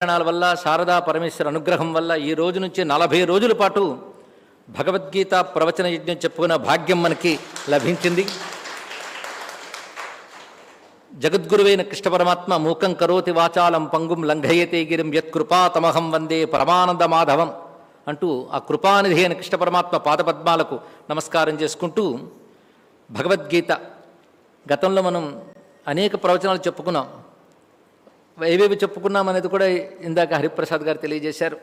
కారణాల వల్ల శారదా పరమేశ్వర అనుగ్రహం వల్ల ఈ రోజు నుంచి నలభై రోజుల పాటు భగవద్గీత ప్రవచన యజ్ఞం చెప్పుకున్న భాగ్యం మనకి లభించింది. జగద్గురువైన కృష్ణ పరమాత్మ మూకం కరోతి వాచాలం పంగుం లంఘయతే గిరిం యత్కృపా తమహం వందే పరమానంద మాధవం అంటూ ఆ కృపానిధి అయిన కృష్ణ పరమాత్మ పాదపద్మాలకు నమస్కారం చేసుకుంటూ భగవద్గీత గతంలో మనం అనేక ప్రవచనాలు చెప్పుకున్నాం. ఏవేవి చెప్పుకున్నామనేది కూడా ఇందాక హరిప్రసాద్ గారు తెలియజేశారు.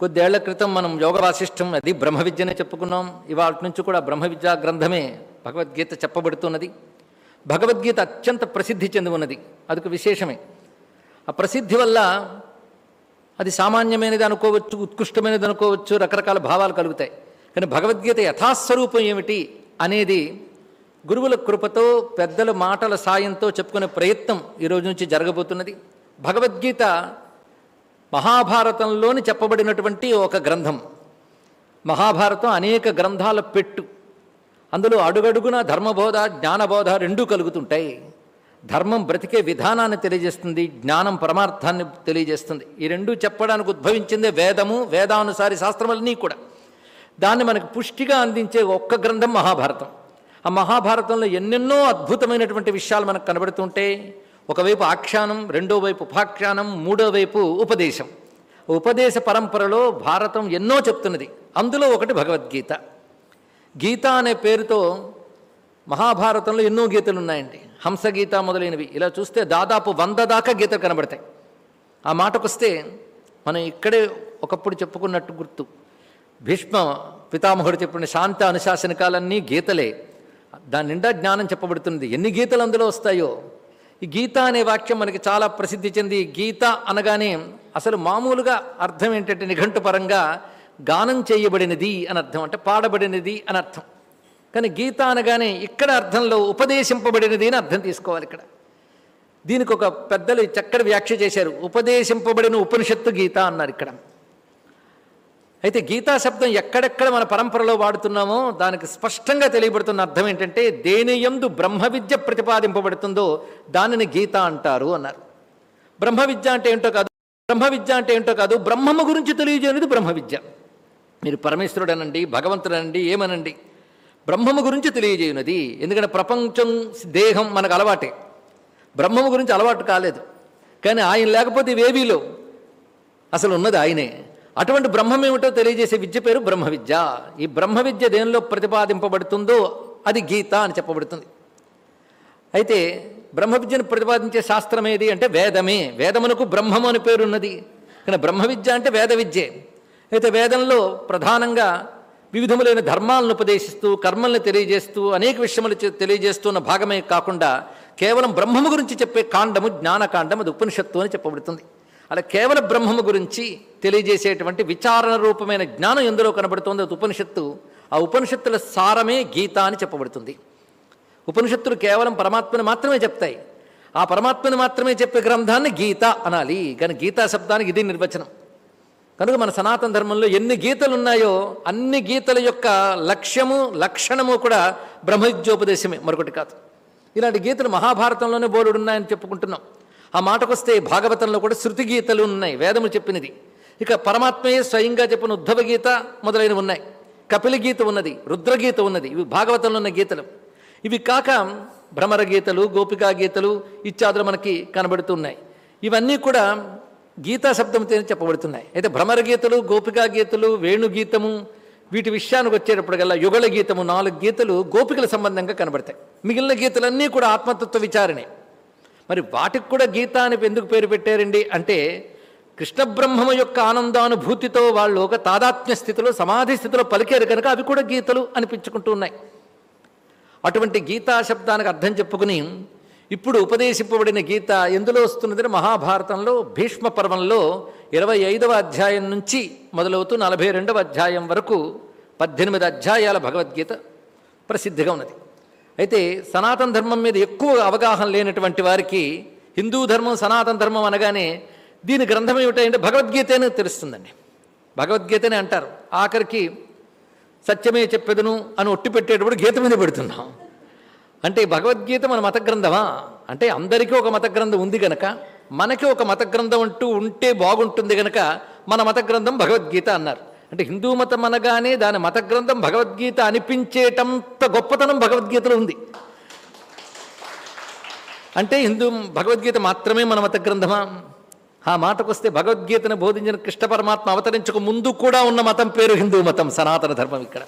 కొద్దేళ్ళ క్రితం మనం యోగ వాసిష్టం అది బ్రహ్మ విద్యనే చెప్పుకున్నాం. ఇవాళ నుంచి కూడా బ్రహ్మ విద్యా గ్రంథమే భగవద్గీత చెప్పబడుతున్నది. భగవద్గీత అత్యంత ప్రసిద్ధి చెంది ఉన్నది అదొక విశేషమే. ఆ ప్రసిద్ధి వల్ల అది సామాన్యమైనది అనుకోవచ్చు ఉత్కృష్టమైనది అనుకోవచ్చు రకరకాల భావాలు కలుగుతాయి. కానీ భగవద్గీత యథాస్వరూపం ఏమిటి అనేది గురువుల కృపతో పెద్దల మాటల సాయంతో చెప్పుకునే ప్రయత్నం ఈరోజు నుంచి జరగబోతున్నది. భగవద్గీత మహాభారతంలోని చెప్పబడినటువంటి ఒక గ్రంథం. మహాభారతం అనేక గ్రంథాల పెట్టు. అందులో అడుగడుగున ధర్మబోధ జ్ఞానబోధ రెండూ కలుగుతుంటాయి. ధర్మం బ్రతికే విధానాన్ని తెలియజేస్తుంది జ్ఞానం పరమార్థాన్ని తెలియజేస్తుంది. ఈ రెండూ చెప్పడానికి ఉద్భవించిందే వేదము వేదానుసారి శాస్త్రములన్నీ కూడా. దాన్ని మనకు పుష్టిగా అందించే ఒక్క గ్రంథం మహాభారతం. ఆ మహాభారతంలో ఎన్నెన్నో అద్భుతమైనటువంటి విషయాలు మనకు కనబడుతుంటే ఒకవైపు ఆఖ్యానం రెండో వైపు ఉపాఖ్యానం మూడో వైపు ఉపదేశం. ఉపదేశ పరంపరలో భారతం ఎన్నో చెప్తున్నది. అందులో ఒకటి భగవద్గీత. గీత అనే పేరుతో మహాభారతంలో ఎన్నో గీతలు ఉన్నాయండి. హంసగీత మొదలైనవి. ఇలా చూస్తే దాదాపు వంద దాకా గీతలు కనబడతాయి. ఆ మాటకొస్తే మనం ఇక్కడే ఒకప్పుడు చెప్పుకున్నట్టు గుర్తు. భీష్మ పితామహుడు చెప్పిన శాంత అనుశాసనకాలన్నీ గీతలే. దాని నిండా జ్ఞానం చెప్పబడుతుంది ఎన్ని గీతలు అందులో వస్తాయో? ఈ గీత అనే వాక్యం మనకి చాలా ప్రసిద్ధి చెంది. గీత అనగానే అసలు మామూలుగా అర్థం ఏంటంటే నిఘంటు పరంగా గానం చేయబడినది అని అర్థం. అంటే పాడబడినది అని అర్థం. కానీ గీత అనగానే ఇక్కడ అర్థంలో ఉపదేశింపబడినది అని అర్థం తీసుకోవాలి ఇక్కడ. దీనికి ఒక పెద్దలు చక్కటి వ్యాఖ్య చేశారు. ఉపదేశింపబడిన ఉపనిషత్తు గీత అన్నారు ఇక్కడ. అయితే గీతా శబ్దం ఎక్కడెక్కడ మన పరంపరలో వాడుతున్నామో దానికి స్పష్టంగా తెలియబడుతున్న అర్థం ఏంటంటే దేని ఎందు బ్రహ్మ విద్య ప్రతిపాదింపబడుతుందో దానిని గీత అంటారు అన్నారు. బ్రహ్మ విద్య అంటే ఏంటో కాదు బ్రహ్మ విద్య అంటే ఏంటో కాదు బ్రహ్మము గురించి తెలియజేయనిది బ్రహ్మ విద్య. మీరు పరమేశ్వరుడనండి భగవంతుడనండి ఏమనండి? బ్రహ్మము గురించి తెలియజేయునది. ఎందుకంటే ప్రపంచం దేహం మనకు అలవాటే. బ్రహ్మము గురించి అలవాటు కాలేదు. కానీ ఆయన లేకపోతే వేవీలో అసలు ఉన్నది ఆయనే. అటువంటి బ్రహ్మం ఏమిటో తెలియజేసే విద్య పేరు బ్రహ్మ విద్య ఈ బ్రహ్మ విద్య దేనిలో ప్రతిపాదింపబడుతుందో అది గీత అని చెప్పబడుతుంది. అయితే బ్రహ్మ విద్యను ప్రతిపాదించే శాస్త్రం ఏది అంటే వేదమే. వేదమునకు బ్రహ్మము అని పేరున్నది. కానీ బ్రహ్మ విద్య అంటే వేద విద్యే అయితే వేదంలో ప్రధానంగా వివిధములైన ధర్మాలను ఉపదేశిస్తూ కర్మల్ని తెలియజేస్తూ అనేక విషయములు తెలియజేస్తూ తెలియజేస్తున్న భాగమే కాకుండా కేవలం బ్రహ్మము గురించి చెప్పే కాండము జ్ఞానకాండం అది ఉపనిషత్తు అని చెప్పబడుతుంది. అలా కేవలం బ్రహ్మము గురించి తెలియజేసేటువంటి విచారణ రూపమైన జ్ఞానం ఎందులో కనబడుతుంది? అది ఉపనిషత్తు. ఆ ఉపనిషత్తుల సారమే గీత అని చెప్పబడుతుంది. ఉపనిషత్తులు కేవలం పరమాత్మను మాత్రమే చెప్తాయి. ఆ పరమాత్మను మాత్రమే చెప్పే గ్రంథాన్ని గీత అనాలి. కానీ గీతా శబ్దానికి ఇది నిర్వచనం. కనుక మన సనాతన ధర్మంలో ఎన్ని గీతలు ఉన్నాయో అన్ని గీతల యొక్క లక్ష్యము లక్షణము కూడా బ్రహ్మవిద్యోపదేశమే మరొకటి కాదు. ఇలాంటి గీతలు మహాభారతంలోనే బోలుడున్నాయని చెప్పుకుంటున్నాం. ఆ మాటకొస్తే భాగవతంలో కూడా శృతి గీతలు ఉన్నాయి. వేదము చెప్పినది. ఇక పరమాత్మయే స్వయంగా చెప్పిన ఉద్ధవ గీత మొదలైనవి ఉన్నాయి. కపిల గీత ఉన్నది రుద్రగీత ఉన్నది ఇవి భాగవతంలో ఉన్న గీతలు. ఇవి కాక భ్రమర గీతలు గోపికా గీతలు ఇత్యాదులు మనకి కనబడుతున్నాయి. ఇవన్నీ కూడా గీతా శబ్దంతో చెప్పబడుతున్నాయి. అయితే భ్రమర గీతలు గోపికా గీతలు వేణుగీతము వీటి విషయానికి వచ్చేటప్పటికల్లా యుగళ గీతము నాలుగు గీతలు గోపికల సంబంధంగా కనబడతాయి. మిగిలిన గీతలన్నీ కూడా ఆత్మతత్వ విచారణే. మరి వాటికి కూడా గీత అని ఎందుకు పేరు పెట్టారండి? అంటే కృష్ణ బ్రహ్మము యొక్క ఆనందానుభూతితో వాళ్ళు ఒక తాదాత్మ్య స్థితిలో సమాధి స్థితిలో పలికారు కనుక అవి కూడా గీతలు అనిపించుకుంటూ ఉన్నాయి. అటువంటి గీతా శబ్దానికి అర్థం చెప్పుకుని ఇప్పుడు ఉపదేశింపబడిన గీత ఎందులో వస్తున్నదని మహాభారతంలో భీష్మ పర్వంలో ఇరవై ఐదవ అధ్యాయం నుంచి మొదలవుతూ నలభై రెండవ అధ్యాయం వరకు పద్దెనిమిది అధ్యాయాల భగవద్గీత ప్రసిద్ధిగా ఉన్నది. అయితే సనాతన ధర్మం మీద ఎక్కువ అవగాహన లేనటువంటి వారికి హిందూ ధర్మం సనాతన ధర్మం అనగానే దీని గ్రంథం ఏమిటంటే భగవద్గీత అని తెలుస్తుందండి. భగవద్గీతనే అంటారు. ఆఖరికి సత్యమే చెప్పెదను అని ఒట్టి పెట్టేటప్పుడు గీత మీద పెడుతున్నాం. అంటే భగవద్గీత మన మత గ్రంథమా? అంటే అందరికీ ఒక మత గ్రంథం ఉంది గనక మనకి ఒక మత గ్రంథం అంటూ ఉంటే బాగుంటుంది గనక మన మత గ్రంథం భగవద్గీత అన్నారు. అంటే హిందూ మతం అనగానే దాని మత గ్రంథం భగవద్గీత అనిపించేటంత గొప్పతనం భగవద్గీతలో ఉంది. అంటే హిందూ భగవద్గీత మాత్రమే మన మత గ్రంథమా? ఆ మాటకొస్తే భగవద్గీతను బోధించిన కృష్ణ పరమాత్మ అవతరించక ముందు కూడా ఉన్న మతం పేరు హిందూ మతం సనాతన ధర్మం ఇక్కడ.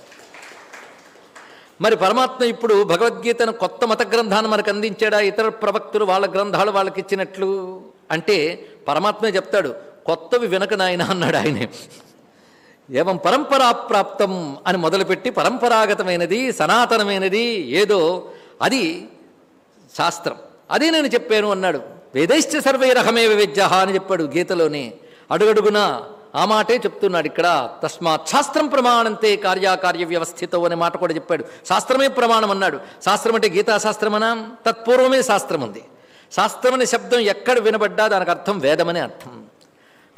మరి పరమాత్మ ఇప్పుడు భగవద్గీతను కొత్త మత గ్రంథాన్ని మనకు అందించాడా? ఇతర ప్రవక్తులు వాళ్ళ గ్రంథాలు వాళ్ళకి ఇచ్చినట్లు? అంటే పరమాత్మే చెప్తాడు కొత్తవి వినక నాయన అన్నాడు ఆయనే. ఏవం పరంపరా ప్రాప్తం అని మొదలుపెట్టి పరంపరాగతమైనది సనాతనమైనది ఏదో అది శాస్త్రం. అదే నేను చెప్పాను అన్నాడు. వేదైశ్చ సర్వైరహమే విద్య అని చెప్పాడు గీతలోనే అడుగడుగున ఆ మాటే చెప్తున్నాడు ఇక్కడ. తస్మాత్ శాస్త్రం ప్రమాణంతే కార్యాకార్య వ్యవస్థితో అనే మాట కూడా చెప్పాడు. శాస్త్రమే ప్రమాణం అన్నాడు. శాస్త్రం అంటే గీతాశాస్త్రమనా తత్పూర్వమే శాస్త్రం ఉంది. శాస్త్రం అనే శబ్దం ఎక్కడ వినబడ్డా దానికి అర్థం వేదమనే అర్థం.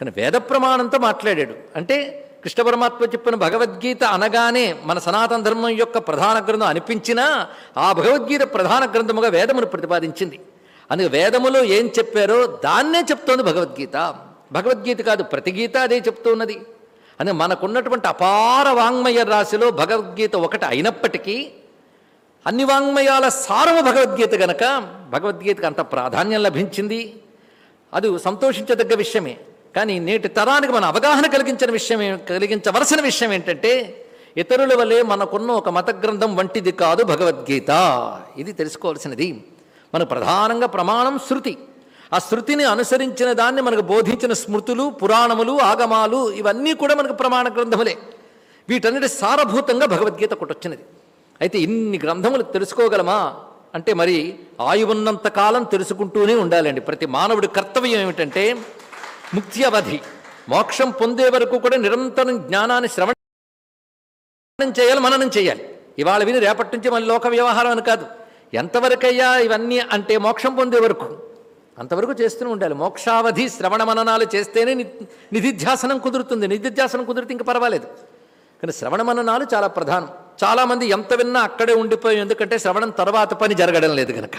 కానీ వేద ప్రమాణంతో మాట్లాడాడు. అంటే కృష్ణ పరమాత్మ చెప్పిన భగవద్గీత అనగానే మన సనాతన ధర్మం యొక్క ప్రధాన గ్రంథం అనిపించినా ఆ భగవద్గీత ప్రధాన గ్రంథముగా వేదమును ప్రతిపాదించింది. అందుకే వేదములో ఏం చెప్పారో దాన్నే చెప్తోంది భగవద్గీత. భగవద్గీత కాదు ప్రతి గీత అదే చెప్తున్నది అని మనకున్నటువంటి అపార వాంగ్మయ రాశిలో భగవద్గీత ఒకటి అయినప్పటికీ అన్ని వాంగ్మయాల సారము భగవద్గీత గనక భగవద్గీతకు అంత ప్రాధాన్యం లభించింది. అది సంతోషించదగ్గ విషయమే. కానీ నేటి తరానికి మన అవగాహన కలిగించిన విషయం కలిగించవలసిన విషయం ఏంటంటే ఇతరుల వలె మనకున్న ఒక మత గ్రంథం వంటిది కాదు భగవద్గీత. ఇది తెలుసుకోవాల్సినది. మనకు ప్రధానంగా ప్రమాణం శృతి. ఆ శృతిని అనుసరించిన దాన్ని మనకు బోధించిన స్మృతులు పురాణములు ఆగమాలు ఇవన్నీ కూడా మనకు ప్రమాణ గ్రంథములే. వీటన్నిటి సారభూతంగా భగవద్గీత కొట్టొచ్చినది. అయితే ఇన్ని గ్రంథములు తెలుసుకోగలమా? అంటే మరి ఆయువున్నంత కాలం తెలుసుకుంటూనే ఉండాలండి. ప్రతి మానవుడి కర్తవ్యం ఏమిటంటే ముక్తి అవధి మోక్షం పొందే వరకు కూడా నిరంతరం జ్ఞానాన్ని శ్రవణం చేయాలి మననం చేయాలి. ఇవాళ విని రేపటి నుంచి మన లోక వ్యవహారం అని కాదు. ఎంతవరకయ్యా ఇవన్నీ అంటే మోక్షం పొందే వరకు? అంతవరకు చేస్తూనే ఉండాలి. మోక్షావధి శ్రవణ మననాలు చేస్తేనే నిధిధ్యాసనం కుదురుతుంది. నిధిధ్యాసనం కుదిరితే ఇంకా పర్వాలేదు. కానీ శ్రవణ మననాలు చాలా ప్రధానం. చాలామంది ఎంత విన్నా అక్కడే ఉండిపోయి. ఎందుకంటే శ్రవణం తర్వాత పని జరగడం లేదు కనుక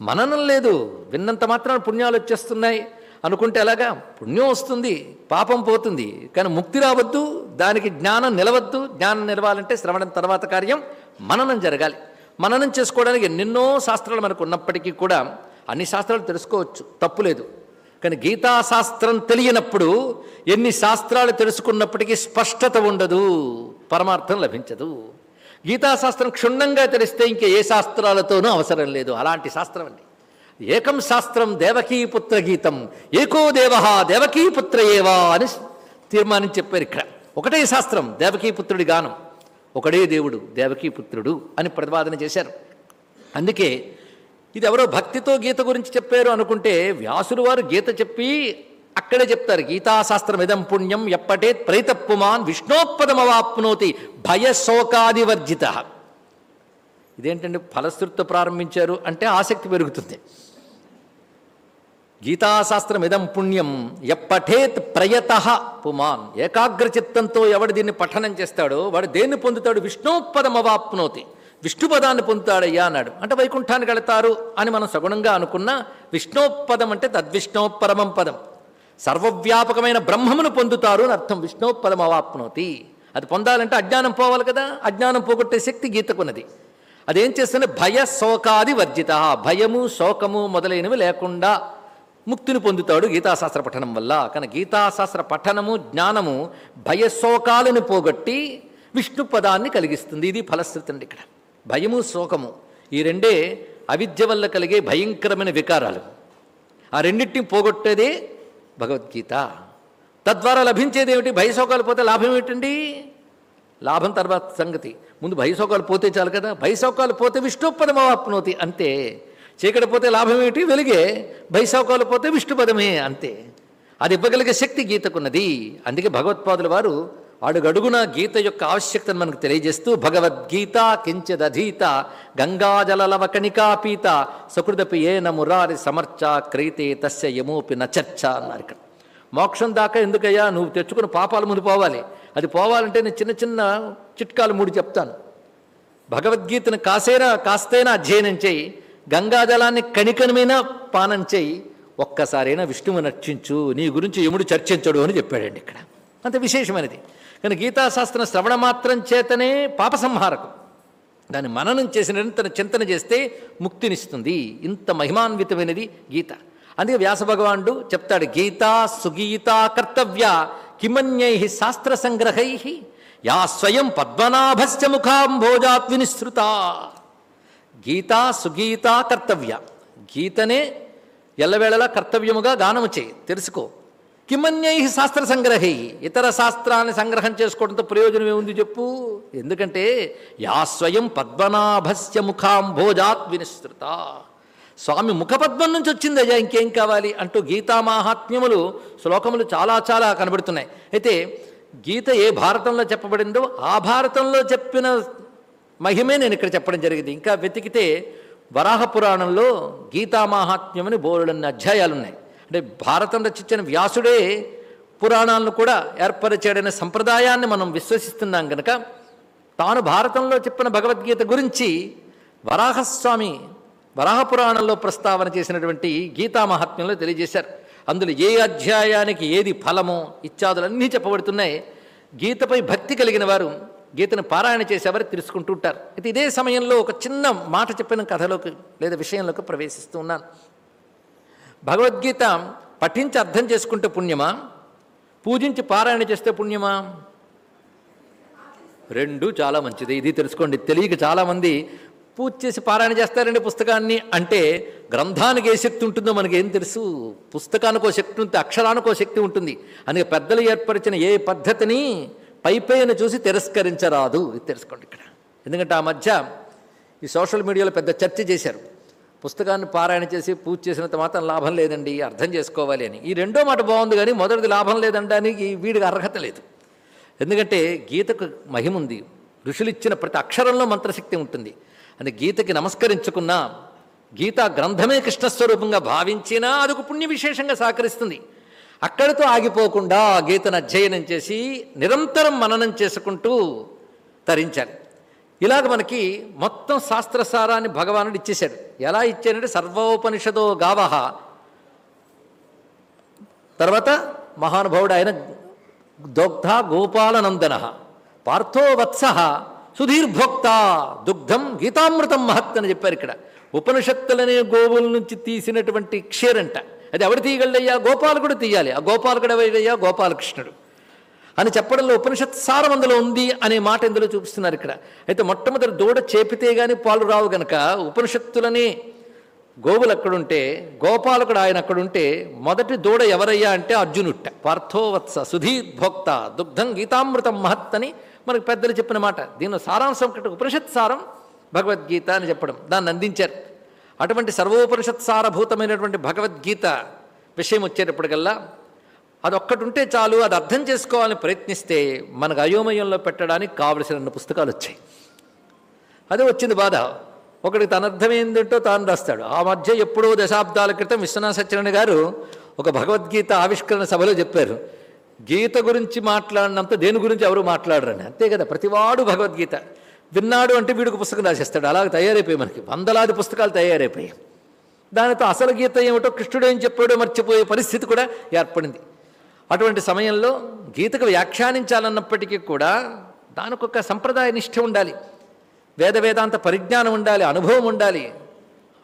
మననం లేదు. విన్నంత మాత్రాన పుణ్యాలు వచ్చేస్తున్నాయి. అనుకుంటే ఎలాగా? పుణ్యం వస్తుంది పాపం పోతుంది. కానీ ముక్తి రావద్దు దానికి జ్ఞానం నిలవద్దు. జ్ఞానం నిలవాలంటే శ్రవణం తర్వాత కార్యం మననం జరగాలి. మననం చేసుకోవడానికి ఎన్నెన్నో శాస్త్రాలు మనకు ఉన్నప్పటికీ కూడా అన్ని శాస్త్రాలు తెలుసుకోవచ్చు తప్పులేదు. కానీ గీతాశాస్త్రం తెలియనప్పుడు ఎన్ని శాస్త్రాలు తెలుసుకున్నప్పటికీ స్పష్టత ఉండదు పరమార్థం లభించదు. గీతాశాస్త్రం క్షుణ్ణంగా తెలిస్తే ఇంకా ఏ శాస్త్రాలతోనూ అవసరం లేదు. అలాంటి శాస్త్రం అండి. ఏకం శాస్త్రం దేవకీపుత్ర గీతం ఏకో దేవ దేవకీపుత్ర ఏవా అని తీర్మానం చెప్పారు ఇక్కడ ఒకటే శాస్త్రం దేవకీపుత్రుడి గానం. ఒకడే దేవుడు దేవకీ పుత్రుడు అని ప్రతిపాదన చేశారు. అందుకే ఇది ఎవరో భక్తితో గీత గురించి చెప్పారు అనుకుంటే వ్యాసులు వారు గీత చెప్పి అక్కడే చెప్తారు. గీతాశాస్త్రం ఇదం పుణ్యం ఎప్పటే ప్రైతప్పుమాన్ విష్ణోత్పదమవాప్నోతి భయశోకాదివర్జిత. ఇదేంటండి? ఫలశ్రుతితో ప్రారంభించారు అంటే ఆసక్తి పెరుగుతుంది. గీతాశాస్త్రం ఇదం పుణ్యం ఎప్పఠేత్ ప్రయత పుమాన్. ఏకాగ్రచిత్తంతో ఎవడు దీన్ని పఠనం చేస్తాడో వాడు దేన్ని పొందుతాడు? విష్ణోపదమవాప్నోతి. విష్ణుపదాన్ని పొందుతాడయ్యా అన్నాడు. అంటే వైకుంఠానికి వెళతారు అని మనం సగుణంగా అనుకున్న విష్ణోపదం అంటే తద్విష్ణోపరమం పదం. సర్వవ్యాపకమైన బ్రహ్మమును పొందుతారు అని అర్థం విష్ణోపదం అవాప్నోతి అది పొందాలంటే అజ్ఞానం పోవాలి కదా. అజ్ఞానం పోగొట్టే శక్తి గీతకున్నది. అదేం చేస్తుంది? భయ శోకాది వర్జిత. భయము శోకము మొదలైనవి లేకుండా ముక్తిని పొందుతాడు గీతాశాస్త్ర పఠనం వల్ల. కానీ గీతాశాస్త్ర పఠనము జ్ఞానము భయశోకాలను పోగొట్టి విష్ణు పదాన్ని కలిగిస్తుంది. ఇది ఫలశ్రుతి అండి ఇక్కడ. భయము శోకము ఈ రెండే అవిద్య వల్ల కలిగే భయంకరమైన వికారాలు. ఆ రెండింటిని పోగొట్టేదే భగవద్గీత. తద్వారా లభించేది ఏమిటి భయశోకాలు పోతే లాభం ఏమిటండి లాభం తర్వాత సంగతి. ముందు భయశోకాలు పోతే చాలు కదా. భయశోకాలు పోతే విష్ణుపదమవాప్నోతి అంతే. చీకటి పోతే లాభం ఏమిటి? వెలుగే. భయశోకాలు పోతే విష్ణుపదమే అంతే. అది ఇవ్వగలిగే శక్తి గీతకున్నది. అందుకే భగవత్పాదుల వారు అడుగడుగున గీత యొక్క ఆవశ్యకతను మనకు తెలియజేస్తూ భగవద్గీత కించదధీత గంగాజలలవ కణికాపీత సకృదపి ఏ నమురారి సమర్చ క్రీతే తస్య యమోపి నచర్చ అన్నారు ఇక్కడ. మోక్షం దాకా ఎందుకయ్యా? నువ్వు తెచ్చుకున్న పాపాలు ముందు పోవాలి. అది పోవాలంటే నేను చిన్న చిన్న చిట్కాలు మూడు చెప్తాను. భగవద్గీతను కాసేనా కాస్తైనా అధ్యయనం చేయి. గంగాజలాన్ని కణికణమైనా పానం చేయి ఒక్కసారైనా విష్ణువు నర్చించు నీ గురించి యముడు చర్చించడు అని చెప్పాడండి ఇక్కడ. అంత విశేషమైనది. కానీ గీతాశాస్త్రం శ్రవణ మాత్రం చేతనే పాప సంహారకం దాన్ని మననం చేసి నిరంతర చింతన చేస్తే ముక్తినిస్తుంది. ఇంత మహిమాన్వితమైనది గీత. అందుకే వ్యాస భగవానుడు చెప్తాడు గీత సుగీత కర్తవ్య కిమన్యై శాస్త్ర సంగ్రహై యా స్వయం పద్మనాభస్య ముఖాంభోజాత్ వినిసృత గీత సుగీత కర్తవ్య. గీతనే ఎల్లవేళలా కర్తవ్యముగా గానము చేయి. తెలుసుకో. కిమన్యై శాస్త్ర సంగ్రహై ఇతర శాస్త్రాన్ని సంగ్రహం చేసుకోవడంతో ప్రయోజనం ఏముంది చెప్పు? ఎందుకంటే యా స్వయం పద్మనాభస్య ముఖాంభోజాత్ వినిశ్రుత స్వామి ముఖపద్మం నుంచి వచ్చిందయ్యా ఇంకేం కావాలి? అంటూ గీతా మాహాత్మ్యములు శ్లోకములు చాలా చాలా కనబడుతున్నాయి. అయితే గీత ఏ భారతంలో చెప్పబడిందో ఆ భారతంలో చెప్పిన మహిమే నేను ఇక్కడ చెప్పడం జరిగింది. ఇంకా వెతికితే వరాహ పురాణంలో గీతామాహాత్మ్యం అని బోరుడన్ని అధ్యాయాలు ఉన్నాయి అంటే భారతం రచించిన వ్యాసుడే పురాణాలను కూడా ఏర్పరచాడనే సంప్రదాయాన్ని మనం విశ్వసిస్తున్నాం కనుక తాను భారతంలో చెప్పిన భగవద్గీత గురించి వరాహస్వామి వరాహ పురాణంలో ప్రస్తావన చేసినటువంటి గీతా మహాత్మ్యంలో తెలియజేశారు. అందులో ఏ అధ్యాయానికి ఏది ఫలమో ఇత్యాదులన్నీ చెప్పబడుతున్నాయి. గీతపై భక్తి కలిగిన వారు గీతను పారాయణ చేసేవారు తెలుసుకుంటూ ఉంటారు. అయితే ఇదే సమయంలో ఒక చిన్న మాట చెప్పిన కథలోకి లేదా విషయంలోకి ప్రవేశిస్తూ ఉన్నాను. భగవద్గీత పఠించి అర్థం చేసుకుంటే పుణ్యమా? పూజించి పారాయణ చేస్తే పుణ్యమా? రెండు చాలా మంచిది. ఇది తెలుసుకోండి. తెలియక చాలామంది పూజ చేసి పారాయణ చేస్తారండి పుస్తకాన్ని అంటే గ్రంథానికి ఏ శక్తి ఉంటుందో మనకి ఏం తెలుసు? పుస్తకానికో శక్తి ఉంటుంది అక్షరానికో శక్తి ఉంటుంది. అందుకే పెద్దలు ఏర్పరిచిన ఏ పద్ధతిని పైపైన చూసి తిరస్కరించరాదు. ఇది తెలుసుకోండి ఇక్కడ. ఎందుకంటే ఆ మధ్య ఈ సోషల్ మీడియాలో పెద్ద చర్చ చేశారు. పుస్తకాన్ని పారాయణ చేసి పూజ చేసినంత మాత్రం లాభం లేదండి అర్థం చేసుకోవాలి అని. ఈ రెండో మాట బాగుంది కానీ మొదటిది లాభం లేదనడానికి వీడికి అర్హత లేదు. ఎందుకంటే గీతకు మహిమ ఉంది. ఋషులు ఇచ్చిన ప్రతి అక్షరంలో మంత్రశక్తి ఉంటుంది. అని గీతకి నమస్కరించుకున్నా గీతా గ్రంథమే కృష్ణస్వరూపంగా భావించినా అదొక పుణ్య విశేషంగా సహకరిస్తుంది. అక్కడితో ఆగిపోకుండా ఆ గీతను అధ్యయనం చేసి నిరంతరం మననం చేసుకుంటూ తరించాలి ఇలాగ మనకి మొత్తం శాస్త్రసారాన్ని భగవానుడు ఇచ్చేశాడు. ఎలా ఇచ్చాడంటే సర్వోపనిషదో గావహ. తర్వాత మహానుభావుడు ఆయన దోగ్ధ గోపాలనందన పార్థోవత్స సుధీర్భోక్త దుగ్ధం గీతామృతం మహత్ అని చెప్పారు ఇక్కడ. ఉపనిషత్తులనే గోవుల నుంచి తీసినటువంటి క్షీరంట. అది ఎవడు తీయగలయ్యా గోపాలకుడు తీయాలి. ఆ గోపాలకుడు ఎవడయ్యా? గోపాలకృష్ణుడు. అని చెప్పడంలో ఉపనిషత్ సారం అందులో ఉంది అనే మాట ఇందులో చూపిస్తున్నారు ఇక్కడ. అయితే మొట్టమొదటి దూడ చేపితే గాని పాలు రావు గనక ఉపనిషత్తులని గోవులు అక్కడుంటే గోపాలకుడు ఆయన అక్కడుంటే మొదటి దూడ ఎవరయ్యా అంటే అర్జునుట్ట. పార్థోవత్స సుధీర్ భోక్త దుగ్ధం గీతామృతం మహత్ అని మనకు పెద్దలు చెప్పిన మాట. దీనిలో సారాంశం ఒకటి ఉపనిషత్ సారం భగవద్గీత అని చెప్పడం. దాన్ని అందించారు. అటువంటి సర్వోపనిషత్ సారభూతమైనటువంటి భగవద్గీత విషయం వచ్చేటప్పటికల్లా అదొక్కటి ఉంటే చాలు అది అర్థం చేసుకోవాలని ప్రయత్నిస్తే మనకు అయోమయంలో పెట్టడానికి కావలసిన పుస్తకాలు వచ్చాయి. అదే వచ్చింది బాధ. ఒకటి తన తాను రాస్తాడు. ఆ మధ్య ఎప్పుడో దశాబ్దాల క్రితం విశ్వనాథ సత్యనారాయణ గారు ఒక భగవద్గీత ఆవిష్కరణ సభలో చెప్పారు. గీత గురించి మాట్లాడినంత దేని గురించి ఎవరు మాట్లాడరని. అంతే కదా ప్రతివాడు భగవద్గీత. విన్నాడు అంటే వీడికి పుస్తకం రాసేస్తాడు. అలాగ తయారైపోయి మనకి. వందలాది పుస్తకాలు తయారైపోయాయి. దానితో అసలు గీత ఏమిటో కృష్ణుడు ఏం చెప్పాడో మర్చిపోయే పరిస్థితి కూడా ఏర్పడింది. అటువంటి సమయంలో గీతకు వ్యాఖ్యానించాలన్నప్పటికీ కూడా దానికి ఒక సంప్రదాయ నిష్ఠ ఉండాలి. వేద వేదాంత పరిజ్ఞానం ఉండాలి అనుభవం ఉండాలి.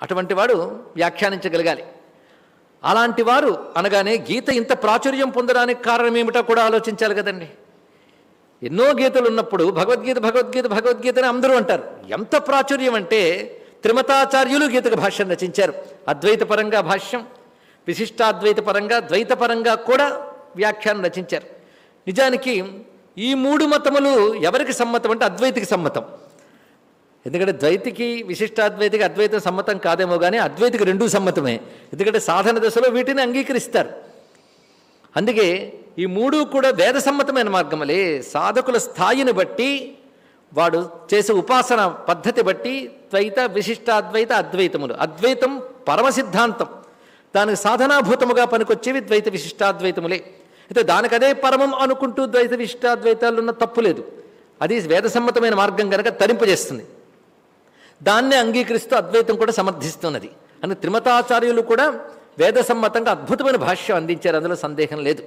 అటువంటి వాడు వ్యాఖ్యానించగలగాలి. అలాంటి వారు అనగానే గీత ఇంత ప్రాచుర్యం పొందడానికి కారణం ఏమిటో కూడా ఆలోచించాలి కదండి. ఎన్నో గీతలు ఉన్నప్పుడు భగవద్గీత భగవద్గీత భగవద్గీత అని అందరూ అంటారు. ఎంత ప్రాచుర్యం అంటే త్రిమతాచార్యులు గీతకు భాష్యం రచించారు. అద్వైత పరంగా భాష్యం విశిష్టాద్వైత పరంగా ద్వైత పరంగా కూడా వ్యాఖ్యానం రచించారు. నిజానికి ఈ మూడు మతములు ఎవరికి సమ్మతం అంటే అద్వైతికి సమ్మతం. ఎందుకంటే ద్వైతికి విశిష్టాద్వైతికి అద్వైత సమ్మతం కాదేమో కానీ అద్వైతికి రెండూ సమ్మతమే. ఎందుకంటే సాధన దశలో వీటిని అంగీకరిస్తారు. అందుకే ఈ మూడు కూడా వేదసమ్మతమైన మార్గములే. సాధకుల స్థాయిని బట్టి వాడు చేసే ఉపాసన పద్ధతి బట్టి ద్వైత విశిష్టాద్వైత అద్వైతములు. అద్వైతం పరమ సిద్ధాంతం దానికి సాధనాభూతముగా పనికొచ్చేవి ద్వైత విశిష్టాద్వైతములే అయితే దానికి అదే పరమం అనుకుంటూ ద్వైత విశిష్టాద్వైతాలు ఉన్న తప్పు లేదు. అది వేదసమ్మతమైన మార్గం కనుక తరింపజేస్తుంది. దాన్నే అంగీకరిస్తూ అద్వైతం కూడా సమర్థిస్తున్నది. అని త్రిమతాచార్యులు కూడా వేదసమ్మతంగా అద్భుతమైన భాష్యం అందించారు. అందులో సందేహం లేదు.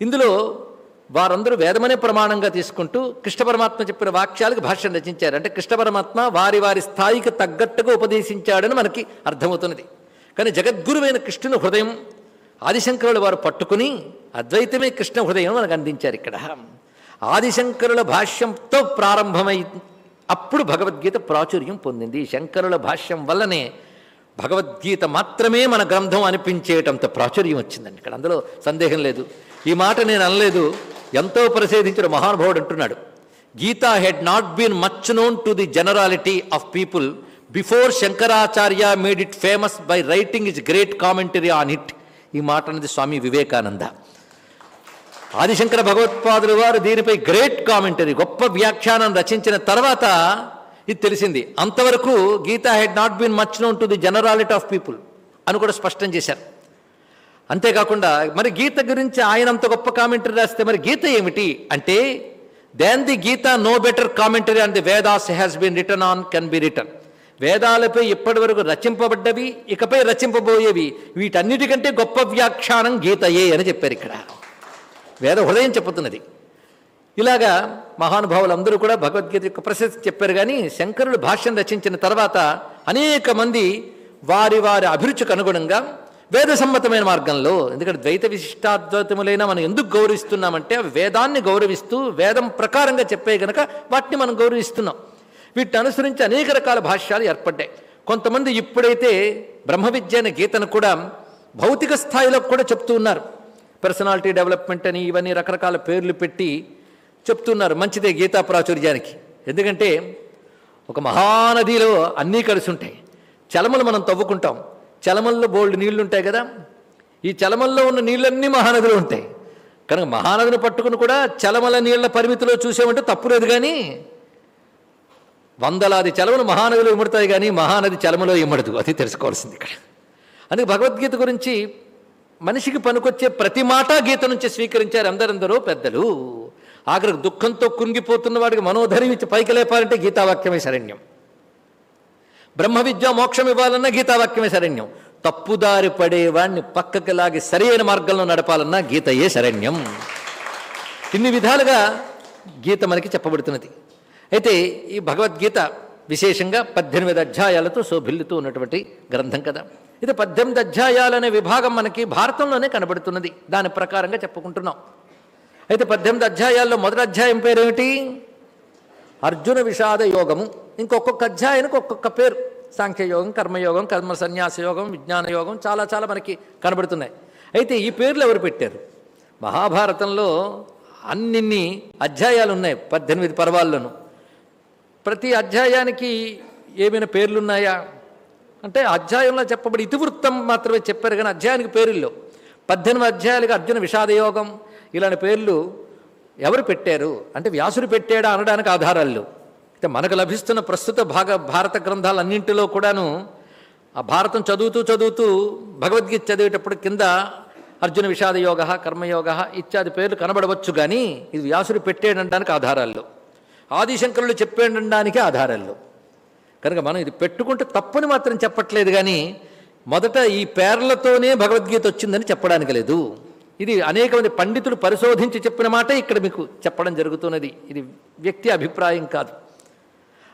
ఇందులో వారందరూ వేదమనే ప్రమాణంగా తీసుకుంటూ కృష్ణ పరమాత్మ చెప్పిన వాక్యాలకు భాష్యం రచించారు. అంటే కృష్ణ పరమాత్మ వారి వారి స్థాయికి తగ్గట్టుగా ఉపదేశించాడని మనకి అర్థమవుతున్నది. కానీ జగద్గురువైన కృష్ణుని హృదయం ఆదిశంకరుల వారు పట్టుకుని అద్వైతమే కృష్ణ హృదయం మనకు అందించారు ఇక్కడ. ఆదిశంకరుల భాష్యంతో ప్రారంభమై అప్పుడు భగవద్గీత ప్రాచుర్యం పొందింది. శంకరుల భాష్యం వల్లనే భగవద్గీత మాత్రమే మన గ్రంథం అనిపించేటంత ప్రాచుర్యం వచ్చిందండి ఇక్కడ. అందులో సందేహం లేదు. ఈ మాట నేను అనలేదు. ఎంతో ప్రసేదించిన మహానుభావుడు అంటున్నాడు. Gita had not been much known to the generality of people before Shankaracharya made it famous by writing his great commentary on it. ఈ మాట అనేది స్వామి వివేకానంద. ఆదిశంకర భగవత్పాదులు వారు దీనిపై గ్రేట్ కామెంటరీ గొప్ప వ్యాఖ్యానం రచించిన తర్వాత ఇది తెలిసింది. అంతవరకు Gita had not been much known to the generality of people అని కూడా స్పష్టం చేశారు. అంతేకాకుండా మరి గీత గురించి ఆయన అంత గొప్ప కామెంటరీ రాస్తే మరి గీత ఏమిటి? అంటే then the Gita no better commentary and the Vedas has been written on can be written వేదాలపై ఇప్పటివరకు రచింపబడ్డవి ఇకపై రచింపబోయేవి వీటన్నిటికంటే గొప్ప వ్యాఖ్యానం గీతయే అని చెప్పారు ఇక్కడ. వేద హృదయం చెప్పుతున్నది. ఇలాగా మహానుభావులందరూ కూడా భగవద్గీత యొక్క ప్రశస్తి చెప్పారు కానీ శంకరుడు భాష్యం రచించిన తర్వాత అనేక మంది వారి వారి అభిరుచికి అనుగుణంగా వేద సమ్మతమైన మార్గంలో ఎందుకంటే ద్వైత విశిష్టాద్వైతములైన మనం ఎందుకు గౌరవిస్తున్నామంటే వేదాన్ని గౌరవిస్తూ వేదం ప్రకారంగా చెప్పే గనక వాటిని మనం గౌరవిస్తున్నాం. వీటిని అనుసరించి అనేక రకాల భాష్యాలు ఏర్పడ్డాయి. కొంతమంది ఇప్పుడైతే బ్రహ్మ విద్య అనే గీతను కూడా భౌతిక స్థాయిలో కూడా చెప్తూ ఉన్నారు. పర్సనాలిటీ డెవలప్మెంట్ అని ఇవన్నీ రకరకాల పేర్లు పెట్టి చెప్తున్నారు మంచిదే గీతా ప్రాచుర్యానికి. ఎందుకంటే ఒక మహానదిలో అన్నీ కలిసి ఉంటాయి. చలమలు మనం తవ్వుకుంటాం. చలమల్లో బోల్డ్ నీళ్ళు ఉంటాయి కదా? ఈ చలమల్లో ఉన్న నీళ్ళన్నీ మహానదిలో ఉంటాయి. కనుక మహానదిని పట్టుకుని కూడా చలమల నీళ్ళ పరిమితిలో చూసామంటే తప్పులేదు కానీ వందలాది చలమలు మహానదిలో ఇమ్మడతాయి కానీ మహానది చలమలో ఇమ్మడదు అది తెలుసుకోవాల్సింది ఇక్కడ. అందుకే భగవద్గీత గురించి మనిషికి పనికొచ్చే ప్రతి మాట గీత నుంచి స్వీకరించారు అందరందరూ పెద్దలు. ఆఖరికి దుఃఖంతో కుంగిపోతున్న వాడికి మనోధైర్యం ఇచ్చి పైకి లేపాలంటే గీతావాక్యమే శరణ్యం. బ్రహ్మ విద్య మోక్షం ఇవ్వాలన్నా గీతావాక్యమే శరణ్యం. తప్పుదారి పడేవాడిని పక్కకి లాగి సరైన మార్గంలో నడపాలన్నా గీతయే శరణ్యం. ఇన్ని విధాలుగా గీత మనకి చెప్పబడుతున్నది. అయితే ఈ భగవద్గీత విశేషంగా పద్దెనిమిది అధ్యాయాలతో శోభిల్లుతూ ఉన్నటువంటి గ్రంథం కదా. ఇది పద్దెనిమిది అధ్యాయాలనే విభాగం మనకి భారతంలోనే కనబడుతున్నది. దాని ప్రకారంగా చెప్పుకుంటున్నాం. అయితే పద్దెనిమిది అధ్యాయాల్లో మొదటి అధ్యాయం పేరేమిటి? అర్జున విషాద యోగము. ఇంకొక్కొక్క అధ్యాయానికి ఒక్కొక్క పేరు. సాంఖ్యయోగం కర్మయోగం కర్మ సన్యాస యోగం విజ్ఞాన యోగం చాలా చాలా మనకి కనబడుతున్నాయి. అయితే ఈ పేర్లు ఎవరు పెట్టారు? మహాభారతంలో అన్నిన్ని అధ్యాయాలు ఉన్నాయి పద్దెనిమిది పర్వాల్లోనూ. ప్రతి అధ్యాయానికి ఏమైనా పేర్లున్నాయా? అంటే అధ్యాయంలో చెప్పబడి ఇతివృత్తం మాత్రమే చెప్పారు కానీ అధ్యాయానికి పేరుల్లో పద్దెనిమిది అధ్యాయాలుగా అర్జున విషాదయోగం ఇలాంటి పేర్లు ఎవరు పెట్టారు? అంటే వ్యాసుడు పెట్టాడా అనడానికి ఆధారాలు అయితే మనకు లభిస్తున్న ప్రస్తుత భాగ భారత గ్రంథాలన్నింటిలో కూడాను ఆ భారతం చదువుతూ చదువుతూ భగవద్గీత చదివేటప్పుడు కింద అర్జున విషాద యోగ కర్మయోగ ఇత్యాది పేర్లు కనబడవచ్చు కానీ ఇది వ్యాసుడు పెట్టాడనడానికి ఆధారాల్లో ఆదిశంకరులు చెప్పాడనడానికి ఆధారాల్లో కనుక మనం ఇది పెట్టుకుంటే తప్పని మాత్రం చెప్పట్లేదు కానీ మొదట ఈ పేర్లతోనే భగవద్గీత వచ్చిందని చెప్పడానికి లేదు. ఇది అనేక మంది పండితులు పరిశోధించి చెప్పిన మాట ఇక్కడ మీకు చెప్పడం జరుగుతున్నది. ఇది వ్యక్తి అభిప్రాయం కాదు.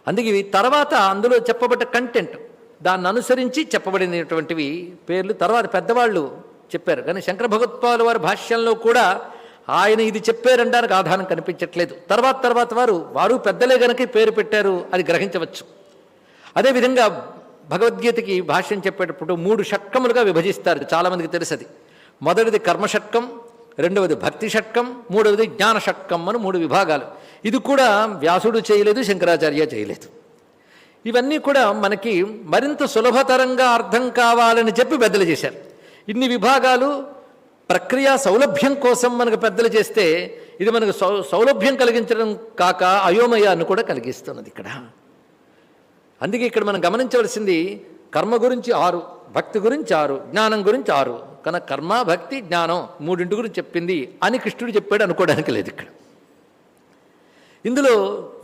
అందుకే తర్వాత అందులో చెప్పబడ్డ కంటెంట్ దాన్ని అనుసరించి చెప్పబడినటువంటివి పేర్లు తర్వాత పెద్దవాళ్ళు చెప్పారు. కానీ శంకర భగవత్పాల వారి భాష్యంలో కూడా ఆయన ఇది చెప్పారనడానికి ఆధారం కనిపించట్లేదు. తర్వాత తర్వాత వారు వారు పెద్దలే గనక పేరు పెట్టారు అది గ్రహించవచ్చు. అదేవిధంగా భగవద్గీతకి భాష్యం చెప్పేటప్పుడు మూడు షట్కములుగా విభజిస్తారు. చాలామందికి తెలుసది. మొదటిది కర్మషట్కం రెండవది భక్తి షట్కం మూడవది జ్ఞాన షట్కం అని మూడు విభాగాలు. ఇది కూడా వ్యాసుడు చేయలేదు శంకరాచార్య చేయలేదు. ఇవన్నీ కూడా మనకి మరింత సులభతరంగా అర్థం కావాలని చెప్పి పెద్దలు చేశారు. ఇన్ని విభాగాలు ప్రక్రియ సౌలభ్యం కోసం మనకు పెద్దలు చేస్తే ఇది మనకు సౌ సౌలభ్యం కలిగించడం కాక అయోమయాన్ని కూడా కలిగిస్తున్నది ఇక్కడ. అందుకే ఇక్కడ మనం గమనించవలసింది కర్మ గురించి ఆరు భక్తి గురించి ఆరు జ్ఞానం గురించి ఆరు. కనుక కర్మ భక్తి జ్ఞానం మూడింటి గురించి చెప్పింది అని కృష్ణుడు చెప్పాడు అనుకోవడానికి లేదు ఇక్కడ. ఇందులో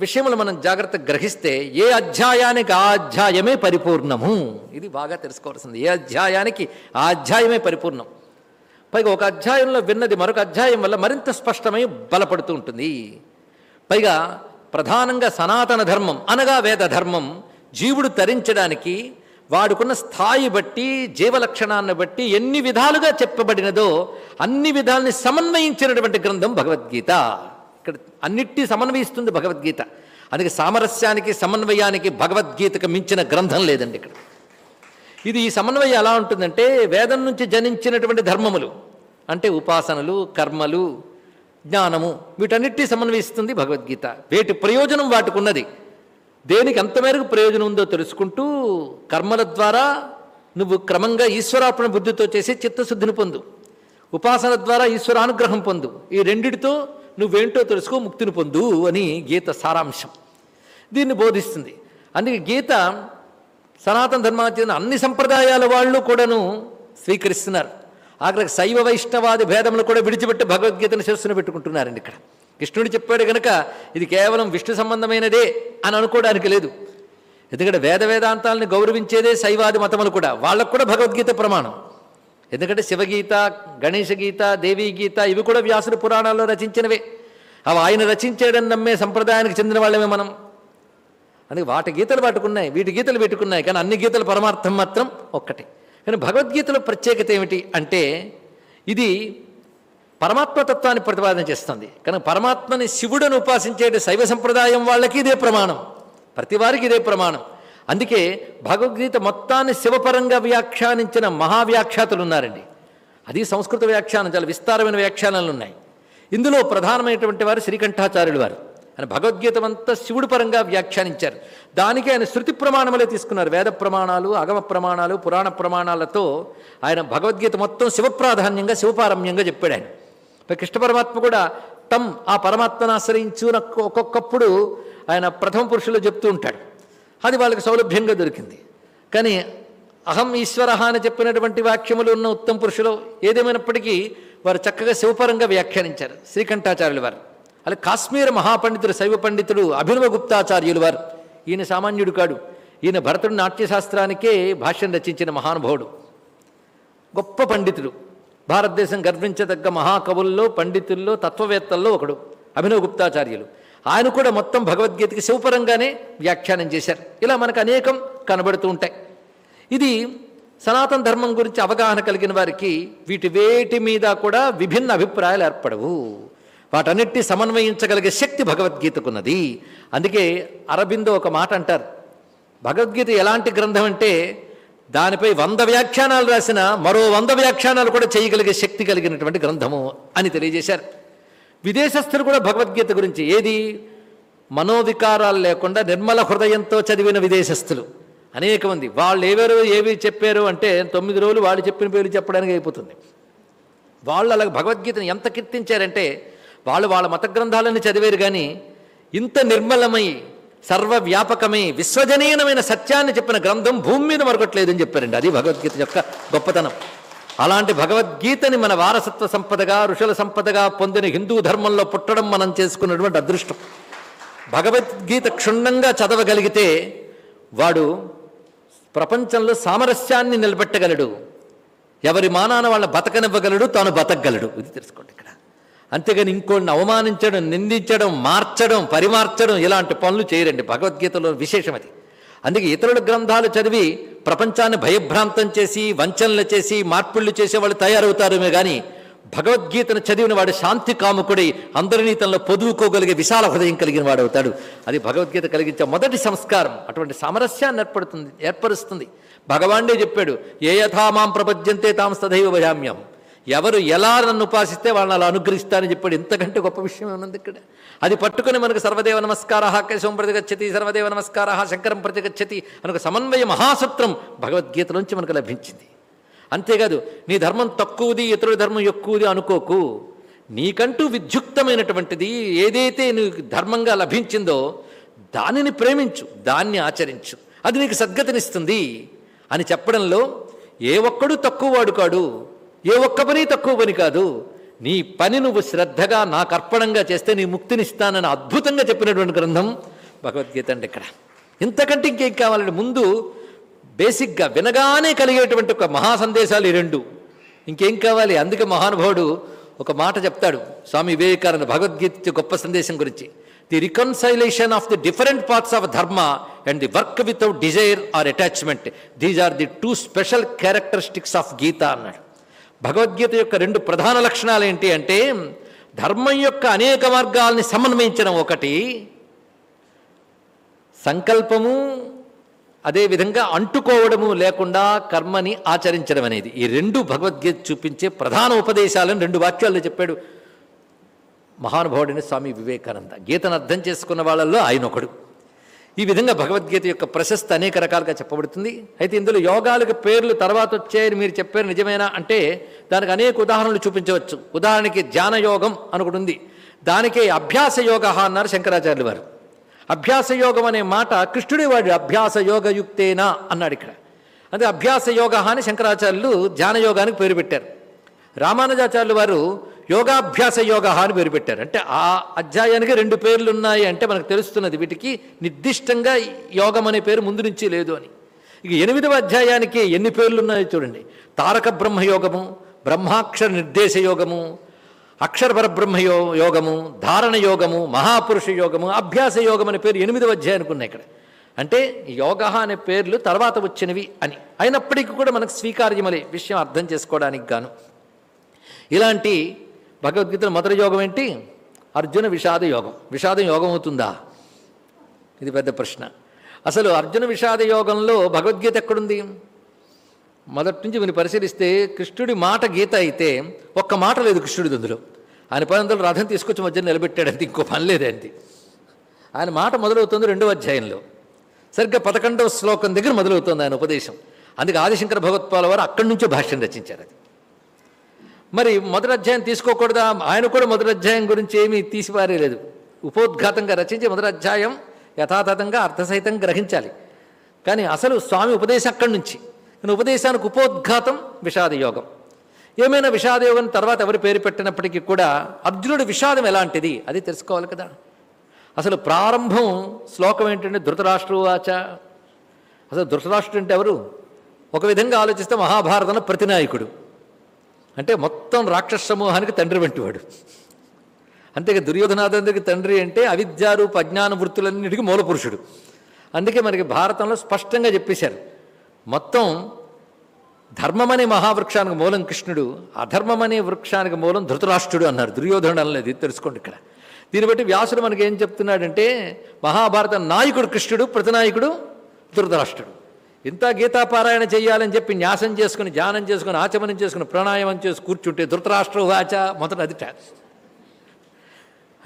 విషయములు మనం జాగ్రత్తగా గ్రహిస్తే ఏ అధ్యాయానికి ఆ అధ్యాయమే పరిపూర్ణము? ఇది బాగా తెలుసుకోవాల్సింది. ఏ అధ్యాయానికి ఆ అధ్యాయమే పరిపూర్ణం? పైగా ఒక అధ్యాయంలో విన్నది మరొక అధ్యాయం వల్ల మరింత స్పష్టమై బలపడుతూ ఉంటుంది. పైగా ప్రధానంగా సనాతన ధర్మం అనగా వేద ధర్మం జీవుడు తరించడానికి వాడుకున్న స్థాయి బట్టి జీవలక్షణాన్ని బట్టి ఎన్ని విధాలుగా చెప్పబడినదో అన్ని విధాలని సమన్వయించినటువంటి గ్రంథం భగవద్గీత. ఇక్కడ అన్నిటి సమన్వయిస్తుంది భగవద్గీత. అందుకే సామరస్యానికి సమన్వయానికి భగవద్గీతకు మించిన గ్రంథం లేదండి ఇక్కడ. ఇది ఈ సమన్వయం ఎలా ఉంటుందంటే వేదం నుంచి జనించినటువంటి ధర్మములు అంటే ఉపాసనలు కర్మలు జ్ఞానము వీటన్నిటి సమన్వయిస్తుంది భగవద్గీత. వేటి ప్రయోజనం వాటికి ఉన్నది దేనికి ఎంత మేరకు ప్రయోజనం ఉందో తెలుసుకుంటూ కర్మల ద్వారా నువ్వు క్రమంగా ఈశ్వరార్పణ బుద్ధితో చేసి చిత్తశుద్ధిని పొందు. ఉపాసన ద్వారా ఈశ్వరానుగ్రహం పొందు. ఈ రెండిటితో నువ్వేంటో తెలుసుకో ముక్తిని పొందు అని గీత సారాంశం. దీన్ని బోధిస్తుంది. అందుకే గీత సనాతన ధర్మాచరణ అన్ని సంప్రదాయాల వాళ్ళు కూడాను స్వీకరిస్తున్నారు. ఆఖరికి శైవ వైష్ణవాది భేదములు కూడా విడిచిపెట్టి భగవద్గీతను శిరస్సును పెట్టుకుంటున్నారండి ఇక్కడ. కృష్ణుడు చెప్పాడు కనుక ఇది కేవలం విష్ణు సంబంధమైనదే అని అనుకోవడానికి లేదు. ఎందుకంటే వేద వేదాంతాలను గౌరవించేదే శైవాది మతములు కూడా. వాళ్ళకు కూడా భగవద్గీత ప్రమాణం. ఎందుకంటే శివగీత గణేష గీత దేవీ గీత ఇవి కూడా వ్యాసుడు పురాణాల్లో రచించినవే. అవి ఆయన రచించాడని నమ్మే సంప్రదాయానికి చెందిన వాళ్ళమే మనం. అందుకే వాటి గీతలు పట్టుకున్నాయి వీటి గీతలు పెట్టుకున్నాయి కానీ అన్ని గీతల పరమార్థం మాత్రం ఒక్కటే. కానీ భగవద్గీతలో ప్రత్యేకత ఏమిటి అంటే ఇది పరమాత్మతత్వాన్ని ప్రతిపాదన చేస్తుంది. కనుక పరమాత్మని శివుడను ఉపాసించే శైవ సంప్రదాయం వాళ్ళకి ఇదే ప్రమాణం. ప్రతి వారికి ఇదే ప్రమాణం. అందుకే భగవద్గీత మొత్తాన్ని శివపరంగా వ్యాఖ్యానించిన మహావ్యాఖ్యాతులు ఉన్నారండి అది సంస్కృత వ్యాఖ్యానం చాలా విస్తారమైన వ్యాఖ్యానాలు ఉన్నాయి ఇందులో ప్రధానమైనటువంటి వారు శ్రీకంఠాచార్యులు వారు. ఆయన భగవద్గీత అంతా శివుడు పరంగా వ్యాఖ్యానించారు. దానికి ఆయన శృతి ప్రమాణములే తీసుకున్నారు. వేద ప్రమాణాలు అగమ ప్రమాణాలు పురాణ ప్రమాణాలతో ఆయన భగవద్గీత మొత్తం శివప్రాధాన్యంగా శివపారమ్యంగా చెప్పాడు ఆయన. కృష్ణ పరమాత్మ కూడా తమ్ ఆ పరమాత్మను ఆశ్రయించు నాకు ఒక్కొక్కప్పుడు ఆయన ప్రథమ పురుషులు చెప్తూ ఉంటాడు. అది వాళ్ళకి సౌలభ్యంగా దొరికింది. కానీ అహం ఈశ్వర అని చెప్పినటువంటి వాక్యములు ఉన్న ఉత్తమ పురుషులు ఏదేమైనప్పటికీ వారు చక్కగా శివపరంగా వ్యాఖ్యానించారు. శ్రీకంఠాచార్యులు వారు. అలా కాశ్మీర మహాపండితుడు శైవ పండితుడు అభినవ గుప్తాచార్యులు వారు. ఈయన సామాన్యుడు కాడు. ఈయన భరతుడు నాట్యశాస్త్రానికే భాష్యం రచించిన మహానుభావుడు. గొప్ప పండితుడు. భారతదేశం గర్వించదగ్గ మహాకవుల్లో పండితుల్లో తత్వవేత్తల్లో ఒకడు అభినవ్ గుప్తాచార్యులు. ఆయన కూడా మొత్తం భగవద్గీతకి శివపరంగానే వ్యాఖ్యానం చేశారు. ఇలా మనకు అనేకం కనబడుతూ ఉంటాయి. ఇది సనాతన ధర్మం గురించి అవగాహన కలిగిన వారికి వీటి వేటి మీద కూడా విభిన్న అభిప్రాయాలు ఏర్పడవు. వాటన్నిటి సమన్వయించగలిగే శక్తి భగవద్గీతకున్నది. అందుకే అరబిందో ఒక మాట అంటారు. భగవద్గీత ఎలాంటి గ్రంథం అంటే దానిపై వంద వ్యాఖ్యానాలు రాసిన మరో వంద వ్యాఖ్యానాలు కూడా చేయగలిగే శక్తి కలిగినటువంటి గ్రంథము అని తెలియజేశారు. విదేశస్థులు కూడా భగవద్గీత గురించి ఏది? మనోవికారాలు లేకుండా నిర్మల హృదయంతో చదివిన విదేశస్థులు. అనేక మంది. వాళ్ళు ఏవేరో ఏవి చెప్పారు అంటే తొమ్మిది రోజులు వాళ్ళు చెప్పిన పేర్లు చెప్పడానికి అయిపోతుంది. వాళ్ళు అలాగ భగవద్గీతను ఎంత కీర్తించారంటే వాళ్ళు వాళ్ళ మత గ్రంథాలను చదివారు కానీ ఇంత నిర్మలమై సర్వవ్యాపకమే విశ్వజనీయమైన సత్యాన్ని చెప్పిన గ్రంథం భూమి మీద మరొకట్లేదని చెప్పారండి. అది భగవద్గీత యొక్క గొప్పతనం. అలాంటి భగవద్గీతని మన వారసత్వ సంపదగా ఋషుల సంపదగా పొందిన హిందూ ధర్మంలో పుట్టడం మనం చేసుకున్నటువంటి అదృష్టం. భగవద్గీత క్షుణ్ణంగా చదవగలిగితే వాడు ప్రపంచంలో సామరస్యాన్ని నిలబెట్టగలడు. ఎవరి మానాన వాళ్ళ బతకనివ్వగలడు తాను బతకగలడు. ఇది తెలుసుకోండి ఇక్కడ. అంతేగాని ఇంకోడిని అవమానించడం నిందించడం మార్చడం పరిమార్చడం ఇలాంటి పనులు చేయరండి. భగవద్గీతలో విశేషం అది. అందుకే ఇతరుల గ్రంథాలు చదివి ప్రపంచాన్ని భయభ్రాంతం చేసి వంచనలు చేసి మార్పుళ్ళు చేసే వాళ్ళు తయారవుతారేమో కానీ భగవద్గీతను చదివిన వాడు శాంతి కాముకుడై అందరినీ తనలో పొదువుకోగలిగే విశాల హృదయం కలిగిన వాడు అవుతాడు అది భగవద్గీత కలిగించే మొదటి సంస్కారం. అటువంటి సామరస్యాన్ని ఏర్పడుతుంది ఏర్పరుస్తుంది. భగవానుడే చెప్పాడు ఏ యథా మాం ప్రపద్యంతే తాం సదైవ భయామ్యం ఎవరు ఎలా నన్ను ఉపాసిస్తే వాళ్ళని అలా అనుగ్రహిస్తారని చెప్పాడు. ఇంతకంటే గొప్ప విషయం ఏమన్నది ఇక్కడ? అది పట్టుకుని మనకు సర్వదేవ నమస్కార కేశవం ప్రతిగచ్చతి సర్వదేవ నమస్కార శంకరం ప్రతిగచ్చతి అని ఒక సమన్వయ మహాసూత్రం భగవద్గీతలోంచి మనకు లభించింది. అంతేకాదు నీ ధర్మం తక్కువది ఇతరుల ధర్మం ఎక్కువది అనుకోకు. నీకంటూ విద్యుక్తమైనటువంటిది ఏదైతే నీకు ధర్మంగా లభించిందో దానిని ప్రేమించు దాన్ని ఆచరించు. అది నీకు సద్గతినిస్తుంది అని చెప్పడంలో ఏ ఒక్కడు తక్కువ వాడు కాడు. ఏ ఒక్క పని తక్కువ పని కాదు. నీ పని నువ్వు శ్రద్ధగా నాకు అర్పణంగా చేస్తే నీ ముక్తినిస్తానని అద్భుతంగా చెప్పినటువంటి గ్రంథం భగవద్గీత అండి ఇక్కడ. ఇంతకంటే ఇంకేం కావాలంటే ముందు బేసిక్గా వినగానే కలిగేటువంటి ఒక మహా సందేశాలు ఈ రెండు. ఇంకేం కావాలి? అందుకే మహానుభావుడు ఒక మాట చెప్తాడు స్వామి వివేకానంద భగవద్గీత గొప్ప సందేశం గురించి. The reconciliation of the different parts of dharma and the work without desire or attachment these are the two special characteristics of Gita అన్నాడు. భగవద్గీత యొక్క రెండు ప్రధాన లక్షణాలు ఏంటి అంటే ధర్మం యొక్క అనేక మార్గాల్ని సమన్వయించడం ఒకటి సంకల్పము అదేవిధంగా అంటుకోవడము లేకుండా కర్మని ఆచరించడం అనేది. ఈ రెండు భగవద్గీత చూపించే ప్రధాన ఉపదేశాలను రెండు వాక్యాల్లో చెప్పాడు మహానుభావుడైన స్వామి వివేకానంద. గీతను అర్థం చేసుకున్న వాళ్ళల్లో ఆయన ఒకడు. ఈ విధంగా భగవద్గీత యొక్క ప్రశస్తి అనేక రకాలుగా చెప్పబడుతుంది. అయితే ఇందులో యోగాలకు పేర్లు తర్వాత వచ్చాయని మీరు చెప్పారు నిజమేనా అంటే దానికి అనేక ఉదాహరణలు చూపించవచ్చు. ఉదాహరణకి ధ్యాన యోగం అని ఉంది. దానికే అభ్యాస యోగ అన్నారు శంకరాచార్యులు వారు. అభ్యాస యోగం అనే మాట కృష్ణుడి వాడు అభ్యాస యోగయుక్తేనా అన్నాడు ఇక్కడ. అదే అభ్యాస యోగ అని శంకరాచార్యులు ధ్యాన యోగానికి పేరు పెట్టారు. రామానుజాచార్యులు వారు యోగాభ్యాస యోగ అని పేరు పెట్టారు. అంటే ఆ అధ్యాయానికి రెండు పేర్లు ఉన్నాయి అంటే మనకు తెలుస్తున్నది వీటికి నిర్దిష్టంగా యోగం అనే పేరు ముందు నుంచి లేదు అని. ఇక ఎనిమిదవ అధ్యాయానికి ఎన్ని పేర్లు ఉన్నాయో చూడండి. తారక బ్రహ్మయోగము బ్రహ్మాక్షర నిర్దేశ యోగము అక్షర యో యోగము ధారణ యోగము మహాపురుష యోగము అభ్యాస యోగం అనే పేరు ఎనిమిదవ అధ్యాయానికి ఉన్నాయి ఇక్కడ. అంటే యోగ అనే పేర్లు తర్వాత వచ్చినవి అని. అయినప్పటికీ కూడా మనకు స్వీకార్యమలే విషయం అర్థం చేసుకోవడానికి గాను. ఇలాంటి భగవద్గీతలో మొదటి యోగం ఏంటి? అర్జున విషాద యోగం. విషాదం యోగం అవుతుందా? ఇది పెద్ద ప్రశ్న. అసలు అర్జున విషాద యోగంలో భగవద్గీత ఎక్కడుంది? మొదటి నుంచి మీరు పరిశీలిస్తే కృష్ణుడి మాట గీత అయితే ఒక్క మాట లేదు కృష్ణుడి అందులో. ఆయన పని అందులో రథం తీసుకొచ్చి మధ్య నిలబెట్టాడంతే ఇంకో పని లేదంతే ఆయన మాట మొదలవుతుంది రెండవ అధ్యాయంలో. సరిగ్గా పదకొండవ శ్లోకం దగ్గర మొదలవుతుంది ఆయన ఉపదేశం. అందుకే ఆదిశంకర భగవత్పాల వారు అక్కడి నుంచే భాష్యం రచించారు అది. మరి మొదటి అధ్యాయం తీసుకోకూడదా? ఆయన కూడా మొదటి అధ్యాయం గురించి ఏమీ తీసిపారేలేదు ఉపోద్ఘాతంగా రచించి మొదటి అధ్యాయం యథాతథంగా అర్థసహితం గ్రహించాలి. కానీ అసలు స్వామి ఉపదేశం అక్కడి నుంచి. ఉపదేశానికి ఉపోద్ఘాతం విషాదయోగం. ఏమైనా విషాదయోగం తర్వాత ఎవరు పేరు పెట్టినప్పటికీ కూడా అర్జునుడి విషాదం ఎలాంటిది? అది తెలుసుకోవాలి కదా. అసలు ప్రారంభం శ్లోకం ఏంటంటే ధృతరాష్ట్రువాచ. అసలు ధృతరాష్ట్రుడు అంటే ఎవరు? ఒక విధంగా ఆలోచిస్తే మహాభారతంలో ప్రతినాయకుడు. అంటే మొత్తం రాక్షస సమూహానికి తండ్రి వంటివాడు అంతేగా దుర్యోధనాథందరికి తండ్రి అంటే అవిద్యారూప అజ్ఞాన వృత్తులన్నిటికీ మూలపురుషుడు. అందుకే మనకి భారతంలో స్పష్టంగా చెప్పేశారు. మొత్తం ధర్మమనే మహావృక్షానికి మూలం కృష్ణుడు అధర్మమనే వృక్షానికి మూలం ధృతరాష్ట్రుడు అన్నారు. దుర్యోధనుడు అనలేదు తెలుసుకోండి ఇక్కడ. దీన్ని బట్టి వ్యాసుడు మనకి ఏం చెప్తున్నాడంటే మహాభారత నాయకుడు కృష్ణుడు ప్రతినాయకుడు ధృతరాష్ట్రుడు. ఇంత గీతాపారాయణ చేయాలని చెప్పి న్యాసం చేసుకుని ధ్యానం చేసుకుని ఆచమనం చేసుకుని ప్రాణాయామం చేసి కూర్చుంటే ధృతరాష్ట్ర వాచ మొదట అది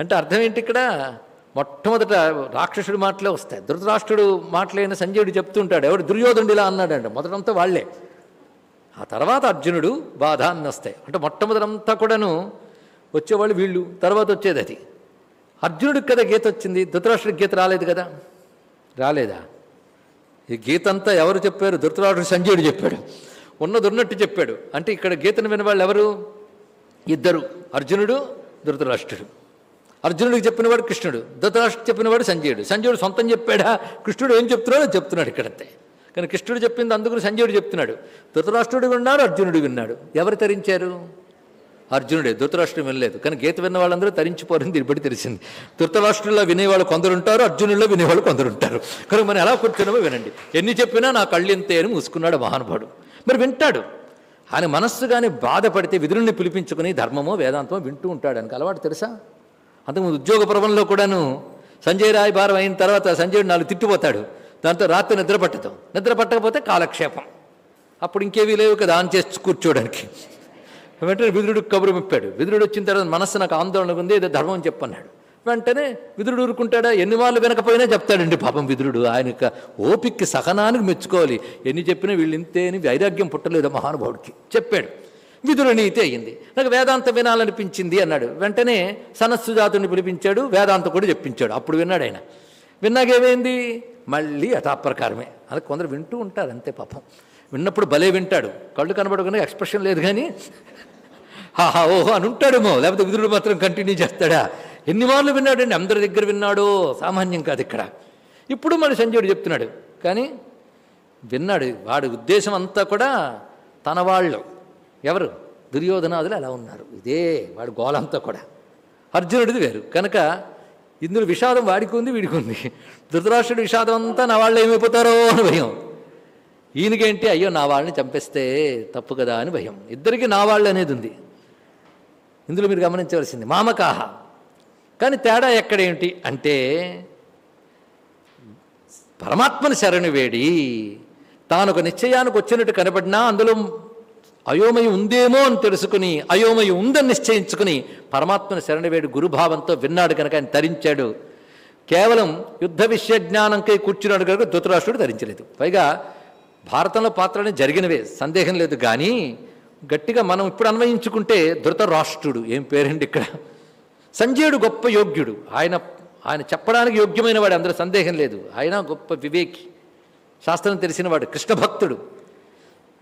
అంటే అర్థం ఏంటి ఇక్కడ? మొట్టమొదట రాక్షసుడి మాటలే వస్తాయి. ధృతరాష్ట్రుడు మాటలైన సంజయుడు చెప్తుంటాడు. ఎవడు దుర్యోధనుడిలా అన్నాడండి మొదటంతా వాళ్ళే ఆ తర్వాత అర్జునుడు బాధ అన్ని వస్తాయి. అంటే మొట్టమొదటంతా కూడాను వచ్చేవాళ్ళు వీళ్ళు. తర్వాత వచ్చేది అది. అర్జునుడికి కదా గీత వచ్చింది. ధృతరాష్ట్రుడికి గీత రాలేదు కదా? రాలేదా? ఈ గీత అంతా ఎవరు చెప్పారు? ధృతరాష్ట్రుడు సంజయుడు చెప్పాడు. ఉన్నది ఉన్నట్టు చెప్పాడు. అంటే ఇక్కడ గీతను వినవాళ్ళు ఎవరు? ఇద్దరు. అర్జునుడు ధృతరాష్ట్రుడు. అర్జునుడికి చెప్పినవాడు కృష్ణుడు. ధృతరాష్ట్రుడు చెప్పినవాడు సంజయుడు. సంజయుడు సొంతం చెప్పాడా? కృష్ణుడు ఏం చెప్తున్నాడో చెప్తున్నాడు ఇక్కడంతే. కానీ కృష్ణుడు చెప్పింది అందుకు సంజయుడు చెప్తున్నాడు. ధృతరాష్ట్రుడు విన్నాడు అర్జునుడు విన్నాడు. ఎవరు తరించారు? అర్జునుడే ధృతరాష్ట్రం వినలేదు. కానీ గీత విన్న వాళ్ళందరూ తరించిపోరని దీన్ని బట్టి తెలిసింది. ధృతరాష్ట్రంలో వినేవాళ్ళు కొందరు ఉంటారు అర్జునుల్లో వినేవాళ్ళు కొందరు ఉంటారు కనుక మనం ఎలా కూర్చున్నామో వినండి. ఎన్ని చెప్పినా నా కళ్ళెంతే అని మూసుకున్నాడు మహానుభావుడు. మరి వింటాడు. ఆయన మనస్సు కానీ బాధపడితే విధులని పిలిపించుకుని ధర్మమో వేదాంతమో వింటూ ఉంటాడు. ఆయనకు అలవాటు తెలుసా? అంతకుముందు ఉద్యోగ పర్వంలో కూడాను సంజయ్ రాయ్ భారం అయిన తర్వాత సంజయుడు నాలుగు తిట్టిపోతాడు. దాంతో రాత్రి నిద్ర పట్టదు. నిద్ర పట్టకపోతే కాలక్షేపం. అప్పుడు ఇంకేవీ లేవు కదా ఆన్ చేసి కూర్చోడానికి వెంటనే విదురుడికి కబురు ముప్పాడు విదురుడు వచ్చిన తర్వాత మనస్సు నాకు ఆందోళనకు ఉంది ఏదో ధర్మం చెప్పన్నాడు. వెంటనే విదురుడు ఊరుకుంటాడా? ఎన్ని వాళ్ళు వినకపోయినా చెప్తాడండి పాపం విదురుడు. ఆయన ఓపిక్కి సహనానికి మెచ్చుకోవాలి. ఎన్ని చెప్పినా వీళ్ళు ఇంతే అని వైరాగ్యం పుట్టలేదు మహానుభావుడికి. చెప్పాడు. విధుల నీతి అయ్యింది నాకు వేదాంత వినాలనిపించింది అన్నాడు. వెంటనే సనస్సుజాతుని పిలిపించాడు వేదాంత కూడా చెప్పించాడు. అప్పుడు విన్నాడు ఆయన. విన్నాకేమైంది? మళ్ళీ యథాప్రకారమే. అది కొందరు వింటూ ఉంటారు అంతే పాపం. విన్నప్పుడు భలే వింటాడు. కళ్ళు కనబడకుండా ఎక్స్ప్రెషన్ లేదు కానీ హాహా ఓహో అని ఉంటాడేమో. లేకపోతే విదురుడు మాత్రం కంటిన్యూ చేస్తాడా? ఎన్ని మార్లు విన్నాడండి? అందరి దగ్గర విన్నాడో? సామాన్యం కాదు ఇక్కడ. ఇప్పుడు మరి సంజయుడు చెప్తున్నాడు. కానీ విన్నాడు. వాడి ఉద్దేశం అంతా కూడా తన వాళ్ళు. ఎవరు? దుర్యోధనాదులు అలా ఉన్నారు. ఇదే వాడి గోలంతా కూడా. అర్జునుడిది వేరు. కనుక ఇందులో విషాదం వాడికి ఉంది వీడికి ఉంది. ధృతరాష్ట్రుడి విషాదం అంతా నా వాళ్ళు ఏమైపోతారో అని భయం. ఈయనకేంటి? అయ్యో నా వాళ్ళని చంపేస్తే తప్పు కదా అని భయం. ఇద్దరికి నా వాళ్ళు అనేది ఉంది. ఇందులో మీరు గమనించవలసింది మామకాహ. కానీ తేడా ఎక్కడేమిటి? అంటే పరమాత్మను శరణు వేడి తాను ఒక నిశ్చయానికి వచ్చినట్టు కనబడినా అందులో అయోమయం ఉందేమో అని తెలుసుకుని అయోమయం ఉందని నిశ్చయించుకుని పరమాత్మను శరణు వేడి గురుభావంతో విన్నాడు కనుక ఆయన తరించాడు కేవలం యుద్ధ విషయ జ్ఞానంకై కూర్చున్నాడు కనుక ధృతరాష్ట్రుడు ధరించలేదు. పైగా భారతంలో పాత్రలు జరిగినవే సందేహం లేదు. కానీ గట్టిగా మనం ఇప్పుడు అన్వయించుకుంటే ధృతరాష్ట్రుడు ఏం పేరండి ఇక్కడ? సంజయుడు గొప్ప యోగ్యుడు. ఆయన ఆయన చెప్పడానికి యోగ్యమైన వాడు అందరూ సందేహం లేదు. ఆయన గొప్ప వివేకి. శాస్త్రం తెలిసినవాడు కృష్ణ భక్తుడు.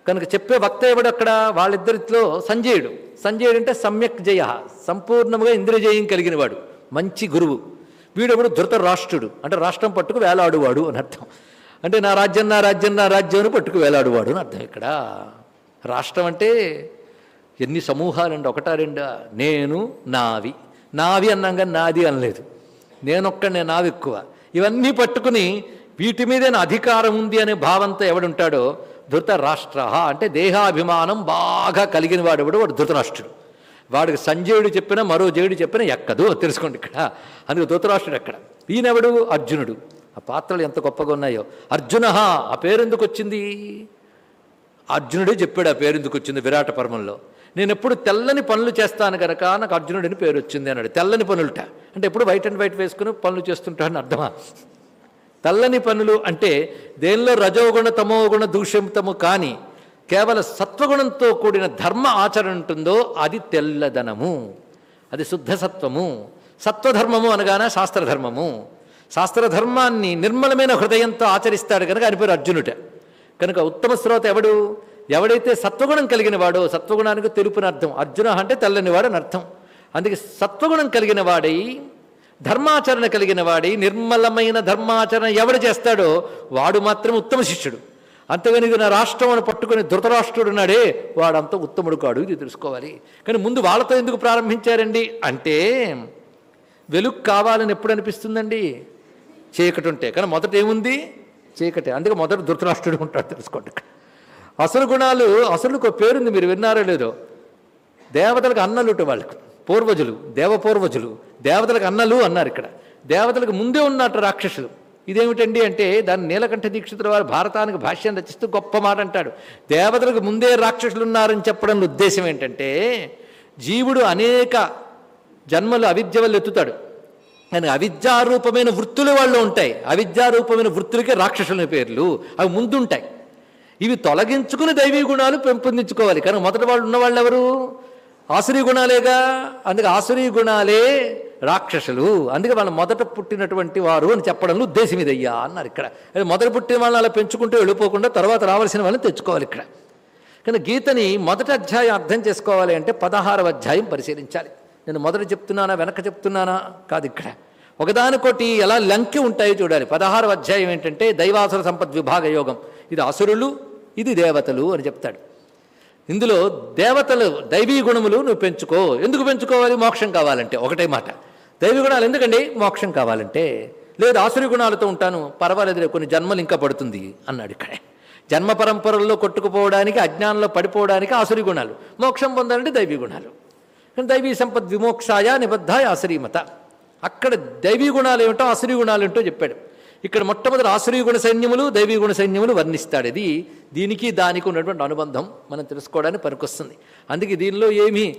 కనుక చెప్పే వక్త ఎవడు అక్కడ? వాళ్ళిద్దరిలో సంజయుడు. సంజయుడు అంటే సమ్యక్ జయ. సంపూర్ణముగా ఇంద్రజయం కలిగిన వాడు. మంచి గురువు. వీడెవడు? ధృత రాష్ట్రుడు. అంటే రాష్ట్రం పట్టుకు వేలాడువాడు అని అర్థం. అంటే నా రాజ్యం నా రాజ్యం నా రాజ్యం అని పట్టుకు వేలాడువాడు అని అర్థం ఇక్కడ. రాష్ట్రం అంటే ఎన్ని సమూహాలండి ఒకటా రెండా? నేను నావి. నావి అన్నాగా నాది అనలేదు. నేనొక్కడే నావి ఎక్కువ ఇవన్నీ పట్టుకుని వీటి మీదే నా అధికారం ఉంది అనే భావంతో ఎవడుంటాడో ధృతరాష్ట్ర అంటే దేహాభిమానం బాగా కలిగిన వాడు ఎవడు వాడు ధృతరాష్ట్రుడు. వాడికి సంజయుడు చెప్పిన మరో జయుడు చెప్పిన ఎక్కదు తెలుసుకోండి ఇక్కడ. అందుకు ధృతరాష్ట్రుడు ఎక్కడ? ఈయనెవడు? అర్జునుడు. ఆ పాత్రలు ఎంత గొప్పగా ఉన్నాయో. అర్జున ఆ పేరు ఎందుకు వచ్చింది? అర్జునుడే చెప్పాడు ఆ పేరు ఎందుకు వచ్చింది? విరాట పర్వంలో. నేను ఎప్పుడు తెల్లని పనులు చేస్తాను కనుక నాకు అర్జునుడిని పేరు వచ్చింది అన్నాడు. తెల్లని పనులుట. అంటే ఎప్పుడు వైట్ అండ్ వైట్ వేసుకుని పనులు చేస్తుంటాడని అర్థమా? తెల్లని పనులు అంటే దేనిలో రజోగుణ తమోగుణ దూషితము కానీ కేవలం సత్వగుణంతో కూడిన ధర్మ ఆచరణ ఉంటుందో అది తెల్లదనము. అది శుద్ధ సత్వము. సత్వధర్మము అనగానే శాస్త్రధర్మము. శాస్త్రధర్మాన్ని నిర్మలమైన హృదయంతో ఆచరిస్తాడు కనుక అని పేరు అర్జునుట కనుక ఉత్తమ శ్రోత ఎవడు? ఎవడైతే సత్వగుణం కలిగిన వాడో సత్వగుణానికి తెలుపుని అర్థం. అర్జున అంటే తెల్లనివాడు అని అర్థం. అందుకే సత్వగుణం కలిగిన వాడై ధర్మాచరణ కలిగిన వాడి నిర్మలమైన ధర్మాచరణ ఎవడు చేస్తాడో వాడు మాత్రం ఉత్తమ శిష్యుడు. అంతేగాని ఇది నా రాష్ట్రం అని పట్టుకుని ధృతరాష్ట్రుడు ఉన్నాడే వాడంతా ఉత్తముడు కాడు ఇది తెలుసుకోవాలి. కానీ ముందు వాళ్ళతో ఎందుకు ప్రారంభించారండి? అంటే వెలుగు కావాలని ఎప్పుడు అనిపిస్తుందండి? చీకటి ఉంటే. కానీ మొదట ఏముంది? చీకటి. అందుకే మొదట ధృతరాష్ట్రుడు ఉంటాడు తెలుసుకోండి అసలు గుణాలు అసలుకు ఒక పేరుంది మీరు విన్నారో లేదో. దేవతలకు అన్నలుట వాళ్ళకు. పూర్వజులు దేవపూర్వజులు దేవతలకు అన్నలు అన్నారు ఇక్కడ. దేవతలకు ముందే ఉన్నట్టు రాక్షసులు. ఇదేమిటండి అంటే దాన్ని నీలకంఠ దీక్షితుల వారు భారతానికి భాష్యం రచిస్తూ గొప్ప మాట అంటాడు. దేవతలకు ముందే రాక్షసులు ఉన్నారని చెప్పడంలో ఉద్దేశం ఏంటంటే జీవుడు అనేక జన్మలు అవిద్య వల్ల ఎత్తుతాడు. కానీ అవిద్యారూపమైన వృత్తులు వాళ్ళు ఉంటాయి. అవిద్యారూపమైన వృత్తులకే రాక్షసులని పేర్లు. అవి ముందుంటాయి. ఇవి తొలగించుకుని దైవీ గుణాలు పెంపొందించుకోవాలి. కానీ మొదటి వాళ్ళు ఉన్నవాళ్ళు ఎవరు? ఆసురీ గుణాలేగా? అందుకే ఆసురీ గుణాలే రాక్షసులు. అందుకే వాళ్ళు మొదట పుట్టినటువంటి వారు అని చెప్పడంలో ఉద్దేశం ఇదయ్యా అన్నారు ఇక్కడ. మొదట పుట్టిన వాళ్ళని అలా పెంచుకుంటూ వెళ్ళిపోకుండా తర్వాత రావాల్సిన వాళ్ళని తెచ్చుకోవాలి ఇక్కడ. కానీ గీతని మొదటి అధ్యాయం అర్థం చేసుకోవాలి అంటే పదహారవ అధ్యాయం పరిశీలించాలి. నేను మొదట చెప్తున్నానా వెనక చెప్తున్నానా? కాదు ఇక్కడ. ఒకదానికోటి ఎలా లంకి ఉంటాయో చూడాలి. పదహారు అధ్యాయం ఏంటంటే దైవాసుర సంపద్ విభాగ యోగం. ఇది అసురులు ఇది దేవతలు అని చెప్తాడు. ఇందులో దేవతలు దైవీ గుణములు నువ్వు పెంచుకో. ఎందుకు పెంచుకోవాలి? మోక్షం కావాలంటే. ఒకటే మాట. దైవీ గుణాలు ఎందుకండి? మోక్షం కావాలంటే. లేదు ఆసురి గుణాలతో ఉంటాను. పర్వాలేదు కొన్ని జన్మలు ఇంకా పడుతుంది అన్నాడు ఇక్కడే. జన్మ పరంపరల్లో కొట్టుకుపోవడానికి అజ్ఞానంలో పడిపోవడానికి ఆసురి గుణాలు. మోక్షం పొందాలంటే దైవీ గుణాలు. దైవీ సంపద్ విమోక్షాయ నిబద్ధాయ ఆశ్రీమత. అక్కడ దైవీ గుణాలు ఏమిటో ఆశ్రీ గుణాలు ఏంటో చెప్పాడు. ఇక్కడ మొట్టమొదటి ఆశ్రీ గుణ సైన్యములు దైవీ గుణ సైన్యములు వర్ణిస్తాడు. ఇది దీనికి దానికి ఉన్నటువంటి అనుబంధం. మనం తెలుసుకోవడానికి పనికొస్తుంది. అందుకే దీనిలో ఏమీ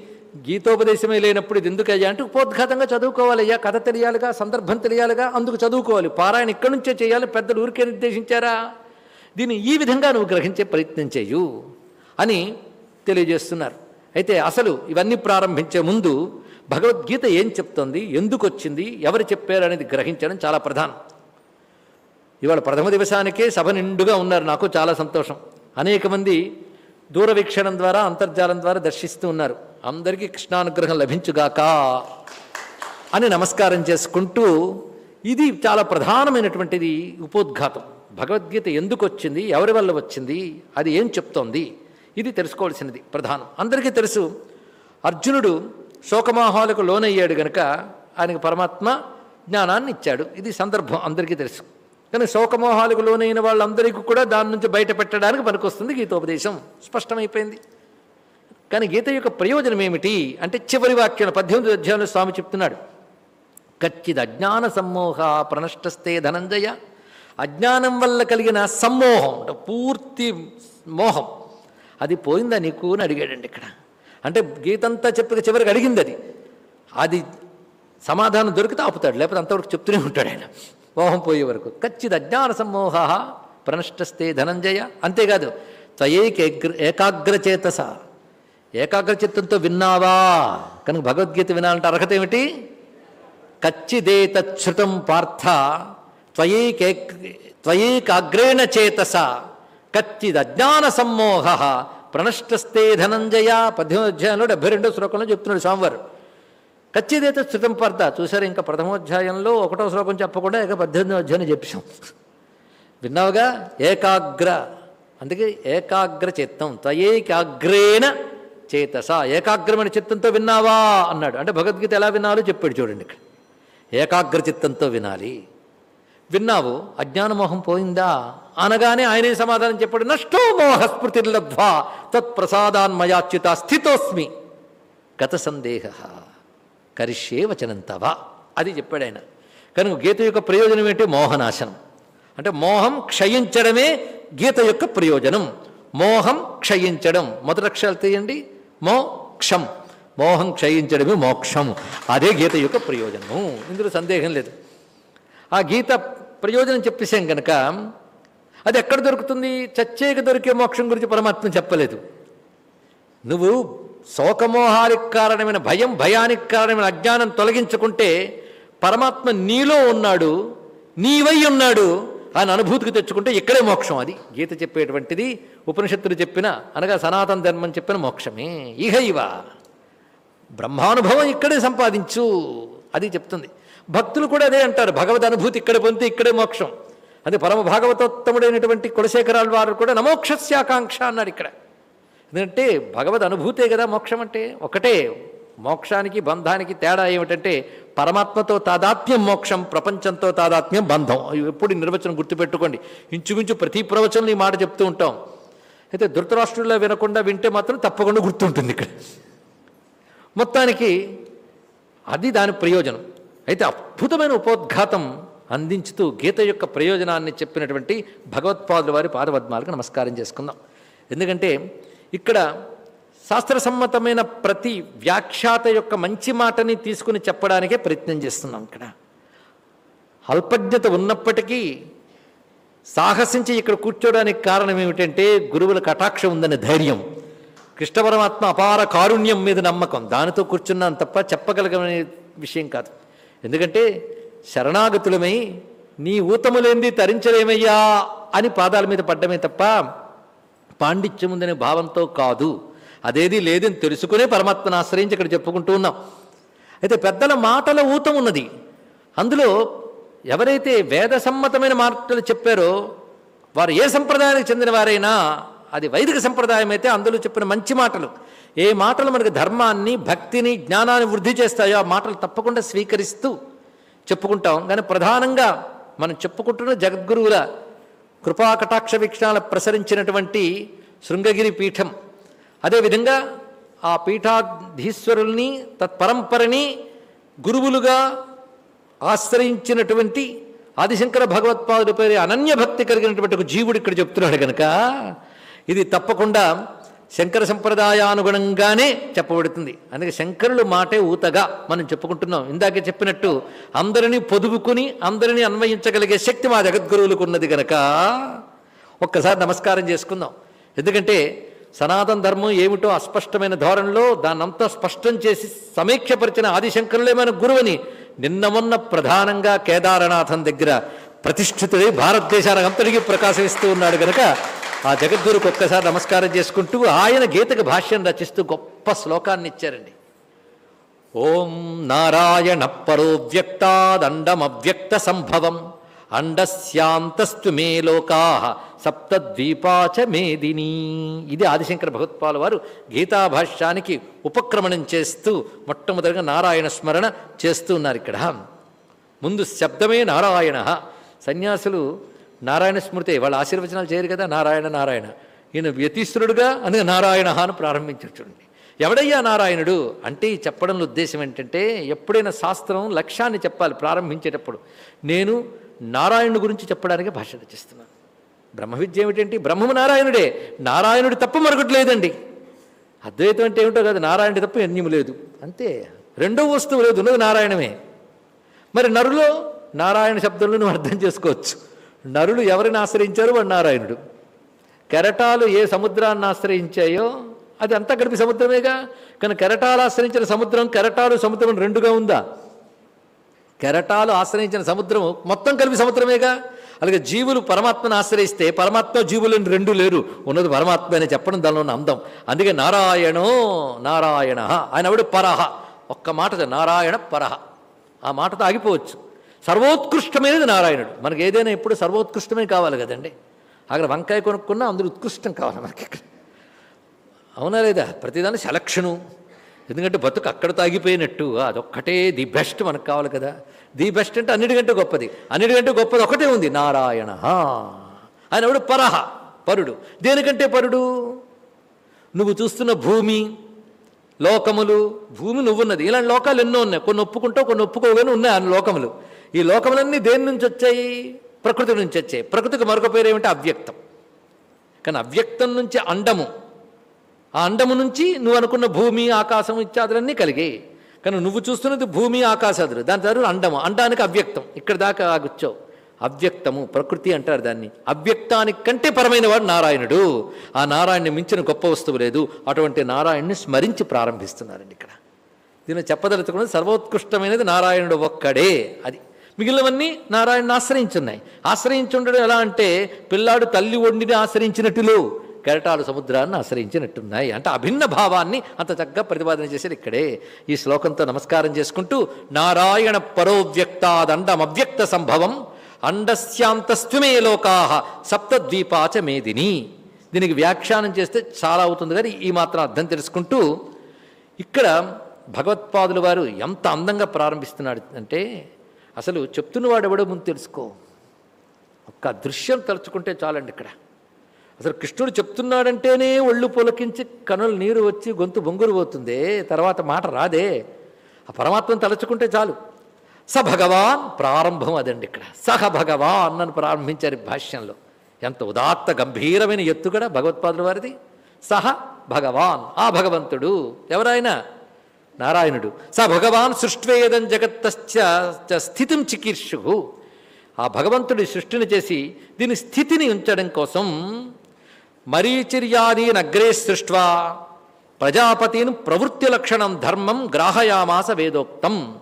గీతోపదేశమే లేనప్పుడు ఇది ఎందుకయ్యా అంటే ఉపోద్ఘాతంగా చదువుకోవాలయ్యా కథ తెలియాలిగా సందర్భం తెలియాలిగా అందుకు చదువుకోవాలి. పారాయణ ఇక్కడి నుంచే చేయాలి. పెద్దలు ఊరికే నిర్దేశించారా? దీన్ని ఈ విధంగా నువ్వు గ్రహించే ప్రయత్నం చేయు అని తెలియజేస్తున్నారు. అయితే అసలు ఇవన్నీ ప్రారంభించే ముందు భగవద్గీత ఏం చెప్తోంది? ఎందుకు వచ్చింది? ఎవరు చెప్పారు అనేది గ్రహించడం చాలా ప్రధానం. ఇవాళ ప్రథమ దివసానికే సభ నిండుగా ఉన్నారు నాకు చాలా సంతోషం. అనేక మంది దూరవీక్షణం ద్వారా అంతర్జాలం ద్వారా దర్శిస్తూ ఉన్నారు. అందరికీ కృష్ణానుగ్రహం లభించుగాక అని నమస్కారం చేసుకుంటూ ఇది చాలా ప్రధానమైనటువంటిది ఉపోద్ఘాతం. భగవద్గీత ఎందుకు వచ్చింది? ఎవరి వల్ల వచ్చింది? అది ఏం చెప్తోంది? ఇది తెలుసుకోవాల్సినది ప్రధానం. అందరికీ తెలుసు అర్జునుడు శోకమోహాలకు లోనయ్యాడు గనక ఆయనకు పరమాత్మ జ్ఞానాన్ని ఇచ్చాడు. ఇది సందర్భం అందరికీ తెలుసు. కానీ శోకమోహాలకు లోనైన వాళ్ళందరికీ కూడా దాని నుంచి బయట పెట్టడానికి పనికొస్తుంది గీతోపదేశం. స్పష్టమైపోయింది. కానీ గీత యొక్క ప్రయోజనం ఏమిటి అంటే చివరి వాక్యం పద్దెనిమిది అధ్యాయంలో స్వామి చెప్తున్నాడు. కచ్చిద్ అజ్ఞాన సమ్మోహ ప్రణష్టస్తే ధనంజయ. అజ్ఞానం వల్ల కలిగిన సమ్మోహం పూర్తి మోహం అది పోయిందా నీకు అని అడిగాడండి ఇక్కడ. అంటే గీతంతా చెప్పి చివరికి అడిగింది అది. అది సమాధానం దొరికితే ఆపుతాడు లేకపోతే అంతవరకు చెప్తూనే ఉంటాడు ఆయన. మోహం పోయే వరకు. ఖచ్చిత అజ్ఞాన సమ్మోహ ప్రణష్టస్తే ధనంజయ. అంతేకాదు త్వయేక ఏకాగ్రచేతస ఏకాగ్రచిత్తంతో విన్నావా? కనుక భగవద్గీత వినాలంటే అర్హత ఏమిటి? కచ్చిదేతచ్యుతం పార్థ. త్వయేకే త్వయేకాగ్రేణ చేతస. కచ్చిదజ్ఞాన సమ్మోహ ప్రణష్టస్తే ధనంజయ. పద్దెనిమిది అధ్యాయంలో డెబ్బై రెండో శ్లోకంలో చెప్తున్నాడు స్వామివారు. కచ్చిదేత స్థుతం పార్థ చూసారు ఇంకా ప్రథమోధ్యాయంలో ఒకటో శ్లోకం చెప్పకుండా ఇక పద్దెనిమిదో అధ్యాయం చెప్పాం. విన్నావుగా? ఏకాగ్ర. అందుకే ఏకాగ్ర చిత్తం. తయేకాగ్రేణ చేతస. ఏకాగ్రమైన చిత్తంతో విన్నావా? అన్నాడు. అంటే భగవద్గీత ఎలా వినాలో చెప్పాడు చూడండి ఇక్కడ. ఏకాగ్ర చిత్తంతో వినాలి. విన్నావు? అజ్ఞానమోహం పోయిందా? అనగానే ఆయనే సమాధానం చెప్పాడు నష్టో మోహస్మృతిర్లబ్ధ్వా తత్ప్రసాదాన్మయాచ్యుత స్థితోస్మి. గత సందేహ కరిష్యే వచనంతవా అది చెప్పాడు ఆయన. కనుక గీత యొక్క ప్రయోజనం ఏంటి? మోహనాశనం. అంటే మోహం క్షయించడమే గీత యొక్క ప్రయోజనం. మోహం క్షయించడం. మొదటి అక్షరాలు తీయండి. మోక్షం మోహం క్షయించడమే మోక్షం. అదే గీత యొక్క ప్రయోజనము. ఇందులో సందేహం లేదు. ఆ గీత ప్రయోజనం చెప్పేసాం కనుక అది ఎక్కడ దొరుకుతుంది? చచ్చేక దొరికే మోక్షం గురించి పరమాత్మ చెప్పలేదు. నువ్వు శోకమోహానికి కారణమైన భయం భయానికి కారణమైన అజ్ఞానం తొలగించుకుంటే పరమాత్మ నీలో ఉన్నాడు నీవై ఉన్నాడు అని అనుభూతికి తెచ్చుకుంటే ఇక్కడే మోక్షం అది. గీత చెప్పేటువంటిది ఉపనిషత్తులు చెప్పిన అనగా సనాతన ధర్మం చెప్పిన మోక్షమే. ఇహ ఇవ బ్రహ్మానుభవం ఇక్కడే సంపాదించు అది చెప్తుంది. భక్తులు కూడా అదే అంటారు. భగవద్ అనుభూతి ఇక్కడ పొందితే ఇక్కడే మోక్షం. అది పరమ భాగవతోత్తముడైనటువంటి కులశేఖరాల వారు కూడా నమోక్షస్యాకాంక్ష అన్నారు ఇక్కడ. ఎందుకంటే భగవద్ అనుభూతే కదా మోక్షం అంటే. ఒకటే మోక్షానికి బంధానికి తేడా ఏమిటంటే పరమాత్మతో తాదాత్మ్యం మోక్షం ప్రపంచంతో తాదాత్మ్యం బంధం. ఎప్పుడు నిర్వచనం గుర్తుపెట్టుకోండి. ఇంచుమించు ప్రతి ప్రవచనం ఈ మాట చెప్తూ ఉంటాం. అయితే ధృతరాష్ట్రుల్లో వినకుండా వింటే మాత్రం తప్పకుండా గుర్తుంటుంది ఇక్కడ. మొత్తానికి అది దాని ప్రయోజనం. అయితే అద్భుతమైన ఉపోద్ఘాతం అందించుతూ గీత యొక్క ప్రయోజనాన్ని చెప్పినటువంటి భగవత్పాదుల వారి పాదపద్మాలకు నమస్కారం చేసుకుందాం. ఎందుకంటే ఇక్కడ శాస్త్రసమ్మతమైన ప్రతి వ్యాఖ్యాత యొక్క మంచి మాటని తీసుకుని చెప్పడానికే ప్రయత్నం చేస్తున్నాం ఇక్కడ. అల్పజ్ఞత ఉన్నప్పటికీ సాహసించి ఇక్కడ కూర్చోడానికి కారణం ఏమిటంటే గురువుల కటాక్షం ఉందనే ధైర్యం. కృష్ణ పరమాత్మ అపార కారుణ్యం మీద నమ్మకం. దానితో కూర్చున్నాను తప్ప చెప్పగలగనే విషయం కాదు. ఎందుకంటే శరణాగతులమై నీ ఊతములేంది తరించలేమయ్యా అని పాదాల మీద పడ్డమే తప్ప పాండిత్యం ఉందనే భావంతో కాదు. అదేది లేదని తెలుసుకునే పరమాత్మను ఆశ్రయించి ఇక్కడ చెప్పుకుంటూ ఉన్నాం. అయితే పెద్దల మాటల ఊతం ఉన్నది అందులో ఎవరైతే వేద సమ్మతమైన మాటలు చెప్పారో వారు ఏ సంప్రదాయానికి చెందిన వారైనా అది వైదిక సంప్రదాయం అయితే అందులో చెప్పిన మంచి మాటలు. ఏ మాటలు మనకు ధర్మాన్ని భక్తిని జ్ఞానాన్ని వృద్ధి చేస్తాయో ఆ మాటలు తప్పకుండా స్వీకరిస్తూ చెప్పుకుంటాం. కానీ ప్రధానంగా మనం చెప్పుకుంటున్న జగద్గురువుల కృపాకటాక్ష వీక్షణాలు ప్రసరించినటువంటి శృంగగిరి పీఠం. అదేవిధంగా ఆ పీఠాధీశ్వరుల్ని తత్పరంపరని గురువులుగా ఆశ్రయించినటువంటి ఆదిశంకర భగవత్పాదుడి అనన్య భక్తి కలిగినటువంటి ఒక జీవుడు ఇక్కడ చెప్తున్నాడు కనుక ఇది తప్పకుండా శంకర సంప్రదాయానుగుణంగానే చెప్పబడుతుంది. అందుకే శంకరులు మాటే ఊతగా మనం చెప్పుకుంటున్నాం. ఇందాకే చెప్పినట్టు అందరినీ పొదుపుకుని అందరినీ అన్వయించగలిగే శక్తి మా జగద్గురువులకు ఉన్నది గనక ఒక్కసారి నమస్కారం చేసుకుందాం. ఎందుకంటే సనాతన ధర్మం ఏమిటో అస్పష్టమైన ధోరణిలో దాన్నంతా స్పష్టం చేసి సమీక్షపరిచిన ఆదిశంకరులేమైన మన గురువని నిన్న ఉన్న ప్రధానంగా కేదారనాథం దగ్గర ప్రతిష్ఠితుడై భారతదేశానికి అంతటికీ ప్రకాశిస్తూ ఉన్నాడు గనక ఆ జగద్గురుకు ఒక్కసారి నమస్కారం చేసుకుంటూ ఆయన గీతకు భాష్యం రచిస్తూ గొప్ప శ్లోకాన్ని ఇచ్చారండి. ఓం నారాయణ పరో వ్యక్తాదండమవ్యక్త సంభవం అండస్యాంతస్తు మే లోకా సప్తద్వీపాచ మేదిని ఇది ఆదిశంకర భగవత్పాల్ వారు గీతాభాష్యానికి ఉపక్రమణం చేస్తూ మొట్టమొదటిగా నారాయణ స్మరణ చేస్తూ ఉన్నారు ఇక్కడ. ముందు శబ్దమే నారాయణ. సన్యాసులు నారాయణ స్మృతి వాళ్ళ ఆశీర్వచనాలు చేయరు కదా నారాయణ నారాయణ. ఈయన వ్యతిశ్రుడుగా అందుకే నారాయణ అని ప్రారంభించారు చూడండి. ఎవడయ్యా నారాయణుడు? అంటే ఈ చెప్పడంలో ఉద్దేశం ఏంటంటే ఎప్పుడైనా శాస్త్రం లక్ష్యాన్ని చెప్పాలి ప్రారంభించేటప్పుడు. నేను నారాయణుడి గురించి చెప్పడానికి భాష రచిస్తున్నాను. బ్రహ్మ విద్య ఏమిటంటే బ్రహ్మము నారాయణుడే. నారాయణుడి తప్ప మరొకటి లేదండి అద్వైతం అంటే ఏమిటో కాదు నారాయణుడి తప్ప ఎన్యము లేదు. అంతే. రెండో వస్తువు లేదు ఉన్నది నారాయణమే. మరి నరులో నారాయణ శబ్దంలో నువ్వు అర్థం చేసుకోవచ్చు. నరులు ఎవరిని ఆశ్రయించారు? వాడు నారాయణుడు. కెరటాలు ఏ సముద్రాన్ని ఆశ్రయించాయో? అది అంతా కలిపి సముద్రమేగా? కానీ కెరటాలు ఆశ్రయించిన సముద్రం కెరటాలు సముద్రం రెండుగా ఉందా? కెరటాలు ఆశ్రయించిన సముద్రము మొత్తం కలిపి సముద్రమేగా? అలాగే జీవులు పరమాత్మను ఆశ్రయిస్తే పరమాత్మ జీవులను రెండు లేరు. ఉన్నది పరమాత్మ అని చెప్పడం దానిలో ఉన్న అందం. అందుకే నారాయణో నారాయణ. ఆయన ఆవిడ పరహ ఒక్క మాట నారాయణ పరహ ఆ మాటతో ఆగిపోవచ్చు. సర్వోత్కృష్టమైనది నారాయణుడు. మనకి ఏదైనా ఎప్పుడు సర్వోత్కృష్టమే కావాలి కదండి. అక్కడ వంకాయ కొనుక్కున్నా అందులో ఉత్కృష్టం కావాలి మనకి ఇక్కడ. అవునా లేదా? ప్రతిదాని సెలక్షను. ఎందుకంటే బతుకు అక్కడ తాగిపోయినట్టు. అదొక్కటే ది బెస్ట్ మనకు కావాలి కదా. ది బెస్ట్ అంటే అన్నిటికంటే గొప్పది. అన్నిటికంటే గొప్పది ఒకటే ఉంది. నారాయణ. ఆయన ఎవడు? పరహ. పరుడు. దేనికంటే పరుడు? నువ్వు చూస్తున్న భూమి లోకములు. భూమి నువ్వున్నది. ఇలాంటి లోకాలు ఎన్నో ఉన్నాయి. కొన్ని ఒప్పుకుంటావు కొన్ని ఒప్పుకోగానే ఉన్నాయి ఆ లోకములు. ఈ లోకములన్నీ దేని నుంచి వచ్చాయి? ప్రకృతి నుంచి వచ్చాయి. ప్రకృతికి మరొక పేరు ఏమిటి? అవ్యక్తం. కానీ అవ్యక్తం నుంచి అండము. ఆ అండము నుంచి నువ్వు అనుకున్న భూమి ఆకాశం ఇత్యాదులన్నీ కలిగాయి కానీ నువ్వు చూస్తున్నది భూమి ఆకాశాదులు. దాని తర్వాత అండము. అండానికి అవ్యక్తం. ఇక్కడ దాకా ఆగుచ్చావు అవ్యక్తము ప్రకృతి అంటారు దాన్ని. అవ్యక్తానికి కంటే పరమైన వాడు నారాయణుడు. ఆ నారాయణ్ణి మించిన గొప్ప వస్తువు లేదు. అటువంటి నారాయణ్ణి స్మరించి ప్రారంభిస్తున్నారండి ఇక్కడ. దీన్ని చెప్పదలుచుకున్నది సర్వోత్కృష్టమైనది నారాయణుడు ఒక్కడే. అది మిగిలినవన్నీ నారాయణని ఆశ్రయించున్నాయి. ఆశ్రయించుండడం ఎలా అంటే పిల్లాడు తల్లి ఒండిని ఆశ్రయించినట్టులు కెరటాలు సముద్రాన్ని ఆశ్రయించినట్టున్నాయి. అంటే అభిన్న భావాన్ని అంత చక్కగా ప్రతిపాదన చేసేది ఇక్కడే. ఈ శ్లోకంతో నమస్కారం చేసుకుంటూ నారాయణ పరోవ్యక్తాదండమవ్యక్త సంభవం అండస్యాంతస్త్వమే లోకా సప్తద్వీపాచ మేదిని దీనికి వ్యాఖ్యానం చేస్తే చాలా అవుతుంది కానీ ఈ మాత్రం అర్థం తెలుసుకుంటూ ఇక్కడ భగవత్పాదుల వారు ఎంత అందంగా ప్రారంభిస్తున్నాడు అంటే అసలు చెప్తున్నవాడు ఎవడో ముందు తెలుసుకో. ఒక్క దృశ్యం తలుచుకుంటే చాలండి ఇక్కడ. అసలు కృష్ణుడు చెప్తున్నాడంటేనే ఒళ్ళు పులకించి కనులు నీరు వచ్చి గొంతు బొంగురు పోతుంది తర్వాత మాట రాదే. ఆ పరమాత్మను తలుచుకుంటే చాలు. స భగవాన్ ప్రారంభం అదండి ఇక్కడ. సహ భగవాన్ అని ప్రారంభించారు భాష్యంలో. ఎంత ఉదాత్త గంభీరమైన ఎత్తుగడ భగవత్పాదుల వారిది. సహ భగవాన్ ఆ భగవంతుడు. ఎవరైనా నారాయణుడు. స భగవాన్ సృష్టివేదం జగత్తశ్చ స్థితిం చికీర్షు. ఆ భగవంతుడి సృష్టిని చేసి దీని స్థితిని ఉంచడం కోసం మరీచిర్యాదీన్ అగ్రే సృష్వా ప్రజాపతిని ప్రవృత్తి లక్షణం ధర్మం గ్రాహయామాస వేదోక్తం.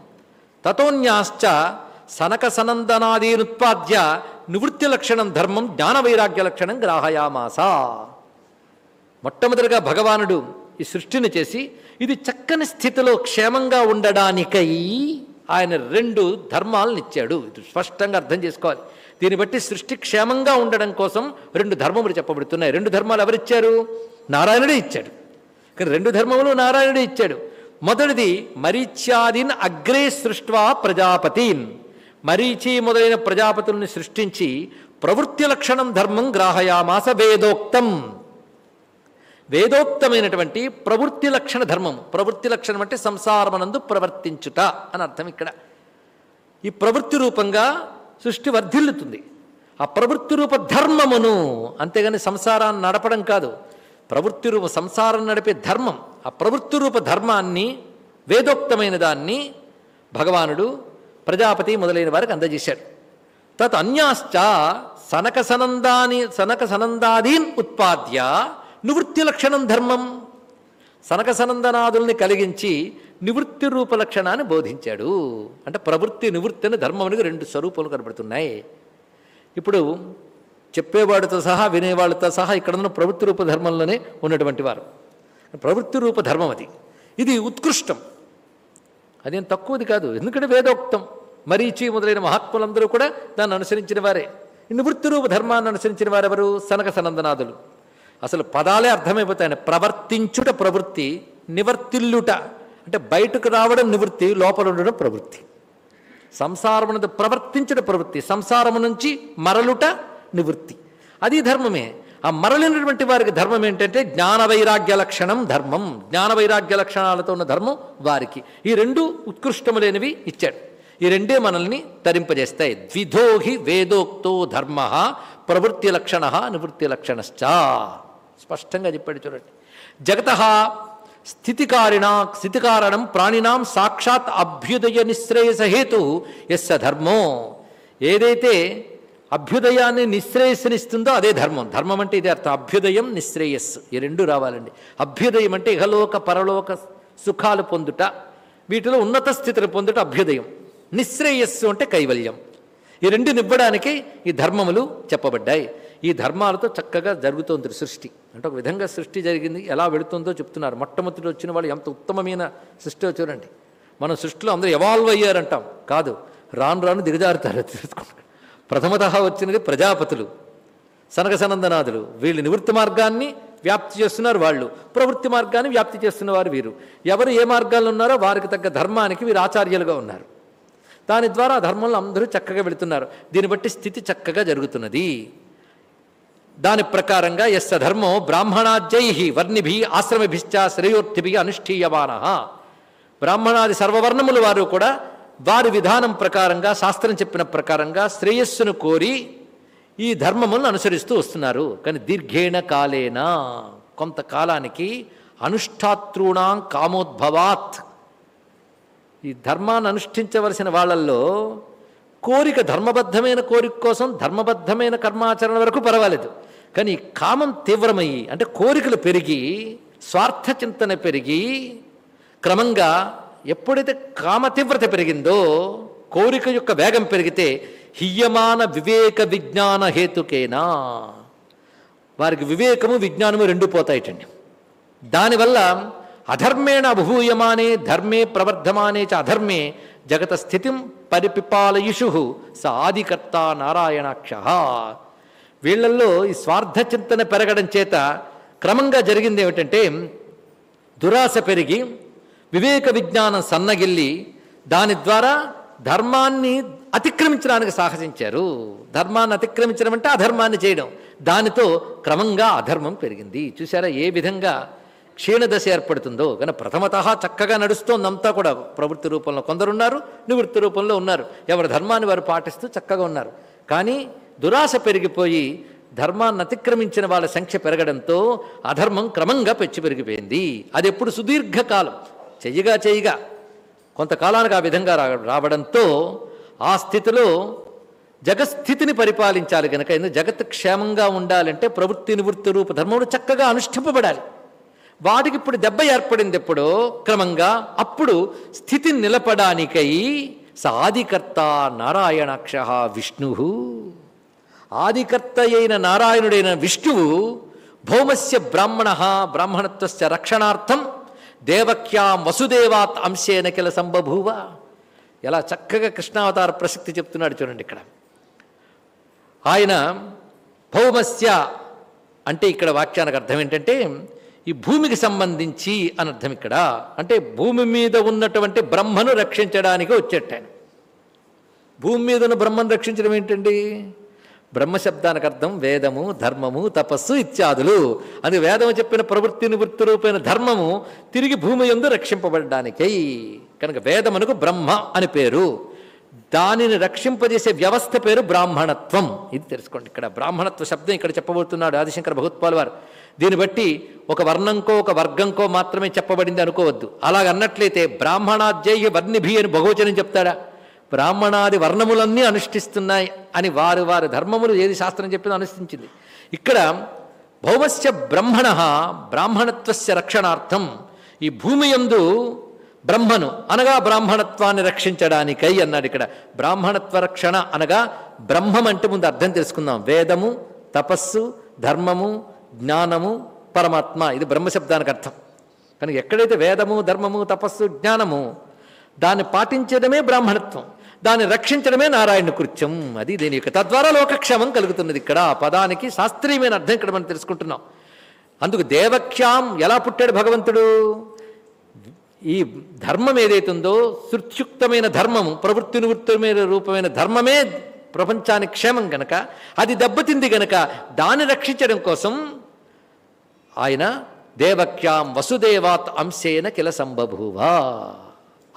తతోన్యాశ్చ సనక సనందనాదీనుత్పాద్య నివృత్తి లక్షణం ధర్మం జ్ఞానవైరాగ్య లక్షణం గ్రాహయామాస. మొట్టమొదటిగా భగవానుడు ఈ సృష్టిని చేసి ఇది చక్కని స్థితిలో క్షేమంగా ఉండడానికై ఆయన రెండు ధర్మాలను ఇచ్చాడు ఇది స్పష్టంగా అర్థం చేసుకోవాలి. దీన్ని బట్టి సృష్టి క్షేమంగా ఉండడం కోసం రెండు ధర్మములు చెప్పబడుతున్నాయి. రెండు ధర్మాలు ఎవరిచ్చారు? నారాయణుడే ఇచ్చాడు. కానీ రెండు ధర్మములు నారాయణుడే ఇచ్చాడు. మొదటిది మరీచ్యాదిన్ అగ్రే సృష్వా ప్రజాపతిన్. మరీచి మొదలైన ప్రజాపతుల్ని సృష్టించి ప్రవృత్తి లక్షణం ధర్మం గ్రాహయామాస వేదోక్తం. వేదోక్తమైనటువంటి ప్రవృత్తి లక్షణ ధర్మం ప్రవృత్తి లక్షణం అంటే సంసారమనందు ప్రవర్తించుట అని అర్థం ఇక్కడ. ఈ ప్రవృత్తి రూపంగా సృష్టి వర్ధిల్లుతుంది. ఆ ప్రవృత్తి రూప ధర్మమును అంతేగాని సంసారాన్ని నడపడం కాదు. ప్రవృత్తి రూప సంసారం నడిపే ధర్మం. ఆ ప్రవృత్తి రూప ధర్మాన్ని వేదోక్తమైన దాన్ని భగవానుడు ప్రజాపతి మొదలైన వారికి అందజేశాడు. తత్ అన్యాశ్చ సనక సనందాని సనక సనందాదీన్ ఉత్పాద్య నివృత్తి లక్షణం ధర్మం. సనక సనందనాదుల్ని కలిగించి నివృత్తి రూప లక్షణాన్ని బోధించాడు. అంటే ప్రవృత్తి నివృత్తి అని ధర్మం అనేది రెండు స్వరూపాలు కనబడుతున్నాయి. ఇప్పుడు చెప్పేవాడితో సహా వినేవాళ్ళతో సహా ఇక్కడ ఉన్న ప్రవృత్తి రూప ధర్మంలోనే ఉన్నటువంటి వారు. ప్రవృత్తి రూప ధర్మం అది. ఇది ఉత్కృష్టం. అదేం తక్కువది కాదు. ఎందుకంటే వేదోక్తం. మరీచి మొదలైన మహాత్ములందరూ కూడా దాన్ని అనుసరించిన వారే. నివృత్తి రూప ధర్మాన్ని అనుసరించిన వారెవరు? సనక సనందనాథులు అసలు పదాలే అర్థమైపోతాయని ప్రవర్తించుట ప్రవృత్తి నివర్తిల్లుట. అంటే బయటకు రావడం నివృత్తి లోపల ఉండడం ప్రవృత్తి. సంసారమునది ప్రవర్తించుట ప్రవృత్తి సంసారము నుంచి మరలుట నివృత్తి. అది ధర్మమే. ఆ మరలినటువంటి వారికి ధర్మం ఏంటంటే జ్ఞాన వైరాగ్య లక్షణం ధర్మం. జ్ఞాన వైరాగ్య లక్షణాలతో ఉన్న ధర్మం వారికి. ఈ రెండు ఉత్కృష్టములైనవి ఇచ్చాడు. ఈ రెండే మనల్ని తరింపజేస్తాయి. ద్విధోహి వేదోక్తో ధర్మ ప్రవృత్తి లక్షణ నివృత్తి లక్షణశ్చ. స్పష్టంగా చెప్పాడు చూడండి. జగత స్థితికారిణ స్థితికారణం ప్రాణినాం సాక్షాత్ అభ్యుదయ నిశ్రేయసహేతు ఎస్స ధర్మో. ఏదైతే అభ్యుదయాన్ని నిశ్రేయస్సునిస్తుందో అదే ధర్మం. ధర్మం అంటే ఇదే అర్థం. అభ్యుదయం నిశ్రేయస్సు ఈ రెండు రావాలండి. అభ్యుదయం అంటే ఇహలోక పరలోక సుఖాలు పొందుట వీటిలో ఉన్నత స్థితిని పొందుట అభ్యుదయం. నిశ్రేయస్సు అంటే కైవల్యం. ఈ రెండు నివ్వడానికి ఈ ధర్మములు చెప్పబడ్డాయి. ఈ ధర్మాలతో చక్కగా జరుగుతోంది సృష్టి. అంటే ఒక విధంగా సృష్టి జరిగింది ఎలా వెళుతుందో చెప్తున్నారు. మొట్టమొదటి వచ్చిన వాళ్ళు ఎంత ఉత్తమమైన సృష్టి చూడండి. మనం సృష్టిలో అందరూ ఎవాల్వ్ అయ్యారంటాం. కాదు రాను రాను దిగజారుతారు తెలుసుకుంటారు ప్రథమత వచ్చినది ప్రజాపతులు సనక సనందనాథులు. వీళ్ళు నివృత్తి మార్గాన్ని వ్యాప్తి చేస్తున్నారు వాళ్ళు. ప్రవృత్తి మార్గాన్ని వ్యాప్తి చేస్తున్నవారు వీరు. ఎవరు ఏ మార్గాల్లో ఉన్నారో వారికి తగ్గ ధర్మానికి వీరు ఆచార్యులుగా ఉన్నారు. దాని ద్వారా ధర్మంలో అందరూ చక్కగా వెళుతున్నారు. దీన్ని బట్టి స్థితి చక్కగా జరుగుతున్నది. దాని ప్రకారంగా ఎస్స ధర్మో బ్రాహ్మణాద్యై వర్ణిభి ఆశ్రమభిశ్చ శ్రేయోర్థిభి అనుష్ఠీయమాన. బ్రాహ్మణాది సర్వవర్ణముల వారు కూడా వారి విధానం ప్రకారంగా శాస్త్రం చెప్పిన ప్రకారంగా శ్రేయస్సును కోరి ఈ ధర్మములను అనుసరిస్తూ వస్తున్నారు. కానీ దీర్ఘేణ కాలేనా. కొంతకాలానికి అనుష్ఠాతృణాం కామోద్భవాత్. ఈ ధర్మాన్ని అనుష్ఠించవలసిన వాళ్ళల్లో కోరిక ధర్మబద్ధమైన కోరిక కోసం ధర్మబద్ధమైన కర్మాచరణ వరకు పర్వాలేదు. కానీ కామం తీవ్రమయ్యి అంటే కోరికలు పెరిగి స్వార్థ చింతన పెరిగి క్రమంగా ఎప్పుడైతే కామ తీవ్రత పెరిగిందో కోరిక యొక్క వేగం పెరిగితే హియ్యమాన వివేక విజ్ఞాన హేతుకేనా? వారికి వివేకము విజ్ఞానము రెండు పోతాయిటండి. దానివల్ల అధర్మేణ అభూయమానే ధర్మే ప్రవర్ధమానే చ అధర్మే జగత స్థితిం పరిపిపాలయుషు స ఆదికర్త నారాయణాక్ష వీళ్ళల్లో ఈ స్వార్థ చింతన పెరగడం చేత క్రమంగా జరిగింది ఏమిటంటే దురాశ పెరిగి వివేక విజ్ఞానం సన్నగిల్లి దాని ద్వారా ధర్మాన్ని అతిక్రమించడానికి సాహసించారు. ధర్మాన్ని అతిక్రమించడం అంటే అధర్మాన్ని చేయడం. దానితో క్రమంగా అధర్మం పెరిగింది. చూసారా ఏ విధంగా క్షీణదశ ఏర్పడుతుందో? కానీ ప్రథమత చక్కగా నడుస్తోందంతా కూడా. ప్రవృత్తి రూపంలో కొందరున్నారు నివృత్తి రూపంలో ఉన్నారు. ఎవరి ధర్మాన్ని వారు పాటిస్తూ చక్కగా ఉన్నారు. కానీ దురాశ పెరిగిపోయి ధర్మాన్ని అతిక్రమించిన వాళ్ళ సంఖ్య పెరగడంతో అధర్మం క్రమంగా పెచ్చి పెరిగిపోయింది. అది ఎప్పుడు సుదీర్ఘకాలం చెయ్యగా చెయ్యగా కొంతకాలానికి ఆ విధంగా రా రావడంతో ఆ స్థితిలో జగస్థితిని పరిపాలించాలి కనుక ఎందుకు జగత్ క్షేమంగా ఉండాలంటే ప్రవృత్తి నివృత్తి రూప ధర్మములు చక్కగా అనుష్ఠింపబడాలి. వాటికి ఇప్పుడు దెబ్బ ఏర్పడింది ఎప్పుడో క్రమంగా అప్పుడు స్థితిని నిలపడానికై సాదికర్త నారాయణాక్ష విష్ణు. ఆదికర్త అయిన నారాయణుడైన విష్ణువు భౌమస్య బ్రాహ్మణ బ్రాహ్మణత్వస్య రక్షణార్థం దేవక్యాం వసుదేవాత్ అంశేన కిల సంబభూవ. ఎలా చక్కగా కృష్ణావతార ప్రసక్తి చెప్తున్నాడు చూడండి ఇక్కడ. ఆయన భౌమస్య అంటే ఇక్కడ వాక్యానికి అర్థం ఏంటంటే ఈ భూమికి సంబంధించి అని అర్థం ఇక్కడ. అంటే భూమి మీద ఉన్నటువంటి బ్రహ్మను రక్షించడానికి వచ్చేట భూమి మీద ఉన్న బ్రహ్మను రక్షించడం ఏంటండి? బ్రహ్మశబ్దానికి అర్థం వేదము ధర్మము తపస్సు ఇత్యాదులు. అది వేదము చెప్పిన ప్రవృత్తి నివృత్తి రూపైన ధర్మము తిరిగి భూమి యందు రక్షింపబడడానికై. కనుక వేదమునకు బ్రహ్మ అని పేరు. దానిని రక్షింపజేసే వ్యవస్థ పేరు బ్రాహ్మణత్వం. ఇది తెలుసుకోండి ఇక్కడ. బ్రాహ్మణత్వ శబ్దం ఇక్కడ చెప్పబోతున్నాడు ఆదిశంకర భగవత్పాల్ వారు. దీన్ని బట్టి ఒక వర్ణంకో ఒక వర్గంకో మాత్రమే చెప్పబడింది అనుకోవద్దు. అలాగ అన్నట్లయితే బ్రాహ్మణాధ్యయ వర్ణిభి అని బహువచనం చెప్తాడా? బ్రాహ్మణాది వర్ణములన్నీ అనుష్ఠిస్తున్నాయి అని వారు వారి ధర్మములు ఏది శాస్త్రం చెప్పిందో అనుష్ఠించింది. ఇక్కడ భౌమస్య బ్రహ్మణ బ్రాహ్మణత్వస్య రక్షణార్థం ఈ భూమి యందు బ్రహ్మను అనగా బ్రాహ్మణత్వాన్ని రక్షించడానికై అన్నాడు ఇక్కడ. బ్రాహ్మణత్వ రక్షణ అనగా బ్రహ్మం అంటే ముందు అర్థం తెలుసుకుందాం. వేదము తపస్సు ధర్మము జ్ఞానము పరమాత్మ ఇది బ్రహ్మశబ్దానికి అర్థం. కానీ ఎక్కడైతే వేదము ధర్మము తపస్సు జ్ఞానము దాన్ని పాటించడమే బ్రాహ్మణత్వం. దాన్ని రక్షించడమే నారాయణ కృత్యం. అది దీని యొక్క తద్వారా లోకక్షేమం కలుగుతున్నది ఇక్కడ. ఆ పదానికి శాస్త్రీయమైన అర్థం ఇక్కడ మనం తెలుసుకుంటున్నాం. అందుకు దేవక్ష్యాం ఎలా పుట్టాడు భగవంతుడు? ఈ ధర్మం ఏదైతుందో సుత్యుక్తమైన ధర్మము ప్రవృత్తి నివృత్తమైన రూపమైన ధర్మమే ప్రపంచానికి క్షేమం గనక అది దెబ్బతింది గనక దాన్ని రక్షించడం కోసం ఆయన దేవక్యాం వసుదేవాత్ అంశేన కిల సంబభూవా.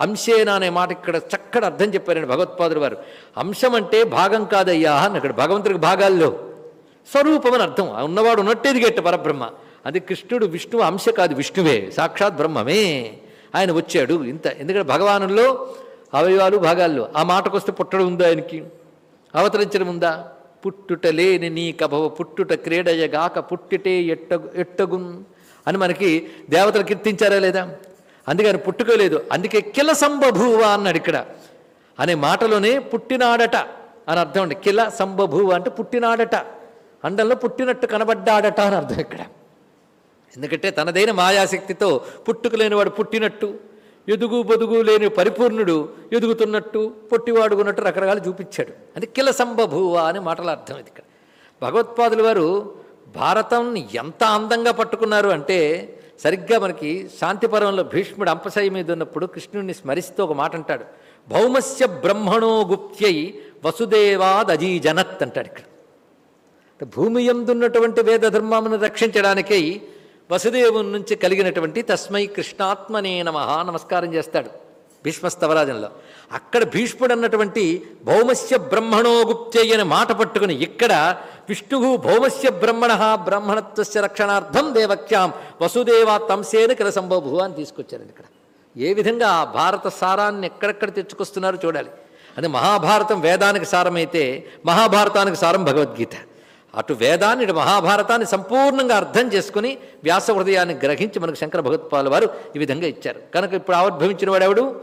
అంశేన అనే మాట ఇక్కడ చక్కటి అర్థం చెప్పారండి భగవత్పాదులు వారు. అంశం అంటే భాగం కాదయ్యా అని అక్కడ భగవంతుడికి భాగాల్లో స్వరూపం అని అర్థం. ఉన్నవాడు ఉన్నట్టేది గట్ట పరబ్రహ్మ. అది కృష్ణుడు విష్ణువు అంశ కాదు విష్ణువే. సాక్షాత్ బ్రహ్మమే. ఆయన వచ్చాడు. ఇంత ఎందుకంటే భగవానుల్లో అవయవాలు భాగాల్లో ఆ మాటకొస్తే పుట్టడం ఉందా ఆయనకి? అవతరించడం ఉందా? పుట్టుట లేని నీ కభవ పుట్టుట క్రీడయగాక పుట్టిటే ఎట్ట ఎట్టగున్ అని మనకి దేవతలు కీర్తించారా లేదా? అందుకని పుట్టుకోలేదు అందుకే కిల సంబభూవ అన్నాడు ఇక్కడ. అనే మాటలోనే పుట్టినాడట అని అర్థం అండి కిల సంబభూవ అంటే పుట్టినాడట. అండంలో పుట్టినట్టు కనబడ్డాడట అని అర్థం ఇక్కడ. ఎందుకంటే తనదైన మాయాశక్తితో పుట్టుకులేనివాడు పుట్టినట్టు ఎదుగు బొదుగు లేని పరిపూర్ణుడు ఎదుగుతున్నట్టు పొట్టివాడుకున్నట్టు రకరకాలు చూపించాడు. అది కిల సంబభూవ అని మాటల అర్థం ఇది ఇక్కడ. భగవత్పాదుల వారు భారతం ఎంత అందంగా పట్టుకున్నారు అంటే సరిగ్గా మనకి శాంతిపరంలో భీష్ముడు అంపశయ మీద ఉన్నప్పుడు కృష్ణుడిని స్మరిస్తూ ఒక మాట అంటాడు. భౌమస్య బ్రహ్మణో గుప్త్యై వసుదేవాదజీజనత్ అంటాడు ఇక్కడ. భూమి ఎందున్నటువంటి వేద ధర్మమును రక్షించడానికై వసుదేవుని నుంచి కలిగినటువంటి తస్మై కృష్ణాత్మనే నమ నమస్కారం చేస్తాడు భీష్మస్తవరాజంలో. అక్కడ భీష్ముడు అన్నటువంటి భౌమస్య బ్రహ్మణో గుప్త్యై అనే మాట పట్టుకుని ఇక్కడ విష్ణు భౌమస్య బ్రహ్మణ బ్రహ్మణత్వస్య రక్షణార్థం దేవక్యాం వసుదేవా తంసేన కల సంభవ అని తీసుకొచ్చారండి ఇక్కడ. ఏ విధంగా ఆ భారత సారాన్ని ఎక్కడెక్కడ తెచ్చుకొస్తున్నారో చూడాలి. అది మహాభారతం వేదానికి సారమైతే మహాభారతానికి సారం భగవద్గీత. అటు వేదాన్ని ఇటు మహాభారతాన్ని సంపూర్ణంగా అర్థం చేసుకుని వ్యాస హృదయాన్ని గ్రహించి మనకు శంకర భగవత్పాల వారు ఈ విధంగా ఇచ్చారు. కనుక ఇప్పుడు ఆవిర్భవించిన వాడెవడు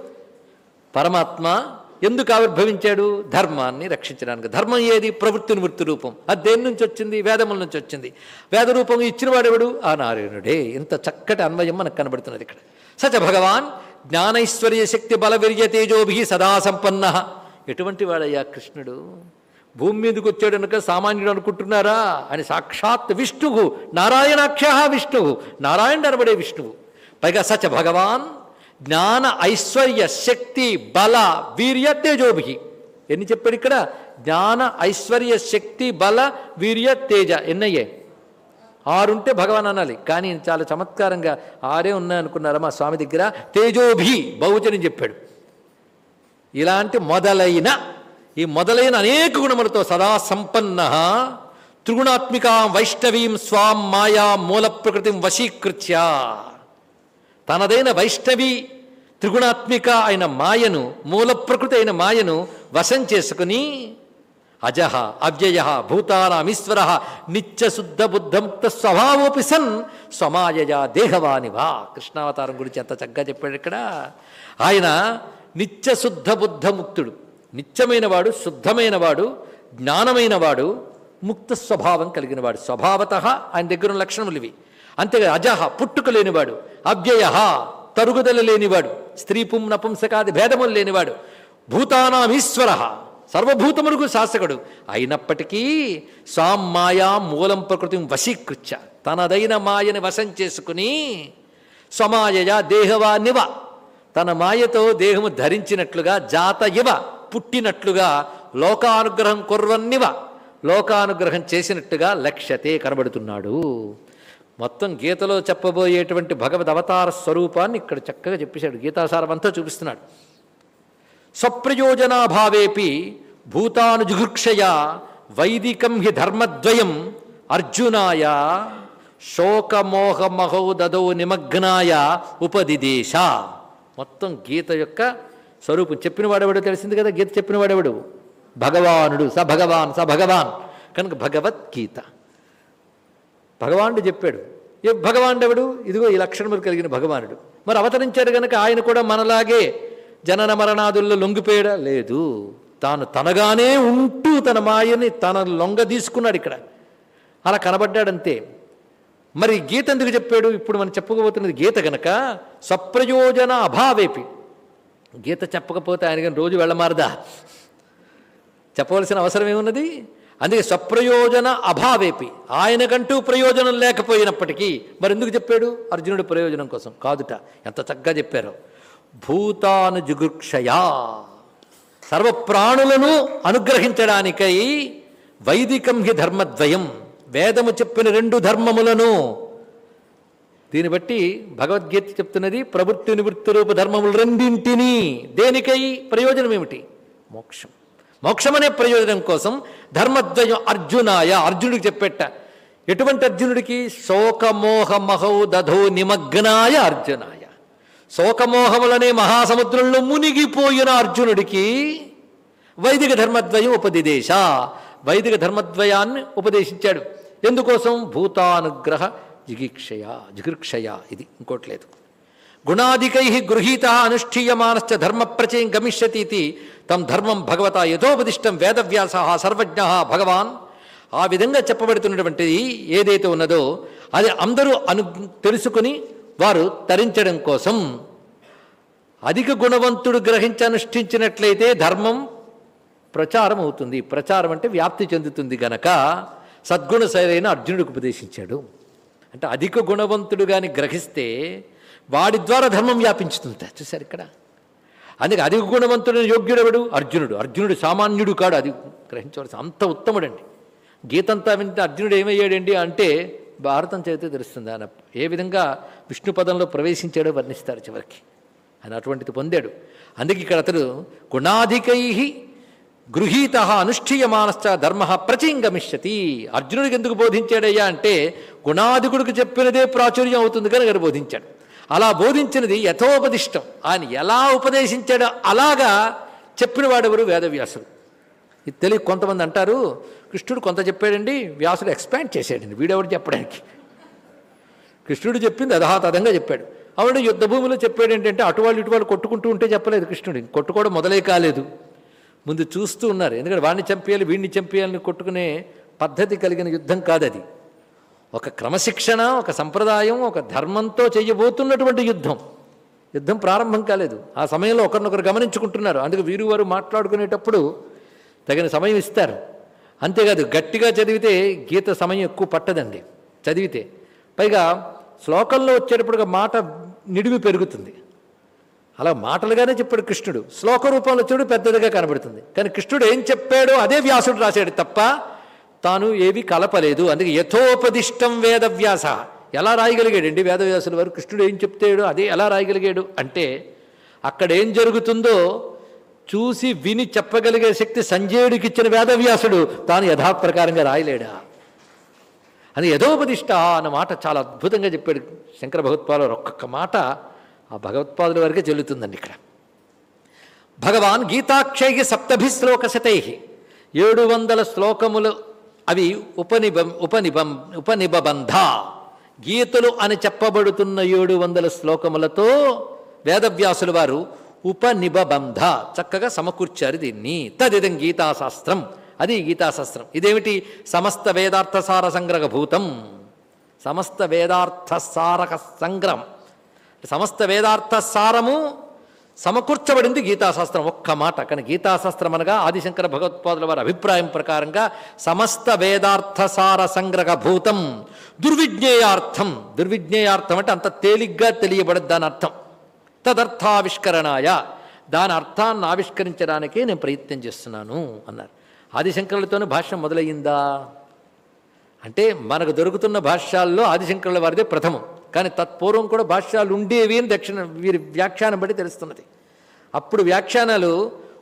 పరమాత్మ ఎందుకు ఆవిర్భవించాడు? ధర్మాన్ని రక్షించడానికి. ధర్మం ఏది? ప్రవృత్తి నివృత్తి రూపం. అది దేని నుంచి వచ్చింది? వేదముల నుంచి వచ్చింది. వేద రూపం ఇచ్చినవాడెవడు ఆ నారాయణుడే. ఇంత చక్కటి అన్వయం మనకు కనబడుతున్నది ఇక్కడ. సచ భగవాన్ జ్ఞానైశ్వర్య శక్తి బలవిర్య తేజోభి సదా సంపన్న. ఎటువంటి వాడయ్యా కృష్ణుడు? భూమి మీదకి వచ్చాడు అనుక సామాన్యుడు అనుకుంటున్నారా? అని సాక్షాత్ విష్ణువు. నారాయణాఖ్య విష్ణువు. నారాయణ అనబడే విష్ణువు. పైగా సచ భగవాన్ జ్ఞాన ఐశ్వర్య శక్తి బల వీర్య తేజోభి. ఎన్ని చెప్పాడు ఇక్కడ? జ్ఞాన ఐశ్వర్య శక్తి బల వీర్య తేజ. ఎన్నయ్యే? ఆరుంటే భగవాన్ అనాలి. కానీ చాలా చమత్కారంగా ఆరే ఉన్నాయనుకున్నారా మా స్వామి దగ్గర. తేజోభి బహుజని చెప్పాడు. ఇలాంటి మొదలైన ఈ మొదలైన అనేక గుణములతో సదా సంపన్న. త్రిగుణాత్మిక వైష్ణవీం స్వాం మాయా మూల ప్రకృతిం వశీకృత్య తనదైన వైష్ణవి త్రిగుణాత్మిక అయిన మాయను మూల ప్రకృతి అయిన మాయను వశం చేసుకుని అజహ అవ్యయ భూతానామీశ్వర నిత్యశుద్ధ బుద్ధముక్త స్వభావోపి సన్ స్వమాయయ దేహవానివా కృష్ణావతారం గురించి ఎంత చక్కగా చెప్పాడు ఇక్కడ. ఆయన నిత్యశుద్ధ బుద్ధముక్తుడు. నిత్యమైన వాడు శుద్ధమైన వాడు జ్ఞానమైన వాడు ముక్త స్వభావం కలిగిన వాడు స్వభావత ఆయన దగ్గర ఉన్న లక్షణములు ఇవి. అంతేగా అజహ పుట్టుక లేనివాడు అవ్యయ తరుగుదల లేనివాడు స్త్రీ పుం నపుంసకాది భేదములు లేనివాడు భూతానామీశ్వర సర్వభూతములకు శాసకుడు. అయినప్పటికీ స్వాం మాయా మూలం ప్రకృతిం వశీకృత్య తనదైన మాయని వశం చేసుకుని స్వమాయయ దేహవా నివ తన మాయతో దేహము ధరించినట్లుగా జాత ఇవ పుట్టినట్లుగా లోకానుగ్రహం కుర్వన్నివ లోకానుగ్రహం చేసినట్టుగా లక్ష్యతే కనబడుతున్నాడు. మొత్తం గీతలో చెప్పబోయేటువంటి భగవద్ అవతార స్వరూపాన్ని ఇక్కడ చక్కగా చెప్పేశాడు. గీతాసారం అంతా చూపిస్తున్నాడు స్వప్రయోజనాభావేపి భూతానుజుగుక్షయ వైదికం హి ధర్మద్వయం అర్జునాయ శోకమోహమహోదదో నిమగ్నాయ ఉపదిదేశ. మొత్తం గీత యొక్క స్వరూపం. చెప్పిన తెలిసింది కదా? గీత చెప్పిన వాడెవడు భగవానుడు స భగవాన్ స భగవాన్. కనుక భగవద్గీత. భగవానుడు చెప్పాడు ఏ భగవానుడెవడు? ఇదిగో ఈ లక్షణములు కలిగిన భగవానుడు. మరి అవతరించాడు గనక ఆయన కూడా మనలాగే జనన మరణాదుల్లో లొంగిపోయాడా? లేదు. తాను తనగానే ఉంటూ తన మాయని తన లొంగ తీసుకున్నాడు ఇక్కడ. అలా కనబడ్డాడంతే. మరి గీత ఎందుకు చెప్పాడు? ఇప్పుడు మనం చెప్పుకోబోతున్నది గీత గనక స్వప్రయోజన అభావేపి. గీత చెప్పకపోతే ఆయన కానీ రోజు వెళ్ళమారదా? చెప్పవలసిన అవసరం ఏమున్నది? అందుకే స్వప్రయోజన అభావేపి. ఆయనకంటూ ప్రయోజనం లేకపోయినప్పటికీ మరి ఎందుకు చెప్పాడు? అర్జునుడు ప్రయోజనం కోసం. కాదుట. ఎంత చక్కగా చెప్పారో. భూతాను జుగుక్షయా సర్వప్రాణులను అనుగ్రహించడానికై వైదికం హి ధర్మద్వయం. వేదము చెప్పిన రెండు ధర్మములను. దీన్ని బట్టి భగవద్గీత చెప్తున్నది ప్రవృత్తి నివృత్తి రూప ధర్మములు రెండింటినీ. దేనికై? ప్రయోజనం ఏమిటి మోక్షం. మోక్షమనే ప్రయోజనం కోసం ధర్మద్వయం అర్జునాయ అర్జునుడికి చెప్పెట్ట ఎటువంటి అర్జునుడికి? శోకమోహ మహౌ దధో నిమగ్నాయ అర్జునాయ. శోకమోహములనే మహాసముద్రంలో మునిగిపోయిన అర్జునుడికి వైదిక ధర్మద్వయం ఉపదిదేశ. వైదిక ధర్మద్వయాన్ని ఉపదేశించాడు. ఎందుకోసం? భూతానుగ్రహ జిగిక్షయ జిగిక్షయ ఇది ఇంకోట్లేదు గుణాదికై గృహీత అనుష్ఠీయమానశ్చ ధర్మ ప్రచయం గమిష్యతీతి. తం ధర్మం భగవత యథోపదిష్టం వేదవ్యాస సర్వజ్ఞ భగవాన్. ఆ విధంగా చెప్పబడుతున్నటువంటిది ఏదైతే ఉన్నదో అది అందరూ అను తెలుసుకుని వారు తరించడం కోసం. అధిక గుణవంతుడు గ్రహించి అనుష్ఠించినట్లయితే ధర్మం ప్రచారం అవుతుంది ప్రచారం అంటే వ్యాప్తి చెందుతుంది గనక సద్గుణ శైలైన అర్జునుడికి ఉపదేశించాడు. అంటే అధిక గుణవంతుడు కానీ గ్రహిస్తే వాడి ద్వారా ధర్మం వ్యాపించుతుంది. చూసారు ఇక్కడ. అందుకే అధిక గుణవంతుడైన యోగ్యుడెవడు అర్జునుడు. అర్జునుడు సామాన్యుడు కాడు. అది గ్రహించవలసి అంత ఉత్తముడండి. గీతంతా వింటే అర్జునుడు ఏమయ్యాడండి అంటే భారతం చదివితే తెలుస్తుంది. ఆయన ఏ విధంగా విష్ణు పదంలో ప్రవేశించాడో వర్ణిస్తారు చివరికి. ఆయన అటువంటిది పొందాడు. అందుకే ఇక్కడ అతడు గుణాధికై గృహీత అనుష్ఠీయమానశ్చ ధర్మ ప్రచింగమిష్యతి అర్జునుడికి ఎందుకు బోధించాడయ్యా అంటే గుణాధికుడికి చెప్పినదే ప్రాచుర్యం అవుతుంది కనుక బోధించాడు. అలా బోధించినది యథోపదిష్టం. ఆయన ఎలా ఉపదేశించాడో అలాగా చెప్పినవాడెవరు వేదవ్యాసుడు. ఇది తెలియ కొంతమంది అంటారు కృష్ణుడు కొంత చెప్పాడండి వ్యాసుడు ఎక్స్పాండ్ చేశాడండి. వీడెవడు చెప్పడానికి? కృష్ణుడు చెప్పింది అధహాతధంగా చెప్పాడు. అవును యుద్ధ భూమిలో చెప్పాడు ఏంటంటే అటువాళ్ళు ఇటువాళ్ళు కొట్టుకుంటూ ఉంటే చెప్పలేదు కృష్ణుడు. కొట్టుకోవడం మొదలై కాలేదు. ముందు చూస్తూ ఉన్నారు. ఎందుకంటే వాడిని చంపేయాలి వీడిని చంపేయాలని కొట్టుకునే పద్ధతి కలిగిన యుద్ధం కాదది. ఒక క్రమశిక్షణ ఒక సంప్రదాయం ఒక ధర్మంతో చేయబోతున్నటువంటి యుద్ధం. యుద్ధం ప్రారంభం కాలేదు. ఆ సమయంలో ఒకరినొకరు గమనించుకుంటున్నారు. అందుకే వీరు వారు మాట్లాడుకునేటప్పుడు తగిన సమయం ఇస్తారు. అంతేకాదు గట్టిగా చదివితే గీత సమయం ఎక్కువ పట్టదండి. చదివితే. పైగా శ్లోకంలో వచ్చేటప్పుడు మాట నిడివి పెరుగుతుంది. అలా మాటలుగానే చెప్పాడు కృష్ణుడు. శ్లోక రూపంలో చూడు పెద్దదిగా కనబడుతుంది. కానీ కృష్ణుడు ఏం చెప్పాడో అదే వ్యాసుడు రాశాడు తప్ప తాను ఏవి కలపలేదు. అందుకే యథోపదిష్టం వేదవ్యాస. ఎలా రాయగలిగాడండి వేదవ్యాసుల వారు? కృష్ణుడు ఏం చెప్తాడు? అదే ఎలా రాయగలిగాడు? అంటే అక్కడ ఏం జరుగుతుందో చూసి విని చెప్పగలిగే శక్తి సంజయుడికి ఇచ్చిన వేదవ్యాసుడు తాను యథాప్రకారంగా రాయలేడా? అని యథోపదిష్ట అన్న మాట చాలా అద్భుతంగా చెప్పాడు శంకర భగవత్పాదు ఒక్కొక్క మాట ఆ భగవత్పాదుల వరకే చెల్లుతుందండి ఇక్కడ. భగవాన్ గీతాక్షయ సప్తభి శ్లోకశతై ఏడు వందల శ్లోకములు అవి ఉపనిబం ఉపనిబం ఉపనిబబంధ. గీతలు అని చెప్పబడుతున్న ఏడు వందల శ్లోకములతో వేదవ్యాసుల వారు ఉపనిబబంధ. చక్కగా సమకూర్చారు దీన్ని. తదిదం గీతాశాస్త్రం. అది గీతాశాస్త్రం. ఇదేమిటి? సమస్త వేదార్థసార సంగ్రహభూతం. సమస్త వేదార్థసారక సంగ్రహం. సమస్త వేదార్థసారము సమకూర్చబడింది గీతాశాస్త్రం. ఒక్క మాట కానీ గీతాశాస్త్రం అనగా ఆదిశంకర భగవత్పాదుల వారి అభిప్రాయం ప్రకారంగా సమస్త వేదార్థసార సంగ్రహభూతం సంగ్రహ భూతం దుర్విజ్ఞేయార్థం. దుర్విజ్ఞేయార్థం అంటే అంత తేలిగ్గా తెలియబడదు దాని అర్థం. తదర్థావిష్కరణాయ. దాని అర్థాన్ని ఆవిష్కరించడానికే నేను ప్రయత్నం చేస్తున్నాను అన్నారు. ఆదిశంకరులతోనే భాష్యం మొదలయ్యిందా? అంటే మనకు దొరుకుతున్న భాష్యాల్లో ఆదిశంకరుల వారిదే ప్రథమం. కానీ తత్పూర్వం కూడా భాష్యాలు ఉండేవి అని దక్షిణ వీరి వ్యాఖ్యానం బట్టి తెలుస్తున్నది. అప్పుడు వ్యాఖ్యానాలు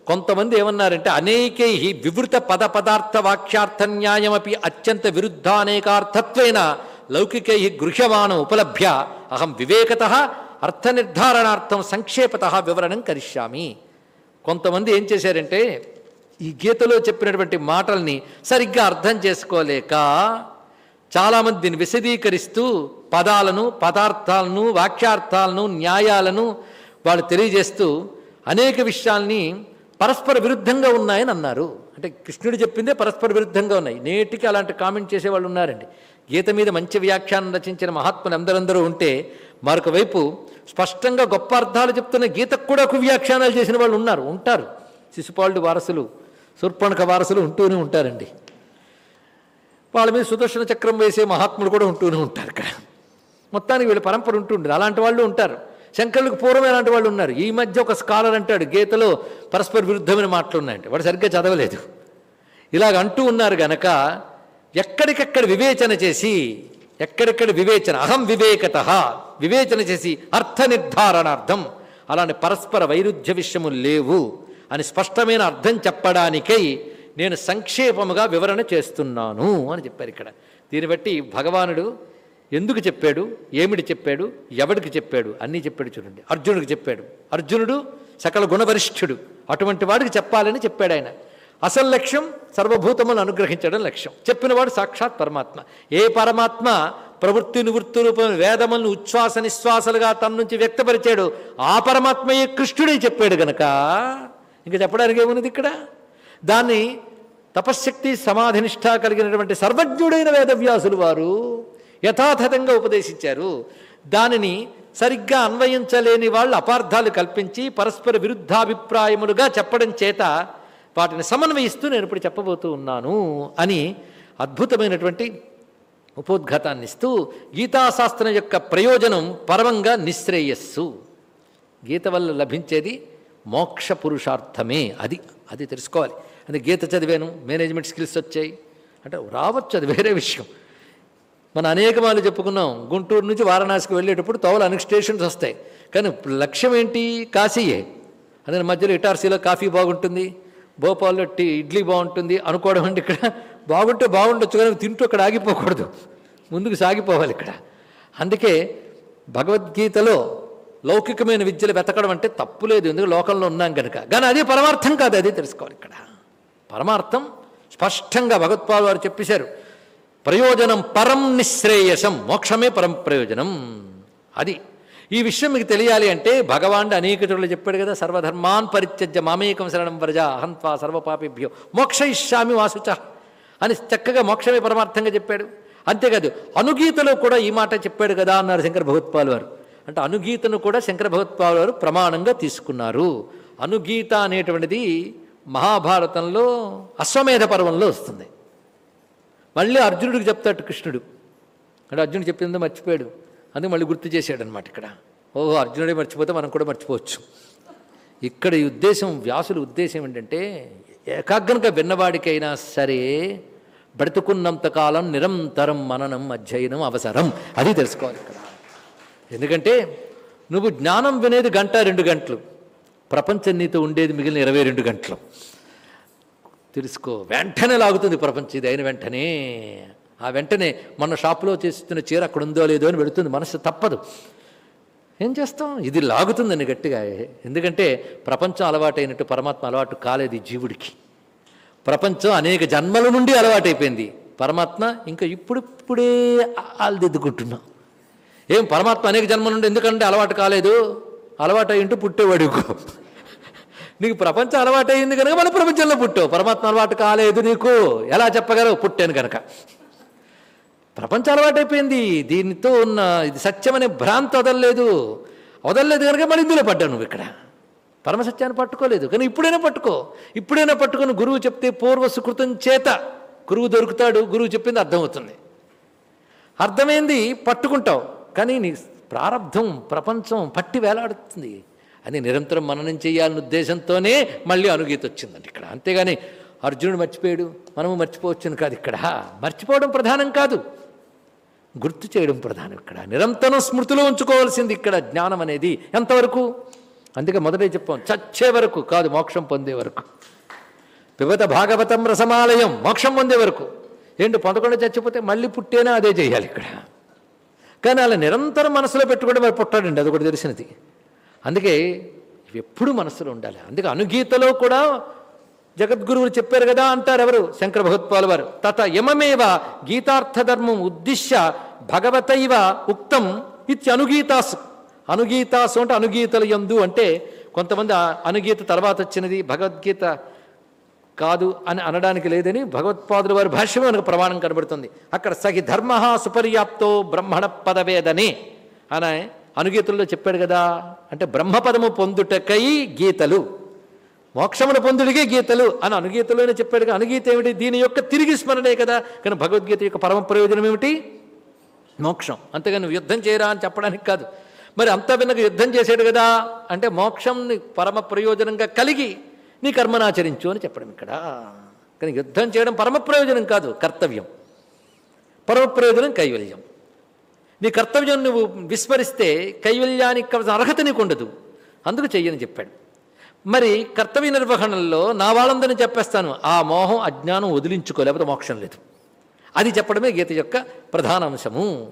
కొంతమంది ఏమన్నారంటే అనేకై వివృత పద పదార్థ వాక్యార్థ న్యాయమపి అత్యంత విరుద్ధానేకార్థత్వేన లౌకికై గృహ్యమానం ఉపలభ్య అహం వివేకత అర్థ నిర్ధారణార్థం సంక్షేపత వివరణం కరిష్యామి. కొంతమంది ఏం చేశారంటే ఈ గీతలో చెప్పినటువంటి మాటల్ని సరిగ్గా అర్థం చేసుకోలేక చాలామంది దీన్ని విశదీకరిస్తూ పదాలను పదార్థాలను వాక్యార్థాలను న్యాయాలను వాళ్ళు తెలియజేస్తూ అనేక విషయాల్ని పరస్పర విరుద్ధంగా ఉన్నాయని అన్నారు. అంటే కృష్ణుడు చెప్పిందే పరస్పర విరుద్ధంగా ఉన్నాయి. నేటికి అలాంటి కామెంట్ చేసేవాళ్ళు ఉన్నారండి. గీత మీద మంచి వ్యాఖ్యానం రచించిన మహాత్ములు అందరందరూ ఉంటే మరొక వైపు స్పష్టంగా గొప్ప అర్థాలు చెప్తున్న గీతకు కూడా కువ్యాఖ్యానాలు చేసిన వాళ్ళు ఉన్నారు ఉంటారు. శిశుపాలుడు వారసులు శూర్పణక వారసులు ఉంటూనే ఉంటారండి. వాళ్ళ మీద సుదర్శన చక్రం వేసే మహాత్ములు కూడా ఉంటూనే ఉంటారు ఇక్కడ. మొత్తానికి వీళ్ళ పరంపర ఉంటుండదు అలాంటి వాళ్ళు ఉంటారు. శంకర్లకు పూర్వం ఎలాంటి వాళ్ళు ఉన్నారు. ఈ మధ్య ఒక స్కాలర్ అంటాడు గీతలో పరస్పర విరుద్ధమైన మాటలు ఉన్నాయంటే. వాడు సరిగ్గా చదవలేదు. ఇలాగ అంటూ ఉన్నారు గనక ఎక్కడికెక్కడ వివేచన చేసి ఎక్కడెక్కడ వివేచన అహం వివేకత వివేచన చేసి అర్థ నిర్ధారణార్థం అలాంటి పరస్పర వైరుధ్య విషయము లేవు అని స్పష్టమైన అర్థం చెప్పడానికై నేను సంక్షేపముగా వివరణ చేస్తున్నాను అని చెప్పారు ఇక్కడ. దీన్ని బట్టి భగవానుడు ఎందుకు చెప్పాడు? ఏమిటి చెప్పాడు? ఎవడికి చెప్పాడు? అన్నీ చెప్పాడు చూడండి. అర్జునుడికి చెప్పాడు. అర్జునుడు సకల గుణవరిష్ఠుడు. అటువంటి వాడికి చెప్పాలని చెప్పాడు ఆయన. అసలు లక్ష్యం సర్వభూతములను అనుగ్రహించడం లక్ష్యం. చెప్పినవాడు సాక్షాత్ పరమాత్మ. ఏ పరమాత్మ ప్రవృత్తి నివృత్తి రూపం వేదములను ఉచ్ఛ్వాస నిశ్వాసలుగా తన నుంచి వ్యక్తపరిచాడు ఆ పరమాత్మయే కృష్ణుడే చెప్పాడు గనక. ఇంకా చెప్పడానికి ఏమున్నది ఇక్కడ? దాన్ని తపశ్శక్తి సమాధినిష్ట కలిగినటువంటి సర్వజ్ఞుడైన వేదవ్యాసులు వారు యథాతథంగా ఉపదేశించారు. దానిని సరిగ్గా అన్వయించలేని వాళ్ళు అపార్థాలు కల్పించి పరస్పర విరుద్ధాభిప్రాయములుగా చెప్పడం చేత వాటిని సమన్వయిస్తూ నేను ఇప్పుడు చెప్పబోతూ ఉన్నాను అని అద్భుతమైనటువంటి ఉపోద్ఘాతాన్ని ఇస్తూ గీతాశాస్త్రం యొక్క ప్రయోజనం పరమంగా నిశ్రేయస్సు. గీత వల్ల లభించేది మోక్ష పురుషార్థమే అది అది తెలుసుకోవాలి. అంటే గీత చదివాను మేనేజ్మెంట్ స్కిల్స్ వచ్చాయి. అంటే రావచ్చు అది వేరే విషయం. మనం అనేక మార్లు చెప్పుకున్నాం గుంటూరు నుంచి వారణాసికి వెళ్ళేటప్పుడు తోవలు అనేక స్టేషన్స్ వస్తాయి. కానీ లక్ష్యం ఏంటి? కాశీయే. అదే మధ్యలో ఇటార్సీలో కాఫీ బాగుంటుంది భోపాల్లో టీ ఇడ్లీ బాగుంటుంది అనుకోవడం అంటే ఇక్కడ బాగుంటే బాగుండొచ్చు కానీ తింటూ అక్కడ ఆగిపోకూడదు. ముందుకు సాగిపోవాలి ఇక్కడ. అందుకే భగవద్గీతలో లౌకికమైన విద్యలు వెతకడం అంటే తప్పులేదు ఎందుకు లోకంలో ఉన్నాం కనుక కానీ అది పరమార్థం కాదు అది తెలుసుకోవాలి ఇక్కడ. పరమార్థం స్పష్టంగా భగవత్పాల్ వారు చెప్పేశారు. ప్రయోజనం పరం నిశ్రేయసం మోక్షమే పరం ప్రయోజనం. అది. ఈ విషయం మీకు తెలియాలి అంటే భగవానుడు అనేక చోట్ల చెప్పాడు కదా సర్వధర్మాన్ పరిత్యజ్య మామేకం శరణం వ్రజ అహంత్వా సర్వపాపిభ్యో మోక్ష ఇష్యామి వాసుచ అని చక్కగా మోక్షమే పరమార్థంగా చెప్పాడు. అంతేకాదు అనుగీతలో కూడా ఈ మాట చెప్పాడు కదా అన్నారు శంకర భగవత్పాల్ వారు. అంటే అనుగీతను కూడా శంకర భగవత్పాల్ వారు ప్రమాణంగా తీసుకున్నారు. అనుగీత అనేటువంటిది మహాభారతంలో అశ్వమేధ పర్వంలో వస్తుంది. మళ్ళీ అర్జునుడికి చెప్తాడు కృష్ణుడు. అంటే అర్జునుడు చెప్పిందో మర్చిపోయాడు. అందుకు మళ్ళీ గుర్తు చేశాడు అనమాట ఇక్కడ. ఓహో అర్జునుడే మర్చిపోతే మనం కూడా మర్చిపోవచ్చు. ఇక్కడ ఈ ఉద్దేశం వ్యాసుల ఉద్దేశం ఏంటంటే ఏకాగ్రంగా విన్నవాడికైనా సరే బ్రతుకున్నంతకాలం నిరంతరం మననం అధ్యయనం అవసరం. అది తెలుసుకోవాలి ఇక్కడ. ఎందుకంటే నువ్వు జ్ఞానం వినేది గంట రెండు గంటలు. ప్రపంచం నీతో ఉండేది మిగిలిన ఇరవై రెండు గంటలు. తెలుసుకో వెంటనే లాగుతుంది ప్రపంచం. ఇది అయిన వెంటనే. ఆ వెంటనే మన షాప్లో చేస్తున్న చీర అక్కడ ఉందో లేదో అని వెళుతుంది మనసు తప్పదు. ఏం చేస్తాం? ఇది లాగుతుందని గట్టిగా. ఎందుకంటే ప్రపంచం అలవాటైనట్టు పరమాత్మ అలవాటు కాలేదు జీవుడికి. ప్రపంచం అనేక జన్మల నుండి అలవాటైపోయింది. పరమాత్మ ఇంకా ఇప్పుడిప్పుడే ఆల్దిద్దుకుంటున్నాం ఏం పరమాత్మ అనేక జన్మల నుండి ఎందుకంటే అలవాటు కాలేదు? అలవాటు అయ్యింటూ పుట్టేవాడు ఇంకో. నీకు ప్రపంచం అలవాటు అయింది కనుక మన ప్రపంచంలో పుట్టావు. పరమాత్మ అలవాటు కాలేదు నీకు. ఎలా చెప్పగలవు? పుట్టాను కనుక ప్రపంచం అలవాటైపోయింది. దీనితో ఉన్న ఇది సత్యం అనే భ్రాంతి వదలలేదు. వదలలేదు కనుక మళ్ళీ ఇందులో పడ్డావు నువ్వు ఇక్కడ. పరమసత్యాన్ని పట్టుకోలేదు. కానీ ఇప్పుడైనా పట్టుకో. ఇప్పుడైనా పట్టుకొని గురువు చెప్తే పూర్వ సుకృతం చేత గురువు దొరుకుతాడు. గురువు చెప్పింది అర్థమవుతుంది. అర్థమైంది? పట్టుకుంటావు. కానీ నీ ప్రారంధం ప్రపంచం పట్టి వేలాడుతుంది. అని నిరంతరం మననం చేయాలనే ఉద్దేశంతోనే మళ్ళీ అనుగీత వచ్చిందండి ఇక్కడ. అంతేగాని అర్జునుడు మర్చిపోయాడు మనము మర్చిపోవచ్చును కాదు ఇక్కడ. మర్చిపోవడం ప్రధానం కాదు. గుర్తు చేయడం ప్రధానం ఇక్కడ. నిరంతరం స్మృతిలో ఉంచుకోవాల్సింది ఇక్కడ జ్ఞానం అనేది. ఎంతవరకు? అందుకే మొదటే చెప్పాం చచ్చే వరకు కాదు మోక్షం పొందే వరకు. పిబత భాగవతం రసమాలయం మోక్షం పొందే వరకు. ఏంటి పొందకుండా చచ్చిపోతే మళ్ళీ పుట్టేనా? అదే చేయాలి ఇక్కడ. కానీ అలా నిరంతరం మనసులో పెట్టుకుంటే మరి పుట్టాడండి అది కూడా తెలిసినది. అందుకే ఎప్పుడు ఎప్పుడూ మనసులో ఉండాలి. అందుకే అనుగీతలో కూడా జగద్గురువులు చెప్పారు కదా అంటారు ఎవరు? శంకర భగవత్పాల్ వారు. తత యమమేవ గీతార్థధర్మం ఉద్దిశ్య భగవతైవ ఉక్తం ఇచ్చి అనుగీతాసు. అనుగీతాసు అంటే అనుగీతల యందు అంటే కొంతమంది అనుగీత తర్వాత వచ్చినది భగవద్గీత కాదు అని అనడానికి లేదని భగవత్పాదుల వారి భాష్యం మనకు ప్రమాణం కనబడుతుంది. అక్కడ సగి ధర్మ సుపర్యాప్తో బ్రహ్మణ పదవేదని అని అనుగీతుల్లో చెప్పాడు కదా. అంటే బ్రహ్మపదము పొందుటకై గీతలు మోక్షమును పొందుడిగే గీతలు అని అనుగీతలోనే చెప్పాడు. కదా. అనుగీత ఏమిటి? దీని యొక్క తిరిగి స్మరణే కదా. కానీ భగవద్గీత యొక్క పరమ ప్రయోజనం ఏమిటి? మోక్షం. అంతేగాని యుద్ధం చేయరా అని చెప్పడానికి కాదు. మరి అంత వినక యుద్ధం చేశాడు కదా. అంటే మోక్షంని పరమ ప్రయోజనంగా కలిగి నీ కర్మనాచరించు అని చెప్పడం ఇక్కడ. కానీ యుద్ధం చేయడం పరమ ప్రయోజనం కాదు కర్తవ్యం. పరమ ప్రయోజనం కైవల్యం. నీ కర్తవ్యం నువ్వు విస్మరిస్తే కైవల్యానికి కావాల్సిన అర్హత నీకు ఉండదు. అందుకు చెయ్యని చెప్పాడు. మరి కర్తవ్య నిర్వహణలో నా వాళ్ళందరినీ చెప్పేస్తాను. ఆ మోహం అజ్ఞానం వదిలించుకో లేకపోతే మోక్షం లేదు. అది చెప్పడమే గీత యొక్క ప్రధాన అంశము.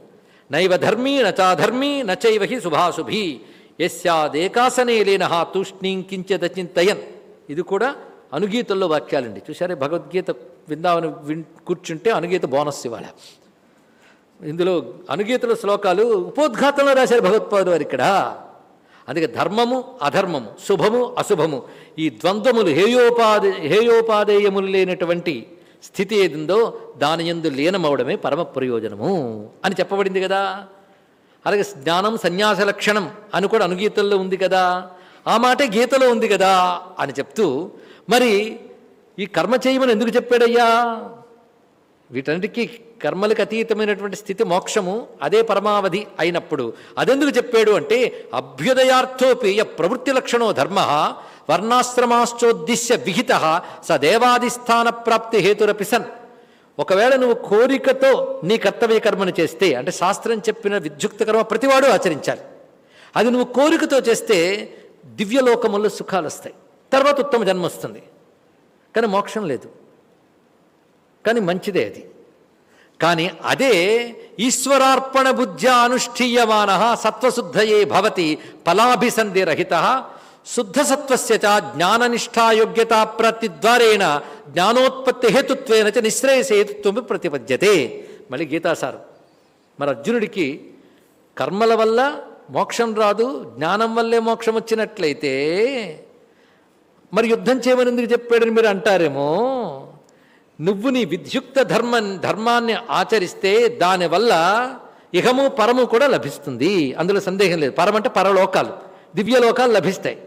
నైవ ధర్మీ నచాధర్మీ నచైవ హి శుభాశుభి. యస్యాదేకాసనే లేన తూష్ణీం కించదచింతయన్. ఇది కూడా అనుగీతల్లో వాక్యాలండి. చూసారే భగవద్గీత విందామని విన్ కూర్చుంటే అనుగీత బోనస్ ఇవాళ ఇందులో అనుగీతల శ్లోకాలు ఉపోద్ఘాతంలో రాశారు భగవత్పాదు వారు ఇక్కడ. అందుకే ధర్మము అధర్మము శుభము అశుభము ఈ ద్వంద్వములు హేయోపాదే హేయోపాదేయములు లేనటువంటి స్థితి ఏదిందో దాని ఎందు లీనమవడమే పరమ ప్రయోజనము అని చెప్పబడింది కదా. అలాగే జ్ఞానం సన్యాస లక్షణం అని కూడా అనుగీతల్లో ఉంది కదా. ఆ మాటే గీతలో ఉంది కదా అని చెప్తూ మరి ఈ కర్మ చేయమని ఎందుకు చెప్పాడయ్యా? వీటన్నిటికీ కర్మలకు అతీతమైనటువంటి స్థితి మోక్షము అదే పరమావధి అయినప్పుడు అదెందుకు చెప్పాడు అంటే అభ్యుదయార్థోపి య ప్రవృత్తి లక్షణో ధర్మ వర్ణాశ్రమాశ్చోద్దిశ్య విహిత స దేవాదిస్థాన ప్రాప్తి హేతురపి సన్. ఒకవేళ నువ్వు కోరికతో నీ కర్తవ్య కర్మను చేస్తే అంటే శాస్త్రం చెప్పిన విద్యుక్త కర్మ ప్రతివాడు ఆచరించాలి. అది నువ్వు కోరికతో చేస్తే దివ్యలోకముల్లో సుఖాలు వస్తాయి. తర్వాత ఉత్తమ జన్మ వస్తుంది. కానీ మోక్షం లేదు. కానీ మంచిదే అది. కానీ అదే ఈశ్వరార్పణ బుద్ధ్యా అనుష్ఠీయమాన సత్వశుద్ధయే భవతి ఫలాభిసంధిరహిత శుద్ధసత్వస్య చ జ్ఞాననిష్టాయోగ్యతా ప్రతిద్వారేణ జ్ఞానోత్పత్తి హేతుత్వేన చ నిశ్రేయస హేతుత్వం ప్రతిపద్యతే. మళ్ళీ గీతాసారం. మరి అర్జునుడికి కర్మల వల్ల మోక్షం రాదు జ్ఞానం వల్లే మోక్షం వచ్చినట్లయితే మరి యుద్ధం చేయమని ఎందుకు చెప్పాడని మీరు అంటారేమో? నువ్వు నీ విద్యుక్త ధర్మ ధర్మాన్ని ఆచరిస్తే దానివల్ల ఇహము పరము కూడా లభిస్తుంది. అందులో సందేహం లేదు. పరం అంటే పరలోకాలు దివ్యలోకాలు లభిస్తాయి.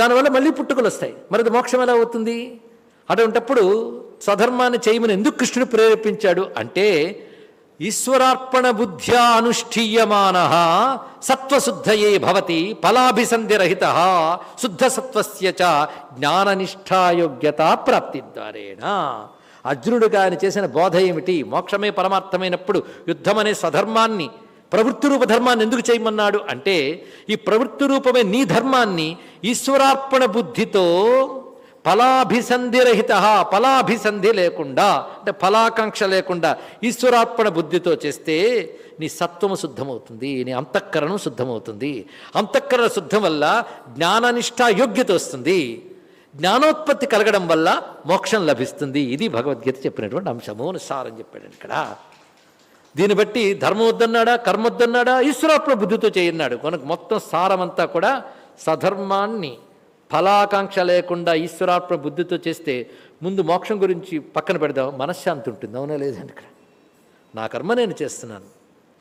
దానివల్ల మళ్ళీ పుట్టుకలు వస్తాయి. మరి మోక్షం ఎలా అవుతుంది? అటువంటప్పుడు స్వధర్మాన్ని చేయమని ఎందుకు కృష్ణుడు ప్రేరేపించాడు అంటే ఈశ్వరార్పణ బుద్ధ్యా అనుష్ఠీయమాన సత్వశుద్ధయే భవతి ఫలాభిసంధిరహిత శుద్ధసత్వస్య చ జ్ఞాననిష్టాయోగ్యత ప్రాప్తిద్వారేణ. అర్జునుడుగా ఆయన చేసిన బోధ ఏమిటి? మోక్షమే పరమార్థమైనప్పుడు యుద్ధమనే స్వధర్మాన్ని ప్రవృత్తి రూప ధర్మాన్ని ఎందుకు చేయమన్నాడు? అంటే ఈ ప్రవృత్తి రూపమే నీ ధర్మాన్ని ఈశ్వరార్పణ బుద్ధితో ఫలాభిసంధిరహిత ఫలాభిసంధి లేకుండా అంటే ఫలాకాంక్ష లేకుండా ఈశ్వరార్పణ బుద్ధితో చేస్తే నీ సత్వము శుద్ధమవుతుంది నీ అంతఃకరణం శుద్ధమవుతుంది. అంతఃకరణ శుద్ధం వల్ల జ్ఞాననిష్ట యోగ్యత వస్తుంది. జ్ఞానోత్పత్తి కలగడం వల్ల మోక్షం లభిస్తుంది. ఇది భగవద్గీత చెప్పినటువంటి అంశము. అని సారని చెప్పాడు ఇక్కడ. దీన్ని బట్టి ధర్మం వద్దన్నాడా కర్మ వద్దన్నాడా ఈశ్వరాత్మ బుద్ధితో చేయన్నాడు. కనుక మొత్తం సారమంతా కూడా సధర్మాన్ని ఫలాకాంక్ష లేకుండా ఈశ్వరాత్మ బుద్ధితో చేస్తే ముందు మోక్షం గురించి పక్కన పెడదాం మనశ్శాంతి ఉంటుంది. అవునా లేదండి ఇక్కడ? నా కర్మ నేను చేస్తున్నాను.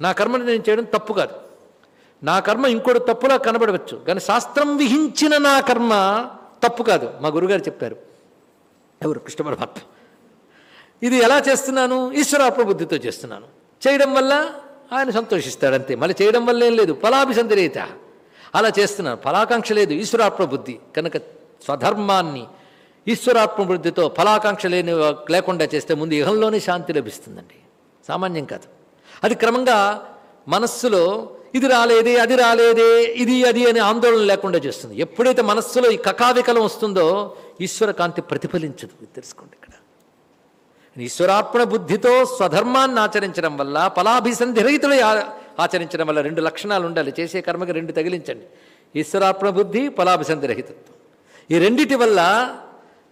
నా కర్మను నేను చేయడం తప్పు కాదు. నా కర్మ ఇంకోటి తప్పులా కనబడవచ్చు. కానీ శాస్త్రం విహించిన నా కర్మ తప్పు కాదు. మా గురుగారు చెప్పారు. ఎవరు? కృష్ణ పరమాత్మ ఇది ఎలా చేస్తున్నాను? ఈశ్వరాత్మ బుద్ధితో చేస్తున్నాను. చేయడం వల్ల ఆయన సంతోషిస్తాడంతే మళ్ళీ చేయడం వల్ల ఏం లేదు. ఫలాభిసంధిరేత అలా చేస్తున్నారు. ఫలాకాంక్ష లేదు. ఈశ్వరాత్మ బుద్ధి. కనుక స్వధర్మాన్ని ఈశ్వరాత్మ బుద్ధితో ఫలాకాంక్ష లేని లేకుండా చేస్తే ముందు ఇహంలోనే శాంతి లభిస్తుందండి. సామాన్యం కాదు. అది క్రమంగా మనస్సులో ఇది రాలేదే అది రాలేదే ఇది అది అని ఆందోళన లేకుండా చేస్తుంది. ఎప్పుడైతే మనస్సులో ఈ కకావికలం వస్తుందో ఈశ్వర కాంతి ప్రతిఫలించదు. తెలుసుకోండి ఇక్కడ. ఈశ్వరార్పణ బుద్ధితో స్వధర్మాన్ని ఆచరించడం వల్ల ఫలాభిసంధిరహితులు ఆచరించడం వల్ల రెండు లక్షణాలు ఉండాలి. చేసే కర్మకి రెండు తగిలించండి. ఈశ్వరార్పణ బుద్ధి ఫలాభిసంధి రహితత్వం. ఈ రెండిటి వల్ల